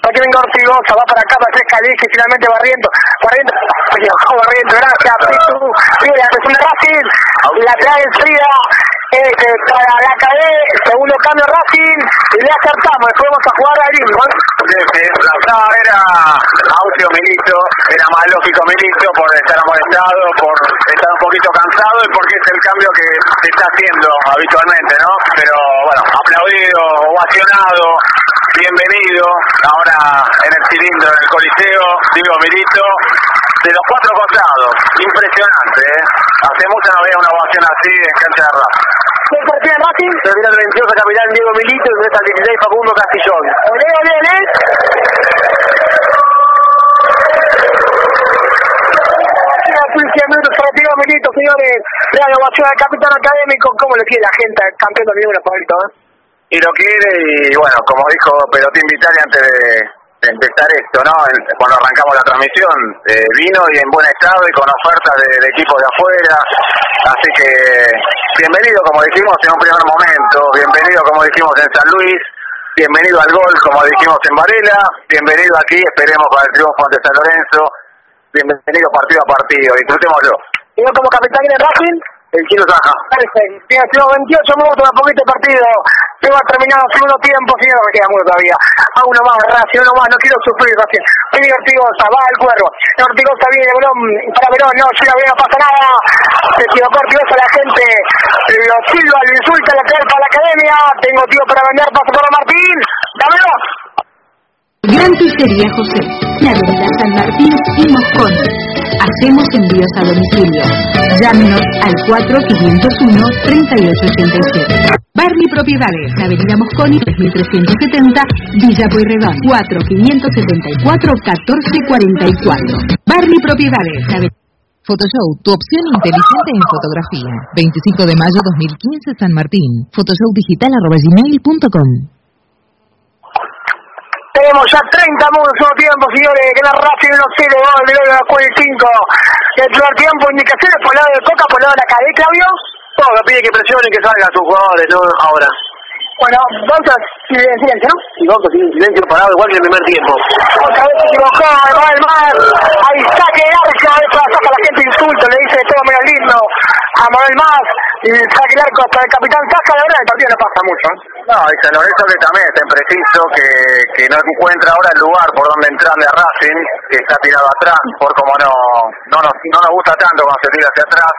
para que venga Ortigosa, va para acá, para tres Calix, y finalmente Barriento, Barriento, Barriento, gracias, Pitu, mira, es un Racing, la trae Frida, este, para la cadena, segundo cambio Racing, y le acertamos, después vamos a jugar a Lim, ¿no? No, era Aucio Milito, era más lógico Milito por estar amonestado, por estar un poquito cansado y porque es el cambio que se está haciendo habitualmente, ¿no? Pero bueno, aplaudido, ovacionado, bienvenido, ahora en el cilindro del Coliseo, digo Milito, de los cuatro costados, impresionante, ¿eh? Hace mucho no veía una ovación así en cancha de Rafa. ¿Quién partido de Racing? Termina el 22 el capitán Diego Milito y el 16 Facundo Castillón. Olé, olé, olé. minutos para Diego Milito, señores. La ovación al capitán académico. ¿Cómo le quiere la gente al campeón del libro favorito? Eh? Y lo quiere y bueno, como dijo Pelotín Vitali antes de, empezar esto, ¿no? Cuando arrancamos la transmisión, eh, vino y en buen estado y con ofertas de, de equipos de afuera, así que bienvenido como dijimos en un primer momento, bienvenido como dijimos en San Luis, bienvenido al gol como dijimos en Varela, bienvenido aquí, esperemos para el triunfo ante San Lorenzo, bienvenido partido a partido, disfrutémoslo. Yo como capitán en Racing. El Chino Saja. Perfecto. Bien, tenemos 28 minutos de poquito de partido. Se va a terminar el segundo tiempo, señor, me queda mucho todavía. A uno más, Racing, uno más, no quiero sufrir, Racing. Viene Ortigosa, va al cuervo. Ortigosa viene, Verón, para Verón, no, llega bien, no pasa nada. Se equivocó Ortigosa, la gente lo silba, lo insulta, la trae para la academia. Tengo tío para vender, paso para Martín. Dámelo. Gran Pizzería José, la San Martín y Moscón. Hacemos envíos a domicilio. Llámenos al 4501-3887. Barney Propiedades, avenida Mosconi 3370, Villa Pueyrredón, 4574-1444. Barney Propiedades, avenida... Photoshow, tu opción inteligente en fotografía. 25 de mayo 2015, San Martín. Photoshowdigital.gmail.com Tenemos ya 30 minutos en un tiempo, señores, que la Racing no sé de gol, de la el 5. El primer tiempo, indicaciones por el lado de Coca, por el lado de la cadena, Claudio. Todo, pide que presione y que salgan sus jugadores, no ahora. Bueno, vamos a silencio, ¿no? Y a en silencio parado, igual que el primer tiempo. Otra vez se equivocó, el Mar. Ahí saque el arco, saca la gente insulto, le dice todo menos lindo a Manuel Más. Y saque el arco hasta el capitán Saca, la verdad el partido no pasa mucho. ¿eh? No, y San Lorenzo que también está impreciso, que, que no encuentra ahora el lugar por donde entrarle a Racing, que está tirado atrás, por como no, no, nos, no nos gusta tanto cuando se tira hacia atrás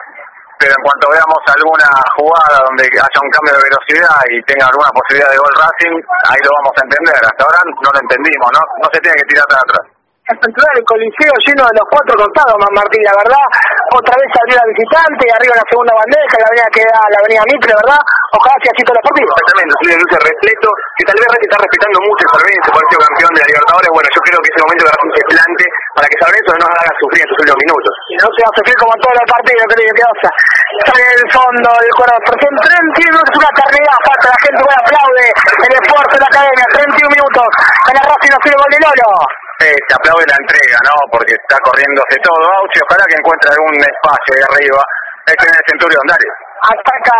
pero en cuanto veamos alguna jugada donde haya un cambio de velocidad y tenga alguna posibilidad de gol Racing, ahí lo vamos a entender. Hasta ahora no lo entendimos, ¿no? No se tiene que tirar tan atrás el coliseo lleno de los cuatro costados, más Martín, la verdad. Otra vez abrió la visitante, arriba la segunda bandeja, la avenida que da la avenida Mitre, ¿verdad? Ojalá sea así todo el partido. Exactamente, sí, de luces respeto, que tal vez está respetando mucho el San se pareció campeón de la Libertadores. Bueno, yo creo que es el momento de Racing se plante para que San Lorenzo no nos haga sufrir en sus últimos minutos. Y no se va a sufrir como en todos los partidos, creo que pasa. Sale el fondo del cuadro, por 31 minutos, una carrera, falta la gente, bueno, aplaude el esfuerzo de la academia, 31 minutos, en la Racing no sirve gol de Lolo. Eh, se aplaude la entrega, ¿no? Porque está corriéndose todo Auchi, ojalá que encuentre algún espacio ahí arriba. Este es el Centurión, dale. Ataca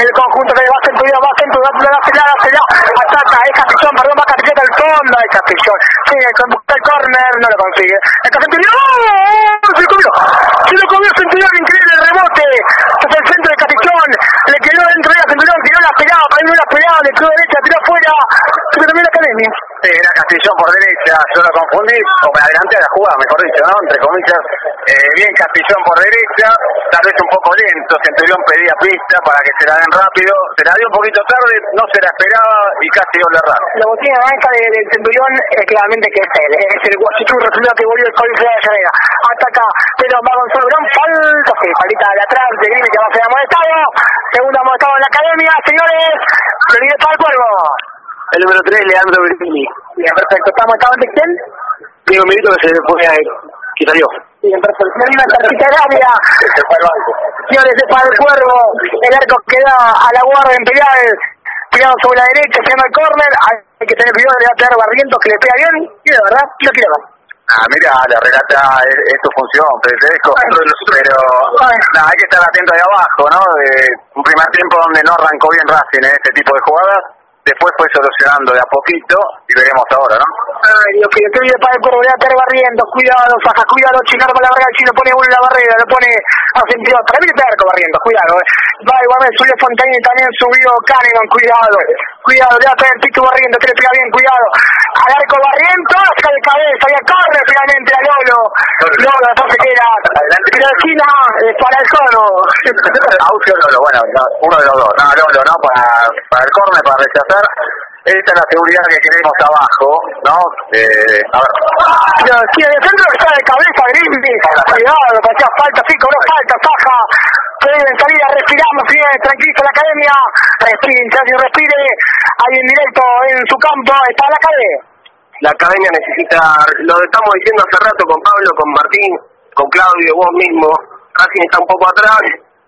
el conjunto va Centurión, va Centurión, va Centurión, va Ataca, es Capillón, perdón, va Capillón del fondo, es Capillón. Sigue con el corner, no lo consigue. Está Centurión. Se lo comió, se lo comió Centurión, increíble el rebote. Es el centro de Capillón, le quedó dentro de la Centurión, tiró la pegada, para no la pegada, le quedó derecha, tiró afuera, se terminó la academia. Era Castillón por derecha, yo lo confundí, o me adelanté a la jugada, mejor dicho, ¿no? Entre comillas, eh, bien Castillón por derecha, tal vez un poco lento, Centurión pedía pista para que se la den rápido, se la dio un poquito tarde, no se la esperaba y casi dio la rata. La botella naranja del de Centurión es claramente que es él, es el guachiturro que volvió el Coliseo de Llanera. Ataca, pero va Gonzalo Gran, falta, sí, palita de atrás, de Grime que va a ser amonestado, segundo amonestado en la academia, señores, prioridad para el cuervo. El número 3, Leandro Bertini. Bien, perfecto. ¿Estamos de quién? Diego Milito que se fue a que salió. Señor tarjeta de área. Se fue al banco. Señores, se el cuervo. El arco queda a la guardia en Pilar. Pegado sobre la derecha, se llama el córner. Hay que tener cuidado, le va a pegar Barrientos que le pega bien. Quiere, ¿verdad? Lo quiere ver. Ah, mira, la relata es, es su función, pero, pero no, hay que estar atento ahí abajo, ¿no? De un primer tiempo donde no arrancó bien Racing en este tipo de jugadas, después fue solucionando de a poquito y veremos ahora, ¿no? Ay, Dios mío, te viene para el va a barriendo, cuidado, Saja, cuidado, Chinar la barrera, el chino pone uno la barrera, lo pone a sentido, para mí te barriendo, cuidado, eh. va igualmente, subió Fontaine y también subió Canigon, cuidado, cuidado, le va a pegar el pico barriendo, que le pega bien, cuidado, al arco barriendo, saca de cabeza, ya corre finalmente a Lolo, Lolo, entonces queda, pero esquina, para el cono. Aucio Lolo, bueno, uno de los dos, no, Lolo, ¿no? Para, para el córner, para rechazar esta es la seguridad que queremos abajo, ¿no? Eh, a ver. No, si el centro está de cabeza, Grimby, cuidado, hacía falta, sí, cobró falta, Saja, pueden tranquilo la academia, respiren, si respire, ahí en directo en su campo, está la academia. La academia necesita, lo estamos diciendo hace rato con Pablo, con Martín, con Claudio, vos mismo, Racing está un poco atrás,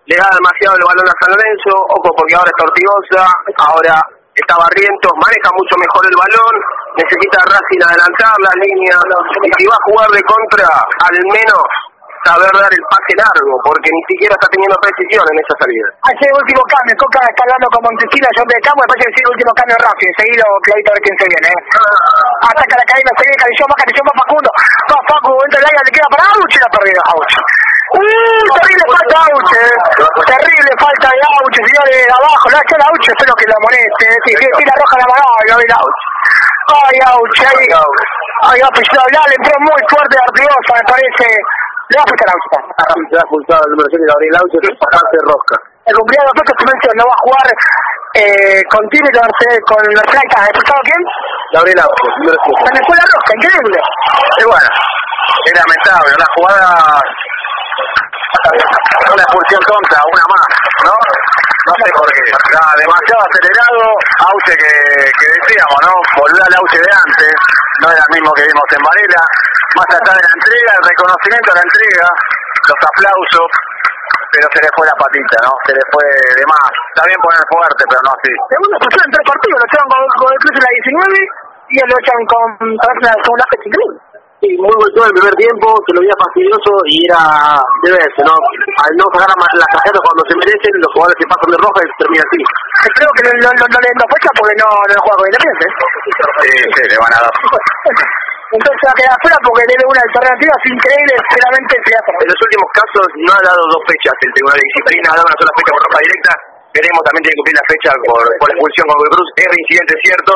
le da demasiado el balón a San Lorenzo, ojo porque ahora está Ortigosa, ahora está Barrientos, maneja mucho mejor el balón, necesita Racing adelantar la línea, y si va a jugar de contra, al menos saber dar el pase largo, porque ni siquiera está teniendo precisión en esa salida. Hace el último cambio, Coca está hablando con Montesina, John de Campo, que es el último cambio rápido, seguido, Clarito, a ver quién se viene. ¿eh? Ataca la cadena, se viene Carición, va Carición, va Facundo, va Facu, entra el área, le queda para Auche, la perdido Auche. ¡Uh! Terrible falta de Auche, terrible falta de Auche, señores, abajo, la hace la Auche, espero que la amoneste, sí, sí, sí, la roja la amarada, no ve la Auche. Ay, Auche, ahí, ay, va a hablar, le entró muy fuerte Artiosa, me parece. Le va a pulsar a Auche. Se ha pulsado el número 7 Gabriel Auche, que es pase rosca. El cumpleaños de Pepe mencionó, no va a jugar eh, con Tire con, con Mercedes. ¿Expulsado quién? Gabriel Auche, número 7. Se me fue la rosca, increíble. Y bueno, es lamentable, una jugada una expulsión tonta, una más, ¿no? No sé por qué. Está demasiado acelerado, Auche que, que decíamos, ¿no? Volvió al Auche de antes, no era el mismo que vimos en Varela. Más allá de la entrega, el reconocimiento a la entrega, los aplausos, pero se le fue la patita, ¿no? Se le fue de más. Está bien poner fuerte, pero no así. Segundo expulsión en tres partidos, lo echaron con, con el Cruz en la 19 y lo echan con, con la segunda fecha. Sí, muy buen todo el primer tiempo, se lo veía fastidioso y era de verse, ¿no? Al no sacar la- las tarjetas cuando se merecen, los jugadores que pasan de roja terminan así. Creo que no, no, no, no le den dos fechas porque no, no juega con Independiente. Sí, sí, le van a dar. Entonces va a quedar afuera porque debe una alternativa increíble, sinceramente se hace. En los últimos casos no ha dado dos fechas el Tribunal de Disciplina, ha dado una sola fecha por roja directa. Veremos, también tiene que cumplir la fecha por, por expulsión con Cruz. Es reincidente, es cierto.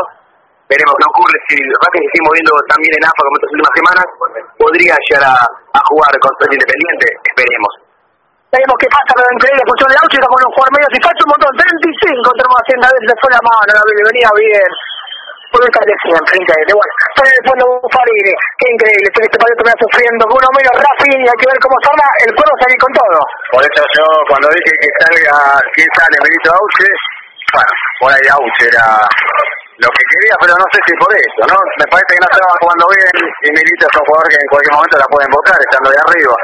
Veremos qué ocurre si Racing que sigue moviendo también en AFA como estas últimas semanas. Podría llegar a, a jugar contra el Independiente. Esperemos. Veremos qué pasa, pero increíble, escuchó el auto y está con un jugador medio si falta un montón, 35 tenemos haciendo a veces le fue la mano, la venía bien. Por esta elección, increíble. Bueno, sale el fondo Buffarini, qué increíble, este este partido termina sufriendo, con uno menos y hay que ver cómo se arma, el cuervo salir con todo. Por eso yo cuando dije que salga, quién sale, Melito Auche, bueno, por ahí Auche era lo que quería, pero no sé si por eso, ¿no? Me parece que no estaba jugando bien y Milito es un jugador que en cualquier momento la pueden votar estando de arriba.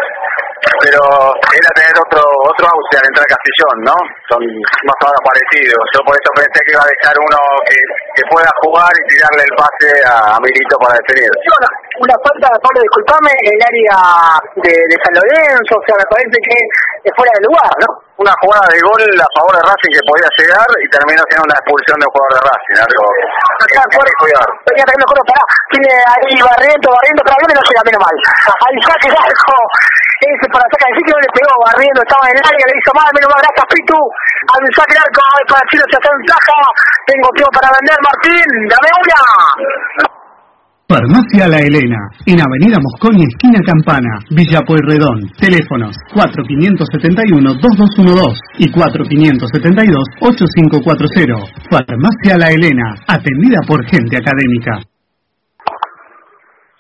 Pero era tener otro otro Auche al entrar Castillón, ¿no? Son más o menos parecidos. Yo por eso pensé que iba a dejar uno que, que pueda jugar y tirarle el pase a, a Milito para definir. Sí, bueno, una falta, Pablo, disculpame, en el área de, de San Lorenzo, o sea, me parece que es fuera de lugar, ¿no? Una jugada de gol a favor de Racing que podía llegar y terminó siendo una expulsión de un jugador de Racing, algo que. Venía también me pará, tiene ahí barriendo, barriendo, pero no no llega menos mal. Ahí saque el arco, ese para sacar, decir que no le pegó, barriendo, estaba en el área, le hizo mal, menos mal, gracias Pitu, al saque el arco, para Chile se ventaja, tengo tiempo para vender, Martín, dame una. Farmacia La Elena, en Avenida Mosconi, esquina Campana, Villa Pueyrredón. Teléfonos 4571-2212 y 4572-8540. Farmacia La Elena, atendida por gente académica.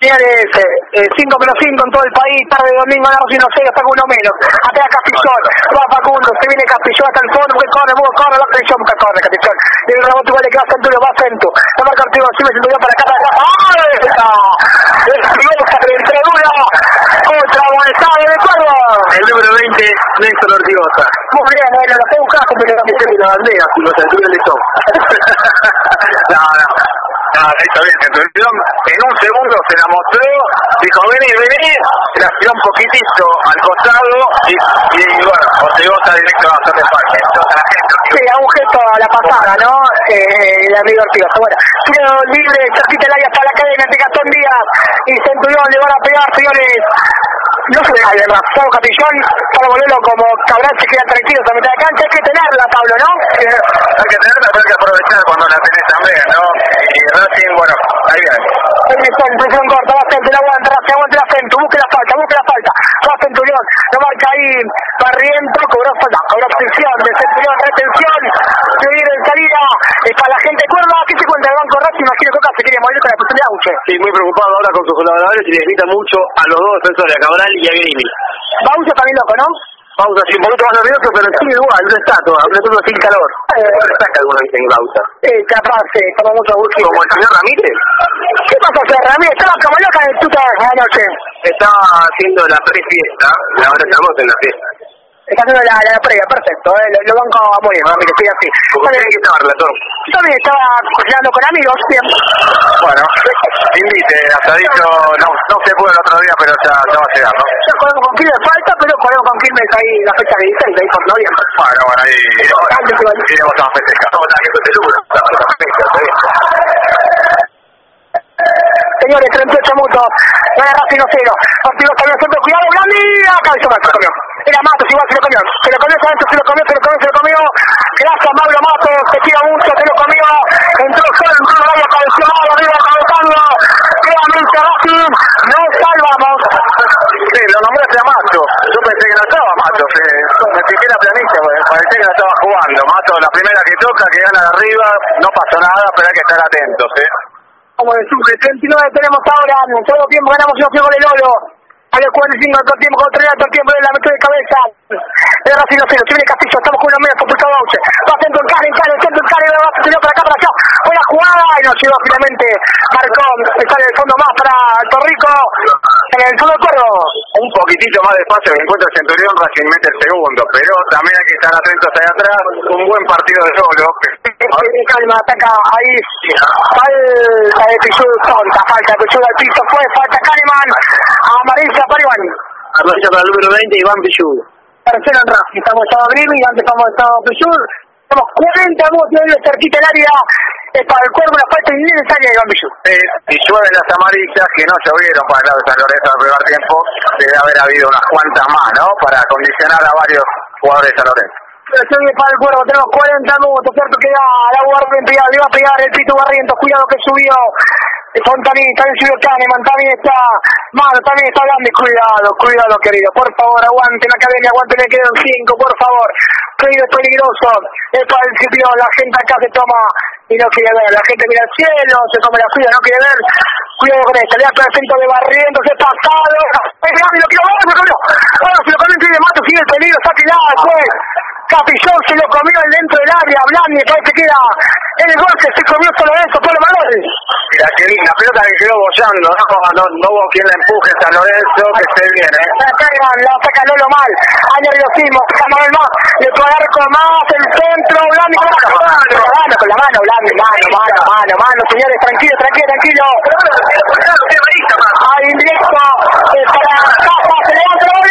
Señores, eh, 5 menos 5 en todo el país, tarde de domingo, ganamos 1 0, saca uno menos. Atrás Castillón, va Facundo, se viene Castillón hasta el fondo, que corre, corre, va Castillón, que corre Castillón. Y el rebote le queda Centurio, va Centu. La marca Arturo, sube Centurio para acá, para acá. ¡Ay! ¡Esa! ¡Esa pieza que entró dura! Contra De Cuervo. El número 20, Néstor Ortigosa. Muy bien, bueno, lo puedo buscar, pero no me Y la bandera, si los Centurión le son. No, no. No, está bien, Centurión en un segundo se la mostró, dijo vení, vení, se la tiró un poquitito al costado y, y bueno, Ortegoza directo a hacerle parte. Entonces la gente, Sí, a un gesto a la pasada, ¿no? Eh, el amigo Ortigosa. Bueno, tiro libre, cerquita el área para la cadena de Gastón Díaz y Centurión le van a pegar, señores. No se ve además, Pablo Capillón, para volverlo como Cabral se queda tranquilo a mitad de cancha, hay que tenerla, Pablo, ¿no? Eh, hay que tenerla, pero hay que aprovechar cuando la tenés también, ¿no? Y Racing, bueno, ahí viene. Ahí está, presión corta, va Centurión, la aguanta, se aguanta la Centu, busque la falta, busque la falta, va Centurión, lo marca ahí, Barriento, cobró falta, cobró presión de Centurión, retención, se viene en salida, está la gente cuerda, ¿qué se cuenta del Banco Racing? Imagino que Coca se quiere mover con la posición de Auche. Sí, muy preocupado ahora con sus colaboradores y le grita mucho a los dos defensores, a Cabral y a Grimi. Bausa también loco, ¿no? Pausa así un poquito más nervioso, pero sigue igual, no está todo, no todo sin calor. Eh, Saca alguna vez en Pausa. eh, capaz, eh, toma mucho gusto. Como el señor Ramírez, ¿Qué pasa, Fer Ramírez? Estaba como loca en el tuta anoche. estaba haciendo la pre-fiesta, la hora estamos en la fiesta. Está haciendo la, la previa, perfecto, eh, lo, lo banco a morir, Ramírez, estoy así. ¿Cómo creen que estaba, relator? Yo también estaba cocinando con amigos, bien. Bueno, invite, asadito, no, no se pudo el otro día, pero ya, ya va a llegar, ¿no? Yo conozco con Quilmes falta, pero conozco con Quilmes ahí la fecha de 16, ahí por noviembre. Bueno, bueno, ahí iremos, a festejar. No, nada, que fue el lunes, la la fecha, está bien. Señores, 38 minutos. Gana Racing 0. Partido también centro. Cuidado, Blandía. Cabezón se lo comió. Era Matos, igual se lo comió. Se lo comió, se lo comió, se lo comió, se lo comió. Gracias, Mauro Matos. Se tira mucho, se lo comió. Entró solo, entró en el área, cabeció mal, arriba, cabezando. Claramente Racing. No salvamos. Sí, lo nombraste a Mato. Yo pensé que no estaba Mato. eh, Me fijé la planilla, porque parecía que no estaba jugando. Mato, la primera que toca, que gana de arriba, no pasó nada, pero hay que estar atentos, ¿eh? Como de sufre. 39 tenemos ahora. En todo tiempo ganamos una opción con el oro. A los 45 todo tiempo, con 30 todo tiempo, la metió de cabeza. El Racing no se lo tiene Castillo, estamos con unos medios complicado Bauche. Va centro en Karen, Karen, centro en Karen, va centro para acá, para allá. Buena jugada y nos llegó finalmente Marcón. Está en el fondo más para Torrico. En el del cuervo. Un poquitito más despacio que encuentra el Centurión, Racing mete el segundo, pero también hay que estar atentos ahí atrás. Un buen partido de solo, calma, ataca ahí. Falta de Pichu, tonta, falta de Pichu al piso, fue, falta Kahneman. Amarilla para Iván. Amarilla para el número 20, Iván Pichu. Tercero en Racing, estamos en estado Grimi, antes estamos en estado Pichu. Estamos 40 minutos de cerquita el área. Es para el cuerpo una falta innecesaria de Pichu. Eh, si llueven las amarillas, que no llovieron para el lado de San Lorenzo al primer tiempo, debe haber habido unas cuantas más, ¿no? Para condicionar a varios jugadores de San Lorenzo. Pero viene para el cuervo, tenemos 40 minutos, cierto que da la guardia le va a pegar el Pito Barrientos, cuidado que subió Fontanín, también subió Kahneman, también está Mano, también está Gandhi, cuidado, cuidado querido, por favor, aguanten la academia, aguanten, le quedan 5, por favor, peligroso, peligroso, es para el sitio, la gente acá se toma y no quiere ver, la gente mira al cielo, se toma la fría, no quiere ver, cuidado con esto, le da el centro de Barrientos, es pasado, es Gandhi, lo quiero ver, se comió, ahora se lo comió, tiene mato, sigue el peligro, está tirado, después, Capillón se lo comió dentro del área, Blandi, que te queda. En el gol que se comió solo eso, Pablo Manuel. Mira, que la pelota que quedó bollando, ¿no? No, no hubo quien la empuje San Lorenzo, que esté bien, ¿eh? La la saca Lolo mal, hay nerviosismo, Manuel más, le puede dar con más, el centro, Blandi con la mano, con la mano, la mano, mano, mano, mano, mano, señores, tranquilo, tranquilo, tranquilo. Ahí indirecto, eh, para Casa, se levanta el gol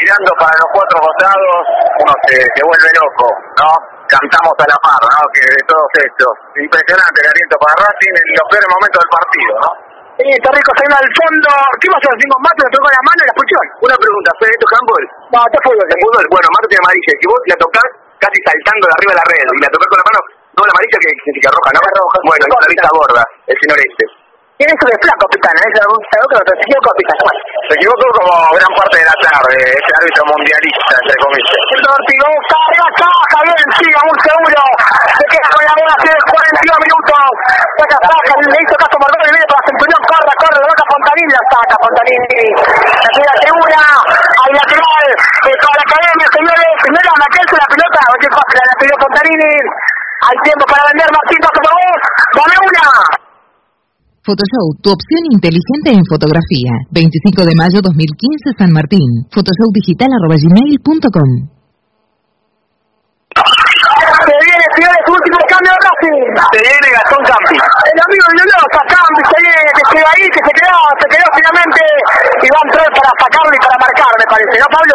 Mirando para los cuatro costados, uno se, se vuelve loco, ¿no? Cantamos a la par, ¿no? Que de todos estos. Impresionante el aliento para Racing en los peores momentos del partido, ¿no? Sí, está rico, se al fondo. ¿Qué pasó? Cinco Mato le tocó la mano y la expulsión. Una pregunta, ¿fue esto handball? No, esto es fútbol. ¿De fútbol? Bueno, Mato tiene amarilla. Si vos la tocás casi saltando de arriba de la red y la tocás con la mano, no la amarilla que significa roja, ¿no? roja. Bueno, es la vista gorda, el señor este. Tiene eso de flaco, es un otro, se equivocó, Pitana. Se equivocó como gran parte de la tarde, ese árbitro mundialista, entre comillas. El Ortigosa, arriba caja, bien, siga, muy seguro. Se queda con la bola, hace 42 minutos. Saca, saca, le hizo caso Marconi, viene para Centurión, corre, corre, la boca Fontanini, la saca Fontanini. La tira tribuna, al lateral, eh, para la academia, señores, señora, Maquelce la pelota, qué fácil, la pidió Fontanini. Hay tiempo para vender, Martín, por favor, dame una. Photoshow, tu opción inteligente en fotografía. 25 de mayo 2015, San Martín. Photoshowdigital.gmail.com Se viene, señores, su último cambio de Racing. Se viene Gastón Campi. El amigo de Lolosa, Campi, se viene, que se va ahí, que se quedó, se quedó finalmente. Y va a entrar para sacarlo y para marcar, me parece, ¿no, Pablo?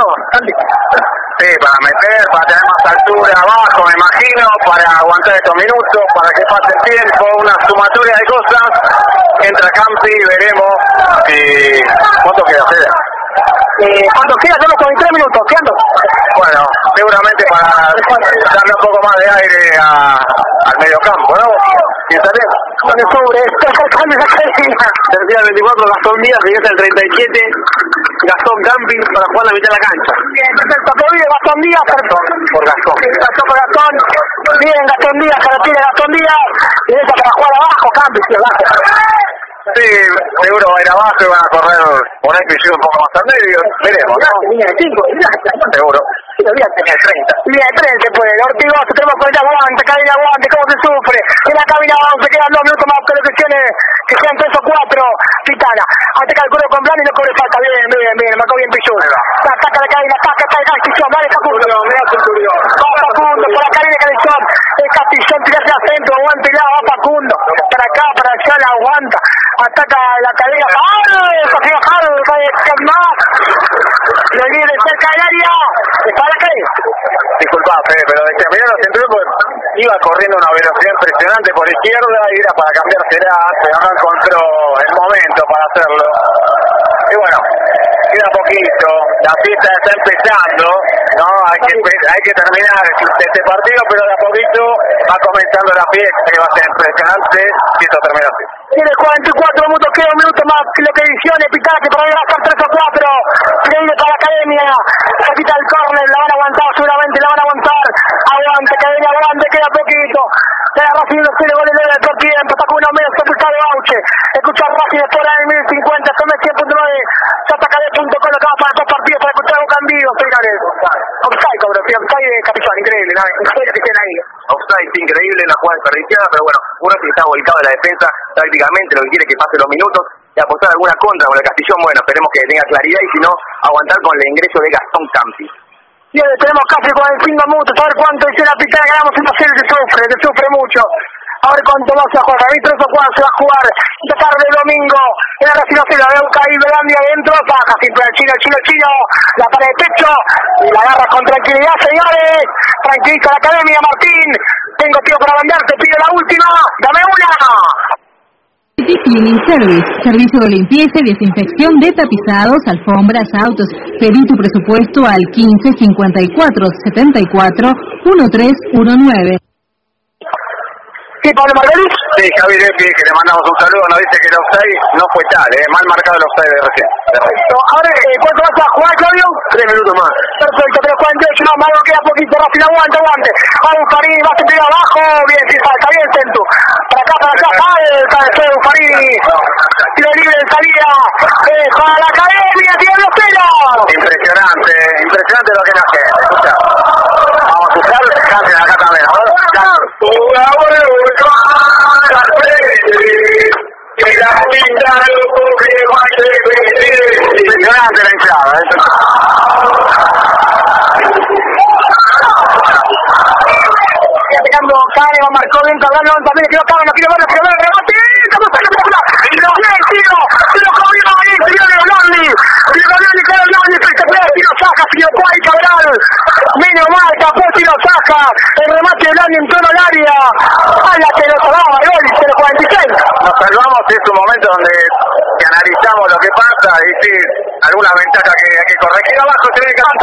Sí, para meter, para tener más altura abajo, me imagino, para aguantar estos minutos, para que pase el tiempo, una sumatoria de cosas. Entra Campi, veremos si... ¿Cuánto queda? Eh, ¿Cuánto queda? Tenemos 23 minutos, ¿qué ando? Bueno, seguramente para darle un poco más de aire a, al medio campo, ¿no? ¿Piensa bien? Con el sobre, sacando la cadena. Tercera el 24, Gastón Díaz, que el 37, Gastón Camping para jugar la mitad de la cancha. Bien, perfecto, bien, Gastón Díaz, perfecto. Por Gastón. Gastón por Gastón. Bien, Gastón Díaz, que tiene Gastón Díaz. Y esa para jugar abajo, Campi, sí, abajo. Sí, seguro va a ir abajo y van a correr por ahí que un poco más al medio. Veremos, ¿no? De 5, Seguro. Línea de 30. Línea de 30, pues. Ortigosa, tenemos por el aguante, cabina aguante, cómo se sufre. En la cabina se quedan dos minutos más que lo que tiene, que sean tres o cuatro. Pitana, ante calculo con Blandi y no cobre falta. Bien, bien, bien, marcó bien Pichu. Saca la cabina, saca el Castillón, dale Facundo. Va Facundo, por la cabina Castillón. El Castillón tira hacia centro, aguanta y va Facundo. Para acá, para allá, la aguanta. Ataca la cadena. ¡Ay! Sofía Jaro, va más. Lo viene cerca del área. La calle. Disculpa, Fede, pero terminó los centros porque iba corriendo una velocidad impresionante por izquierda y era para cambiársela, pero no encontró el momento para hacerlo. Y bueno, queda poquito, la fiesta está empezando, ¿no? Hay que, terminar este partido, pero de a poquito va comenzando la fiesta que va a ser impresionante si esto termina así. Tiene 44 minutos, queda un minuto más lo que ediciones, Pitache, por ahí va a estar 3 o 4. Increíble para la academia. Capita el córner, la van a aguantar seguramente, la van a aguantar. Aguante, academia, aguante, queda poquito. Agarra Racing, no le vuelve el por tiempo, está con una media sepultado Bauche. Escucha Racing después el 1050, FM 100.9, jkd.com, lo que va para el tocan vivo, de Offside, cabrón, Offside de Capitán, increíble, nada, increíble que estén ahí. Offside, increíble, la jugada desperdiciada, pero bueno, uno que está volcado en la defensa prácticamente, lo que quiere es que pase los minutos, y apostar alguna contra con el Castillón, bueno, esperemos que tenga claridad y si no, aguantar con el ingreso de Gastón Campi. Y tenemos casi 45 minutos, a ver cuánto dice la pitada, ganamos 1-0, se sufre, se sufre mucho. A ver cuánto más se juega, ahí 3 o 4 se va a jugar esta tarde domingo. En la se la veo caer Belandia adentro, baja siempre el chino, el chino, el chino, la para de pecho, y la agarra con tranquilidad, señores. Tranquiliza la academia, Martín. Tengo tiempo para mandar, te pido la última, dame una. Cleaning Service, servicio de limpieza y desinfección de tapizados, alfombras, autos. Pedí tu presupuesto al 15 54 74 1319. Sí, Pablo Margarit. Sí, Javier Epi, que le mandamos un saludo, nos dice que el offside no fue tal, eh, mal marcado el offside de recién. Perfecto. Ahora, eh, ¿cuánto vas a jugar, Claudio? Tres minutos más. Perfecto, pero 48, no, Mario queda poquito, Rafael, aguante, aguante. Vamos, Farini, vas a sentir abajo, bien, sí, está bien, Centu. Para acá, para acá, falta de Feu, Farini. Tiro libre de salida, eh, para la academia, tiene los pelos. Impresionante, impresionante lo que la gente, escucha. Vamos a escuchar, canten acá también, a ver. Impresionante la marcó también, quedó Kahneman, no quiere ver, no quiere ver, remate, ¡Estamos en la Y lo bien, tiro, comió ahí, tiro saca, mal, saca, el remate de en el área, a la que lo salvaba, gol, 0-46. Nos salvamos, es un momento donde que analizamos lo que pasa y sí, algunas ventajas que hay que corregir. Abajo ve que...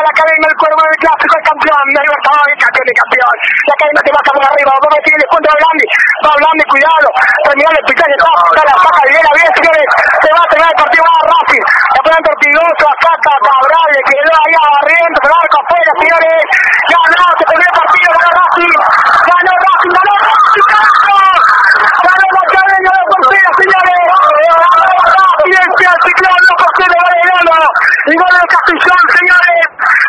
la academia, el cuervo del clásico, el campeón, de Libertadores, campeón de campeón. La academia se va a por arriba, vamos a decir descuento a Blandi. Va Blandi, cuidado. Terminar el picaje, está, está la saca bien, bien, señores. Se va a terminar el partido, va a Racing. La ponen tortigoso, a Caca, Cabral, le quedó ahí abarriendo, se va a afuera, señores. Ganó, se perdió el partido, ganó Racing. Ganó Racing, ganó Racing, ganó. Ganó la academia, dos por cero, señores. Racing, el ciclón, dos por cero, va ganando. Y gol del Castellón, señores.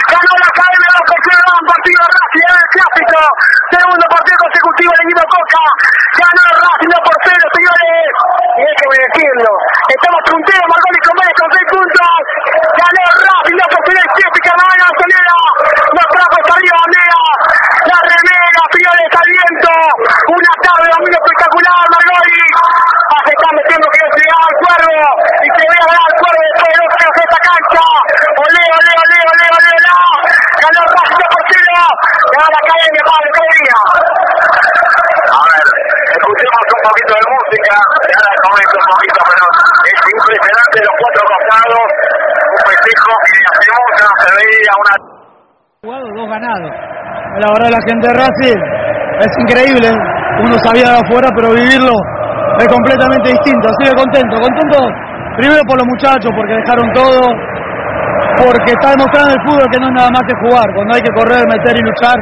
Ganó la academia, dos por cero, un partido de Racing en el clásico. Segundo partido consecutivo del equipo Coca. Ganó el Racing 2 por 0, señores. Y hay que decirlo. Estamos punteros, Margoli con medio con 6 puntos. Ganó el Racing 2 día una... Jugado dos ganados. La verdad la gente de Racing es increíble. Uno sabía de afuera, pero vivirlo es completamente distinto. Así de contento. Contento primero por los muchachos, porque dejaron todo, porque está demostrando el fútbol que no es nada más que jugar. Cuando hay que correr, meter y luchar,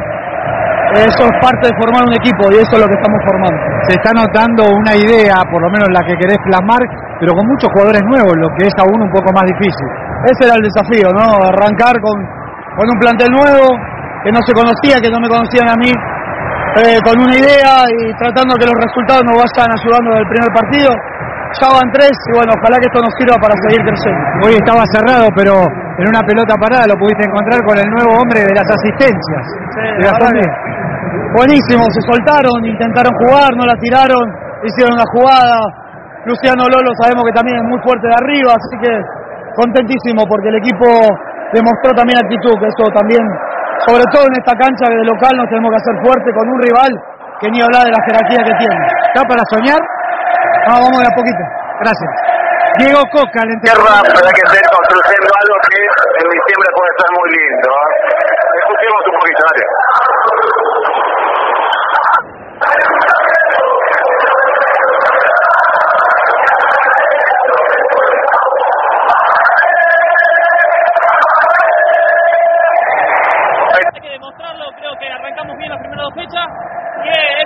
eso es parte de formar un equipo y eso es lo que estamos formando. Se está notando una idea, por lo menos la que querés plasmar, pero con muchos jugadores nuevos, lo que es aún un poco más difícil. Ese era el desafío, ¿no? Arrancar con, con un plantel nuevo, que no se conocía, que no me conocían a mí, eh, con una idea y tratando que los resultados nos vayan ayudando del primer partido. Ya van tres y bueno, ojalá que esto nos sirva para seguir creciendo. Hoy estaba cerrado, pero en una pelota parada lo pudiste encontrar con el nuevo hombre de las asistencias. Sí, buenísimo, se soltaron, intentaron jugar, no la tiraron, hicieron la jugada. Luciano Lolo sabemos que también es muy fuerte de arriba, así que contentísimo porque el equipo demostró también actitud, que eso también, sobre todo en esta cancha de local nos tenemos que hacer fuerte con un rival que ni hablar de la jerarquía que tiene. ¿Está para soñar? No, vamos de a poquito. Gracias. Diego Coca, el hay que seguir construyendo algo que en diciembre puede ser muy lindo. ¿eh? Escuchemos un poquito, dale.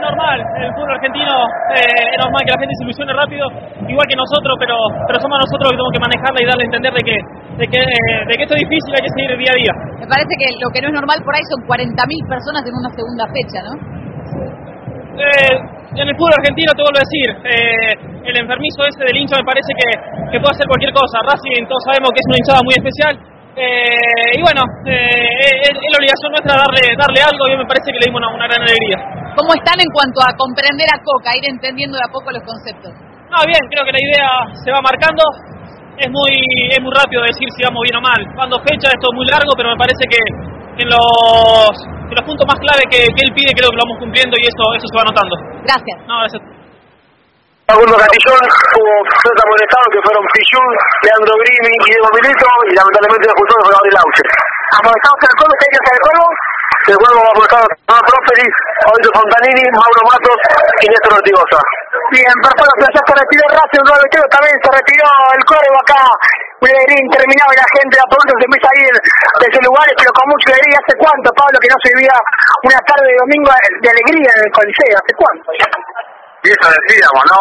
Normal, el fútbol argentino eh, es normal que la gente se ilusione rápido, igual que nosotros, pero pero somos nosotros los que tenemos que manejarla y darle a entender de que de que, eh, de que esto es difícil, hay que seguir día a día. Me parece que lo que no es normal por ahí son 40.000 personas en una segunda fecha, ¿no? Eh, en el fútbol argentino te vuelvo a decir, eh, el enfermizo ese del hincha me parece que, que puede hacer cualquier cosa. Racing todos sabemos que es una hinchada muy especial. Eh, y bueno, eh, es, es la obligación nuestra darle darle algo y me parece que le dimos una, una gran alegría. ¿Cómo están en cuanto a comprender a Coca, ir entendiendo de a poco los conceptos? No, bien, creo que la idea se va marcando. Es muy es muy rápido decir si vamos bien o mal. Cuando fecha esto es muy largo, pero me parece que en los, en los puntos más clave que, que él pide creo que lo vamos cumpliendo y eso eso se va notando. Gracias. No, gracias. Facundo Castillón tuvo tres amonestados que fueron Pichul, Leandro Grimi y Diego Milito y lamentablemente el expulsado fue Gabriel Auche. ¿Amonestados el Cuervo? ¿Usted que el Cuervo? El Cuervo va amonestado a Prósperi, Oito Fontanini, Mauro Matos y Néstor Ortigosa. Bien, perfecto, ya se retiró Racing, un nuevo también se retiró el Cuervo acá. Muy alegría interminable la gente de a poco se empieza a ir de sus lugares, pero con mucha alegría. ¿Hace cuánto, Pablo, que no se vivía una tarde de domingo de alegría en el Coliseo? ¿Hace cuánto? Y eso decíamos, ¿no?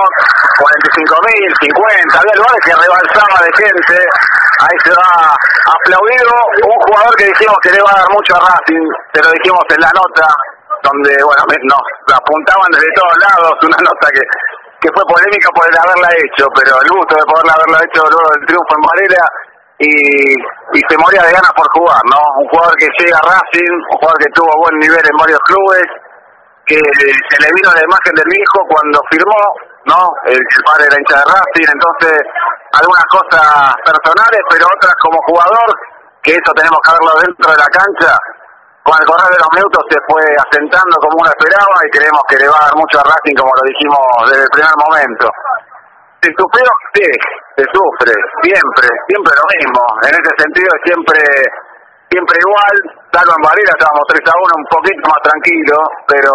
45 mil, 50, había lugares que rebalsaba de gente. Ahí se va aplaudido un jugador que dijimos que le va a dar mucho a Racing, pero dijimos en la nota, donde, bueno, nos apuntaban desde todos lados, una nota que, que fue polémica por el haberla hecho, pero el gusto de poderla haberla hecho luego del triunfo en Varela y, y se moría de ganas por jugar, ¿no? Un jugador que llega a Racing, un jugador que tuvo buen nivel en varios clubes, que se le vino la imagen del viejo cuando firmó, ¿no? El, el padre era hincha de Racing, entonces algunas cosas personales, pero otras como jugador, que eso tenemos que verlo dentro de la cancha. Con el correr de los minutos se fue asentando como uno esperaba y creemos que le va a dar mucho a Racing como lo dijimos desde el primer momento. ¿Se sufrió? Sí, se sufre, siempre, siempre lo mismo. En ese sentido siempre siempre igual, salvo en Varela estábamos 3 a 1 un poquito más tranquilo, pero,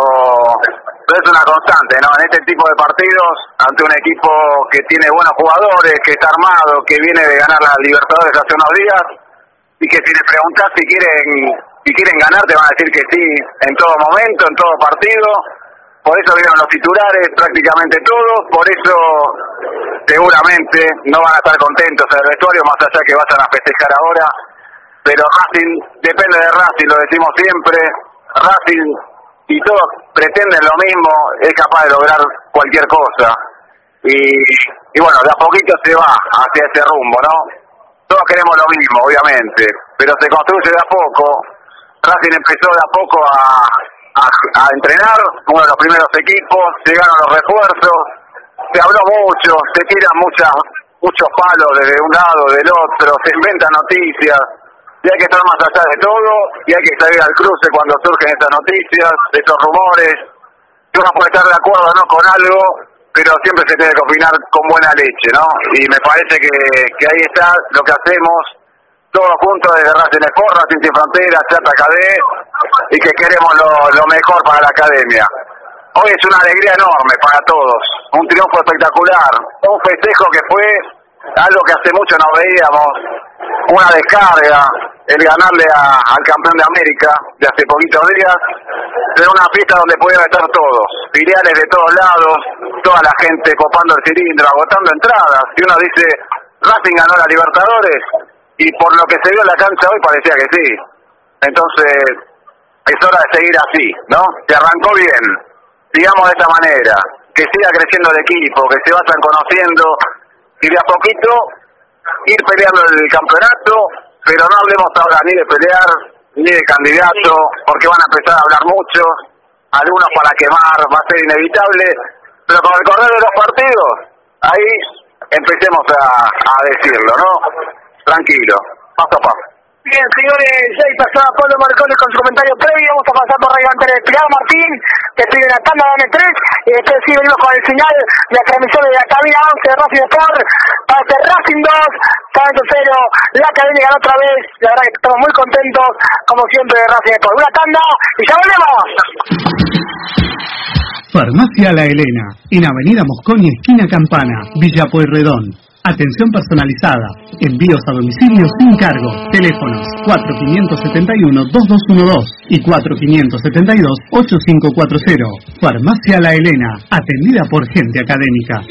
es una constante, ¿no? En este tipo de partidos, ante un equipo que tiene buenos jugadores, que está armado, que viene de ganar la Libertadores hace unos días, y que si les preguntas si quieren, si quieren ganar, te van a decir que sí, en todo momento, en todo partido, por eso vieron los titulares prácticamente todos, por eso seguramente no van a estar contentos en el vestuario, más allá que vayan a festejar ahora, pero Racing depende de Racing, lo decimos siempre, Racing y todos pretenden lo mismo, es capaz de lograr cualquier cosa. Y, y bueno, de a poquito se va hacia ese rumbo, ¿no? Todos queremos lo mismo, obviamente, pero se construye de a poco. Racing empezó de a poco a, a, a entrenar, uno de los primeros equipos, llegaron los refuerzos, se habló mucho, se tiran muchas, muchos palos desde un lado, del otro, se inventan noticias, y hay que estar más allá de todo y hay que salir al cruce cuando surgen estas noticias, estos rumores. Uno puede estar de acuerdo no con algo, pero siempre se tiene que opinar con buena leche, ¿no? Y me parece que, que ahí está lo que hacemos, todos juntos desde Racing Sport, Racing Sin Fronteras, Chata KD, y que queremos lo, lo mejor para la academia. Hoy es una alegría enorme para todos, un triunfo espectacular, un festejo que fue algo que hace mucho no veíamos, una descarga, el ganarle a- al campeón de América de hace poquitos días, de una fiesta donde pudieron estar todos, filiales de todos lados, toda la gente copando el cilindro, agotando entradas, y uno dice, Racing ganó la Libertadores, y por lo que se vio en la cancha hoy parecía que sí. Entonces, es hora de seguir así, ¿no? Se arrancó bien, digamos de esta manera, que siga creciendo el equipo, que se vayan conociendo y de a poquito ir peleando el campeonato, pero no hablemos ahora ni de pelear ni de candidato, porque van a empezar a hablar mucho, algunos para quemar, va a ser inevitable, pero con el correr de los partidos, ahí empecemos a, a decirlo, ¿no? Tranquilo, paso a paso. Bien, señores, ahí pasaba Pablo Marcones con su comentario previo. Vamos a pasar por Radio Antes de Pilar Martín, te pide una tanda, dame tres. Y después sí venimos con el final de la transmisión de la cabina 11 de Racing Sport. Para este Racing 2, Santo 0. La academia ganó otra vez. La verdad que estamos muy contentos, como siempre, de Racing Sport. Una tanda y ya volvemos. Farmacia La Elena, en Avenida Mosconi, esquina Campana, Villa Pueyrredón. Atención personalizada, envíos a domicilio sin cargo. Teléfonos 4571-2212 y 4572-8540. Farmacia La Elena, atendida por gente académica.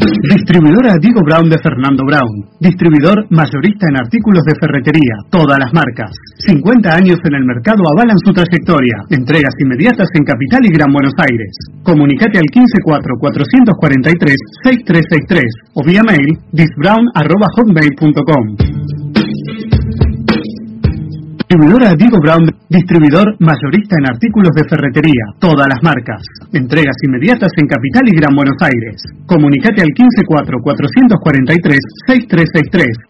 Distribuidora Diego Brown de Fernando Brown. Distribuidor mayorista en artículos de ferretería. Todas las marcas. 50 años en el mercado avalan su trayectoria. Entregas inmediatas en Capital y Gran Buenos Aires. Comunicate al 154-443-6363 o vía mail disbrown.hotmail.com. Distribuidora Diego Brown, distribuidor mayorista en artículos de ferretería, todas las marcas. Entregas inmediatas en Capital y Gran Buenos Aires. Comunicate al 154-443-6363.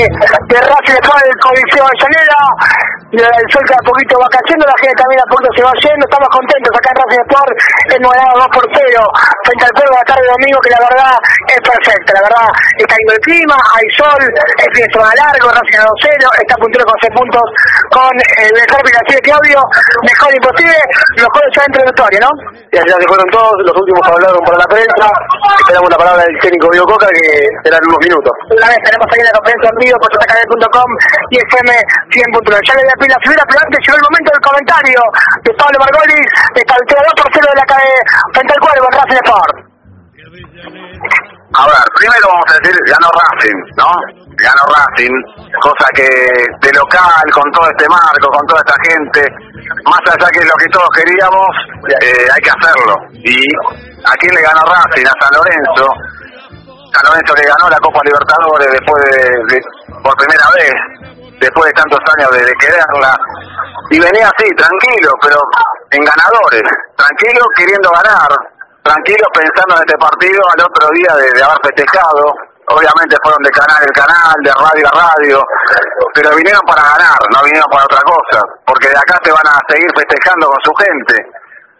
de Racing del Coliseo. El sol que a poquito va cayendo, la gente también a poquito se va yendo. Estamos contentos acá en Racing Sport, en Nuevo 2 por 0, frente al juego de la tarde de domingo, que la verdad es perfecta. La verdad, está lindo el clima, hay sol, es fin de semana largo, Racing a 2-0, está puntero con 6 puntos con el mejor financiero de Claudio, mejor imposible, los juegos ya dentro del vestuario, ¿no? Y allá se fueron todos, los últimos hablaron para la prensa. Esperamos la palabra del técnico Diego Coca que será en unos minutos. Una vez tenemos ahí la conferencia en vivo por jkd.com y FM 100.9. Ya le voy a pedir la figura, pero antes llegó el momento del comentario de Pablo Margolis, de Caltera 2 por 0 de la calle frente al con Racing Sport. A ver, primero vamos a decir, ganó Racing, ¿no? Ganó Racing, cosa que de local, con todo este marco, con toda esta gente, más allá que lo que todos queríamos, eh, hay que hacerlo. ¿Y a quién le ganó Racing? A San Lorenzo. San Lorenzo le ganó la Copa Libertadores después de, de- por primera vez, después de tantos años de, de quererla. Y venía así, tranquilo, pero en ganadores, tranquilo queriendo ganar, tranquilo pensando en este partido al otro día de, haber festejado. Obviamente fueron de canal en canal, de radio a radio, pero vinieron para ganar, no vinieron para otra cosa, porque de acá se van a seguir festejando con su gente.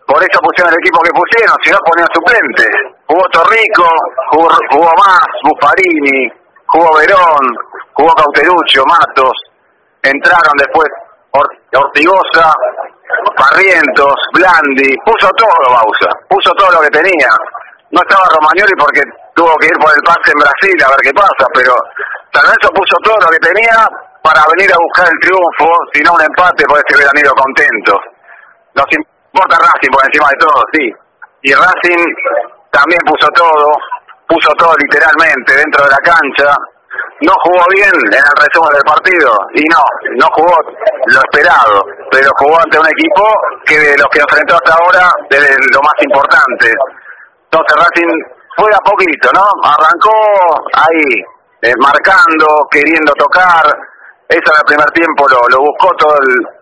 Por eso pusieron el equipo que pusieron, si no ponían suplentes. Jugó Torrico, jugó, jugó Más, Buffarini, jugó Verón, jugó Cauteruccio, Matos. Entraron después Or- Ortigosa, Barrientos, Blandi. Puso todo Bausa, puso todo lo que tenía. No estaba Romagnoli porque tuvo que ir por el pase en Brasil a ver qué pasa, pero San Lorenzo puso todo lo que tenía para venir a buscar el triunfo, si no un empate, pues se hubieran ido contentos. Nos importa Racing por encima de todo, sí. Y Racing también puso todo, puso todo literalmente dentro de la cancha. No jugó bien en el resumen del partido y no, no jugó lo esperado, pero jugó ante un equipo que de los que enfrentó hasta ahora es lo más importante. Entonces Racing fue a poquito, ¿no? Arrancó ahí, eh, marcando, queriendo tocar, eso en el primer tiempo lo, lo buscó todo el,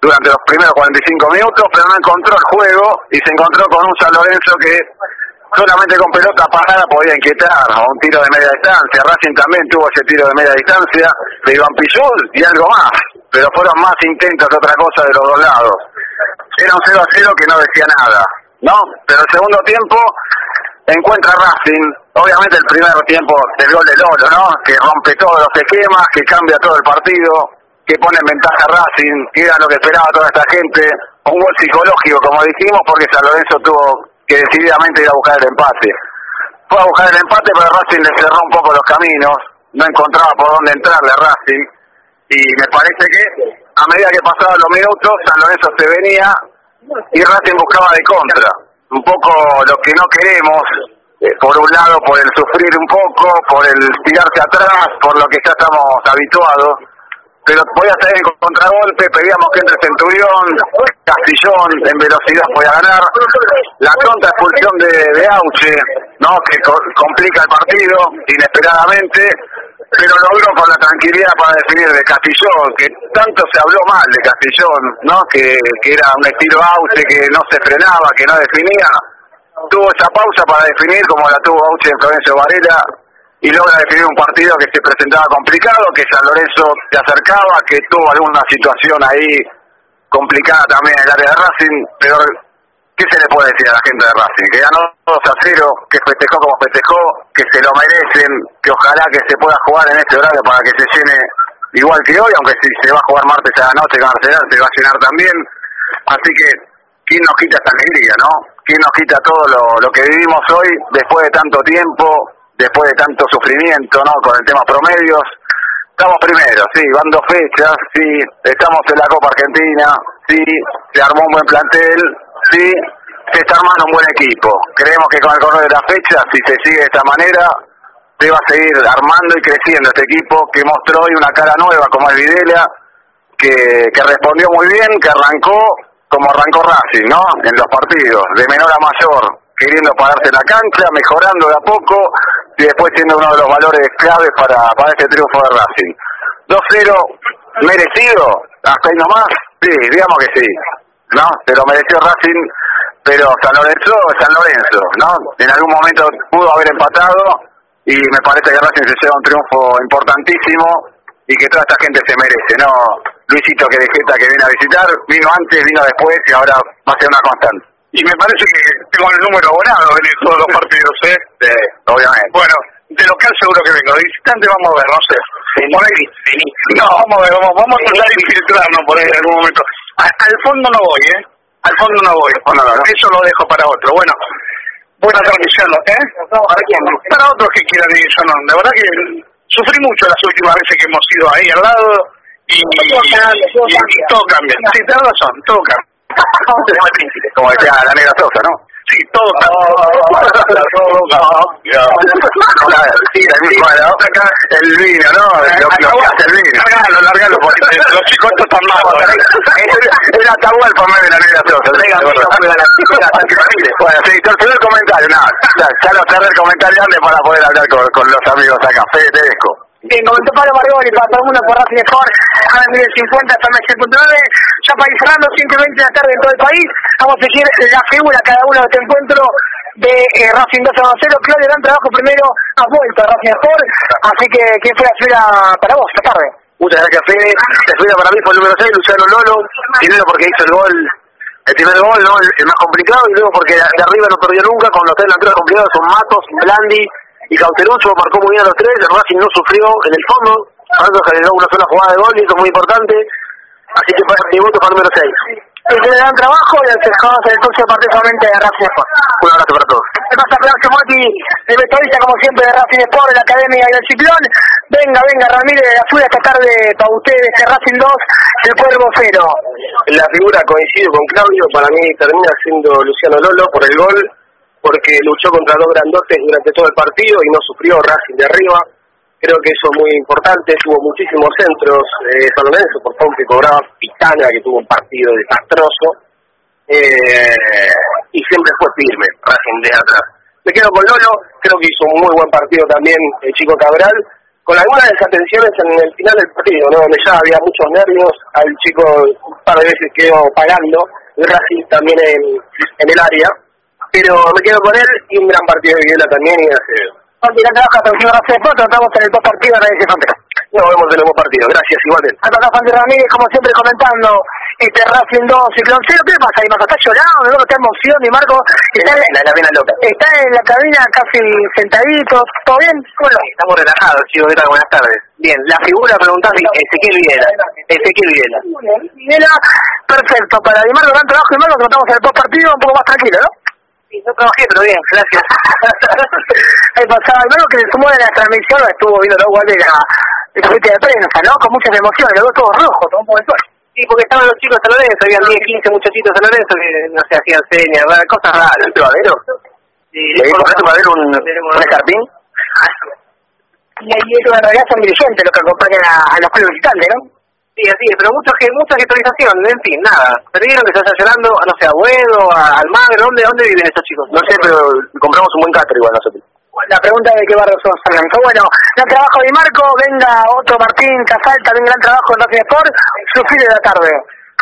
durante los primeros 45 minutos, pero no encontró el juego y se encontró con un San Lorenzo que solamente con pelota parada podía inquietar a un tiro de media distancia. Racing también tuvo ese tiro de media distancia de Iván Pillul y algo más, pero fueron más intentos que otra cosa de los dos lados. Era un 0 a 0 que no decía nada, ¿no? Pero el segundo tiempo encuentra Racing, obviamente el primer tiempo del gol de Lolo, ¿no? Que rompe todos los esquemas, que cambia todo el partido, que pone en ventaja a Racing, que era lo que esperaba toda esta gente. Un gol psicológico, como dijimos, porque San Lorenzo tuvo que decididamente ir a buscar el empate. Fue a buscar el empate, pero Racing le cerró un poco los caminos, no encontraba por dónde entrarle a Racing, y me parece que a medida que pasaban los minutos, San Lorenzo se venía y Racing buscaba de contra. Un poco lo que no queremos, eh, por un lado por el sufrir un poco, por el tirarse atrás, por lo que ya estamos habituados pero podía salir en contragolpe, pedíamos que entre Centurión, Castillón en velocidad podía ganar, la tonta expulsión de, de Auche, ¿no? que complica el partido inesperadamente, pero logró con la tranquilidad para definir de Castillón, que tanto se habló mal de Castillón, ¿no? que, que era un estilo Auche que no se frenaba, que no definía, tuvo esa pausa para definir como la tuvo Auche en Florencio Varela, y logra definir un partido que se presentaba complicado, que San Lorenzo se acercaba, que tuvo alguna situación ahí complicada también en el área de Racing, pero ¿qué se le puede decir a la gente de Racing? Que ganó 2 a 0, que festejó como festejó, que se lo merecen, que ojalá que se pueda jugar en este horario para que se llene igual que hoy, aunque si se va a jugar martes a la noche, se va a llenar también. Así que, ¿quién nos quita esta alegría, no? ¿Quién nos quita todo lo, lo que vivimos hoy después de tanto tiempo, después de tanto sufrimiento, ¿no? Con el tema promedios. Estamos primero, sí, van dos fechas, sí, estamos en la Copa Argentina, sí, se armó un buen plantel, sí, se está armando un buen equipo. Creemos que con el correr de la fecha, si se sigue de esta manera, se va a seguir armando y creciendo este equipo que mostró hoy una cara nueva como es Videla, que, que respondió muy bien, que arrancó como arrancó Racing, ¿no? En los partidos, de menor a mayor, queriendo pararse la cancha, mejorando de a poco y después siendo uno de los valores claves para, para este triunfo de Racing. 2-0, merecido, hasta ahí nomás, sí, digamos que sí, ¿no? Se lo mereció Racing, pero San Lorenzo San Lorenzo, ¿no? En algún momento pudo haber empatado y me parece que Racing se lleva un triunfo importantísimo y que toda esta gente se merece, ¿no? Luisito que que viene a visitar, vino antes, vino después y ahora va a ser una constante y me parece que tengo el número abonado en todos los partidos, ¿eh? Sí, obviamente. Bueno, de local seguro que vengo, de visitante vamos a ver, no sé. Por ahí, no, vamos a ver, vamos, vamos a tratar de infiltrarnos por ahí en algún momento. al fondo no voy, ¿eh? Al fondo no voy. Eso lo dejo para otro. Bueno, buena transmisión, ¿eh? ¿Para quién? Para otros que quieran ir, yo no. De verdad que sufrí mucho las últimas veces que hemos ido ahí al lado y, y, y todo cambia. Sí, tenés razón, todo cambia como decía la negra Sosa, ¿no? Sí, todo. Sí, el mismo, el vino, ¿no? Lo, que hace el vino. Largalo, largalo, porque los chicos estos están mal. Era Atahual para mí de la negra Sosa. Bueno, sí, tercer el comentario, nada. Ya lo cerré el comentario antes para poder hablar con, los amigos acá. Fede, te. Bien, comentó Pablo Margoli para todo el mundo por Racing Sport, a las 1050 hasta mes.9, ya para ir cerrando 120 de la tarde en todo el país, vamos a seguir la figura cada uno de este encuentro de eh, Racing 2 a 0, Claudio, gran trabajo primero, ha vuelto a Racing Sport, así que ¿qué fue la figura para vos esta tarde? Muchas gracias Fede, la figura para mí fue el número 6, Luciano Lolo, primero porque hizo el gol el primer gol, ¿no? El, más complicado, y luego porque de arriba no perdió nunca, con los tres delanteros complicados son Matos, Blandi y Cauterucho marcó muy bien a los tres, el Racing no sufrió en el fondo, Aldo generó una sola jugada de gol y eso es muy importante, así que para el minuto para número 6. El gran trabajo y el dejamos en el próximo partido solamente de Racing Sport. Un abrazo para todos. ¿Qué pasa, Claudio Moti, el vestuarista como siempre de Racing Sport, de la Academia y del Ciclón? Venga, venga, Ramírez, de afuera esta tarde para ustedes, este Racing 2, el Cuervo 0. La figura coincido con Claudio, para mí termina siendo Luciano Lolo por el gol, porque luchó contra dos grandotes durante todo el partido y no sufrió Racing de arriba. creo que eso es muy importante, tuvo muchísimos centros, eh, San Lorenzo por favor que cobraba Pitana, que tuvo un partido desastroso, eh, y siempre fue firme, Racing de atrás. Me quedo con Lolo, creo que hizo un muy buen partido también el chico Cabral, con algunas desatenciones en el final del partido, ¿no? donde ya había muchos nervios, al chico un par de veces quedó pagando, y Racing también en, en el área, pero me quedo con él y un gran partido de Videla también y Acevedo. Mira, trabaja Sport, estamos en el dos partidos de la Frontera. Nos vemos en el buen partido, gracias igualmente. Acá está Juan Ramírez, como siempre, comentando este Racing 2, Ciclón 0. ¿Qué pasa ahí, Marco? ¿Está llorando? ¿No está emoción? Y Marco está, La, la, la loca. está en la cabina casi sentadito. ¿Todo bien? Bueno, Estamos relajados, chicos, ¿qué tal? Buenas tardes. Bien, la figura preguntás, Ezequiel Videla. Ezequiel Videla. Videla, perfecto. Para Di Marco, gran trabajo. Di Marco, que estamos en el post partido un poco más tranquilo, ¿no? No trabajé, pero bien, gracias. el pasado, Marco, que se sumó en la transmisión, estuvo viendo la igual de la, de la gente de prensa, ¿no? Con muchas emociones, los dos todos rojos, todo un poco de sol. Sí, porque estaban los chicos de San Lorenzo, habían 10, 15 muchachitos de San Lorenzo que no se hacían señas, cosas raras. ¿El probadero? Sí, ¿Le dijo a tu probadero un, un escarpín? Y ahí eso en realidad son dirigentes los que acompañan a, a los clubes visitantes, ¿no? Sí, así es, pero mucha, ge- mucha gestualización, en fin, nada. Perdieron que vayan llorando, a, no sé, a Buedo, a Almagro, ¿dónde, ¿dónde viven estos chicos? No sé, pero compramos un buen catre igual nosotros. La pregunta de qué barrio sos, Fernando. Bueno, gran trabajo de Marco, venga otro Martín Casal, también gran trabajo en Racing Sport, sufrir de la tarde.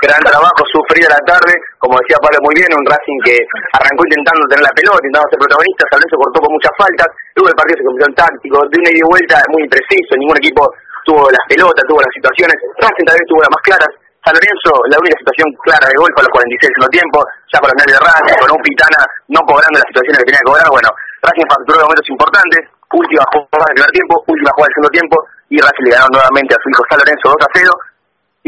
Gran trabajo, sufrido a la tarde, como decía Pablo muy bien, un Racing que arrancó intentando tener la pelota, intentando ser protagonista, San Lorenzo cortó con muchas faltas, luego el partido se convirtió en táctico, de una y vuelta muy impreciso, ningún equipo tuvo las pelotas, tuvo las situaciones, Racing tal vez tuvo las más claras, San Lorenzo la única situación clara de gol fue a los 46 del segundo tiempo, ya con los nervios de Racing, con un Pitana no cobrando las situaciones que tenía que cobrar, bueno, Racing facturó momentos importantes, última jugada del primer tiempo, última jugada del segundo tiempo, y Racing le ganó nuevamente a su hijo San Lorenzo 2 a 0,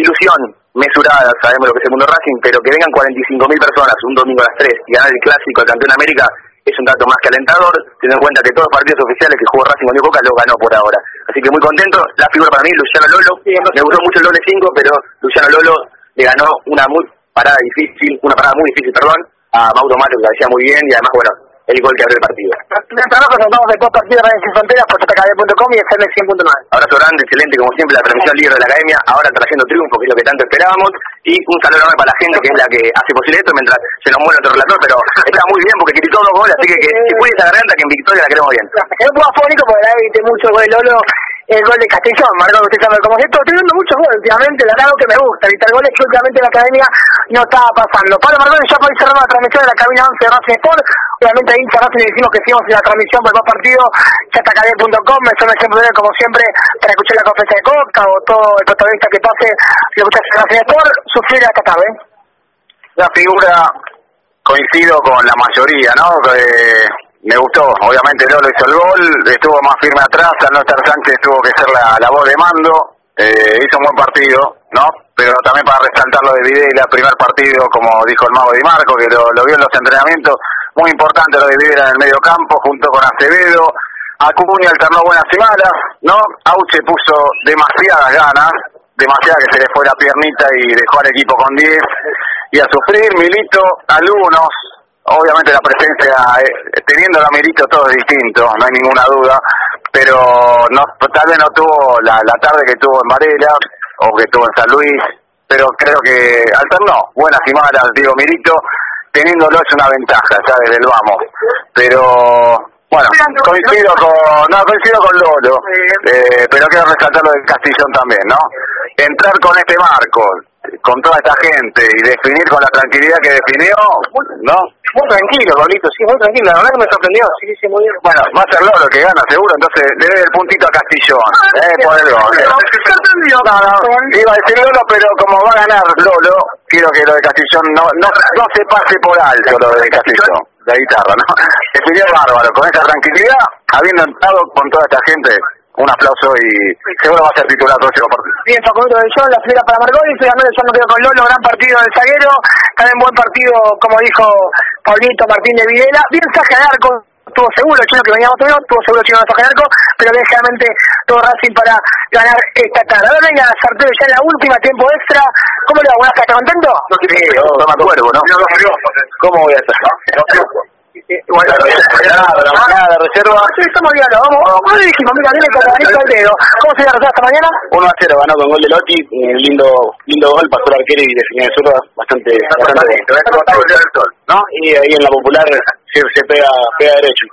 ilusión mesurada, sabemos lo que es el mundo Racing, pero que vengan 45.000 personas un domingo a las 3 y ganar el clásico del campeón de América es un dato más que alentador, teniendo en cuenta que todos los partidos oficiales que jugó Racing con Boca lo ganó por ahora. Así que muy contento, la figura para mí, Luciano Lolo, me gustó mucho el doble 5, pero Luciano Lolo le ganó una muy parada difícil, una parada muy difícil, perdón, a Mauro Mato, que la decía muy bien, y además, bueno, el gol que abrió el partido. Gran trabajo, nos vamos del post partido de Radio Sin Fronteras por y FM 100.9. Abrazo grande, excelente como siempre, la transmisión líder de la academia, ahora trayendo triunfo, que es lo que tanto esperábamos, y un saludo enorme para la gente que es la que hace posible esto, mientras se nos muere otro relator, pero está muy bien porque gritó dos goles, así que que se cuide esa garganta que en victoria la queremos bien. Es un porque la mucho el gol de Lolo, el gol de Castellón, Marco, usted sabe cómo es esto. Estoy viendo muchos goles últimamente, la verdad que me gusta, evitar goles que últimamente en la academia no estaba pasando. Pablo Marconi ya fue cerrando la transmisión de la cabina 11 de Racing Sport. Obviamente ahí hincha Racing decimos que sigamos en la transmisión por dos partido, chatacadé.com, me suena siempre como siempre para escuchar la conferencia de Coca o todo el protagonista que pase, lo escuchas en Racing Sport, sufrir esta tarde. La figura coincido con la mayoría, ¿no? Eh, me gustó, obviamente Lolo hizo el gol, estuvo más firme atrás, al no estar Sánchez tuvo que ser la, la voz de mando, eh, hizo un buen partido, ¿no? Pero también para resaltar lo de Videla, primer partido, como dijo el mago Di Marco, que lo, vio en los entrenamientos, muy importante lo de Videla en el medio campo, junto con Acevedo, Acuña alternó buenas y malas, ¿no? Auche puso demasiadas ganas, demasiada que se le fue la piernita y dejó al equipo con 10 y a sufrir Milito algunos obviamente la presencia eh, teniendo a Milito todo es distinto no hay ninguna duda pero no tal vez no tuvo la, la tarde que tuvo en Varela o que tuvo en San Luis pero creo que alternó buenas y malas digo Milito teniéndolo es una ventaja ya desde el vamos pero bueno, coincido con, no, coincido con Lolo, eh, pero quiero resaltar lo del Castillón también, ¿no? Entrar con este marco, con toda esta gente y definir con la tranquilidad que definió, ¿no? Muy tranquilo, Pablito, sí, muy tranquilo, la verdad que me sorprendió, sí, sí, muy bien. Bueno, va a ser Lolo el que gana, seguro, entonces le doy el puntito a Castillón, eh, por el gol. No, no, iba a decir Lolo, pero como va a ganar Lolo, quiero que lo de Castillón no, no, no se pase por alto lo de Castillón, la guitarra, ¿no? Definió bárbaro, con esa tranquilidad, habiendo entrado con toda esta gente, un aplauso y seguro va a ser titular próximo partido. Bien, Facundo de John, la fila para Margoli, finalmente yo me quedo con Lolo, gran partido del zaguero, también buen partido, como dijo Pablito Martín de Videla, bien saque de arco, tuvo seguro el chino que veníamos teniendo, tuvo seguro el chino de saque de arco, pero ligeramente todo Racing para ganar esta tarde. Ahora venga Sartero ya en la última, tiempo extra, ¿cómo le va? ¿Buenas ¿Está contento? Sí, oh, toma cuervo, ¿no? ¿Cómo voy a estar? Bueno, la mañana de reserva. Sí, estamos bien, vamos, vamos, dijimos, mira, viene con el al dedo. ¿Cómo se la esta mañana? 1 a 0, ganó con gol de Lotti, un lindo, lindo gol, pasó el arquero y definió de zurda, bastante, bastante bien. ¿No? Y ahí en la popular se, se pega, pega derecho.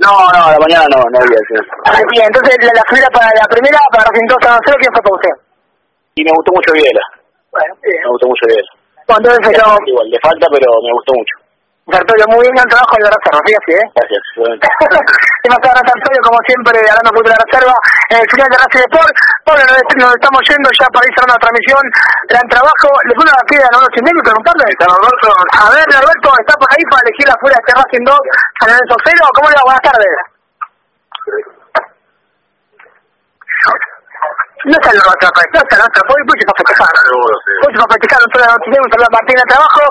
No, no, a la mañana no, no había. Sí. Ah, bien, entonces la, primera para la primera, para Racing 2 a 0, ¿quién fue para usted? Y me gustó mucho Viela. Bueno, bien. Me gustó mucho Viela. Cuando yo... Igual, le falta, pero me gustó mucho. Antonio, muy bien el trabajo de la reserva, sí, así, ¿eh? Gracias. Demasiado gracias, Antonio, como siempre, hablando de la reserva, en el final de Racing Sport. Bueno, nos, nos estamos yendo ya para ir cerrando la transmisión. Gran trabajo. ¿Le puedo dar pie a Norberto Chindemi y preguntarle? Norberto? A ver, Norberto, ¿está por ahí para elegir afuera este Racing 2 a Lorenzo Cero? ¿Cómo le va? Buenas tardes. No está el otro, no está el otro, voy, voy a festejar. Voy a festejar, un saludo un saludo a Martín de trabajo.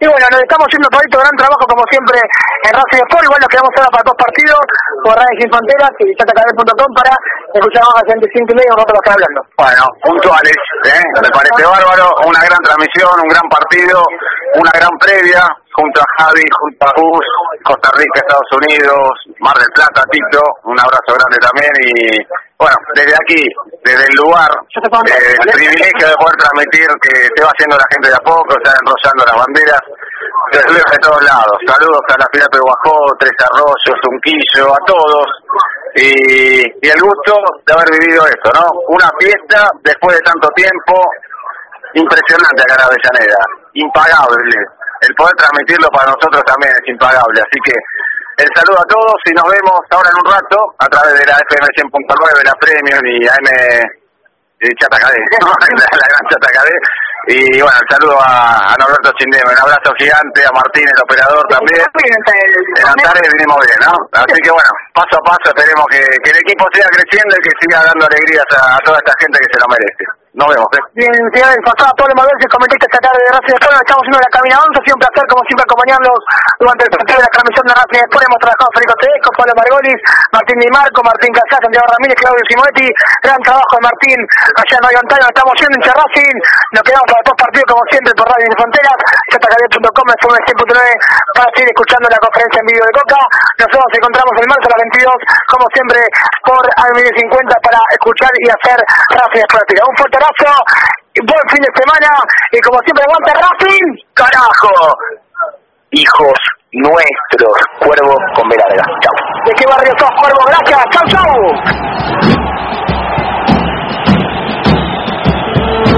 Y bueno, nos estamos yendo por ahí, gran trabajo como siempre en Racing Sport. Igual nos quedamos ahora para dos partidos por Radio Sin Fronteras y chatacabel.com para escuchar más a 25 y medio un rato lo que hablando. Bueno, puntuales, ¿eh? me parece bárbaro, una gran transmisión, un gran partido, una gran previa, junto a Javi, junto a Gus, Costa Rica, Estados Unidos, Mar del Plata, Tito, un abrazo grande también y bueno, desde aquí, desde el lugar, eh, el privilegio de poder transmitir que se va haciendo la gente de a poco, están enrollando las banderas, desde de todos lados, saludos a la Pirata de Guajó, Tres Arroyos, Unquillo, a todos, y, y el gusto de haber vivido esto, ¿no? Una fiesta después de tanto tiempo, impresionante acá en Avellaneda, impagable. El poder transmitirlo para nosotros también es impagable. Así que el saludo a todos y nos vemos ahora en un rato a través de la FM 100.9, la Premium y AM eh, Chatacadé, la, la gran Chatacadé. Y bueno, el saludo a, a Norberto Chindeme, un abrazo gigante, a Martín, el operador también. En Antares vinimos bien, ¿no? Así que bueno, paso a paso esperemos que, que el equipo siga creciendo y que siga dando alegrías a, a toda esta gente que se lo merece. Nos vemos, ¿eh? Bien, señores, pasaba Pablo Manuel, se comenté esta tarde de Racing Sport, estamos haciendo la Camina 11, ha un placer como siempre acompañarlos durante el partido de la transmisión de Racing Sport, hemos trabajado Federico Tedesco, Pablo Margolis, Martín Di Marco, Martín Casá, Santiago Ramírez, Claudio Simonetti, gran trabajo de Martín allá en Mario Antonio, estamos yendo en Racing, nos quedamos para dos partidos como siempre por Radio Sin Fronteras, jkd.com, FM 100.9 para seguir escuchando la conferencia en vivo de Coca, nosotros nos encontramos el marzo a las 22, como siempre por AM1050 para escuchar y hacer Racing Sport. Un fuerte abrazo, buen fin de semana y como siempre aguanta Racing, ¡Carajo! Hijos nuestros, cuervos con B larga. Chao. ¿De qué barrio sos, Cuervo? Gracias, chau, chau.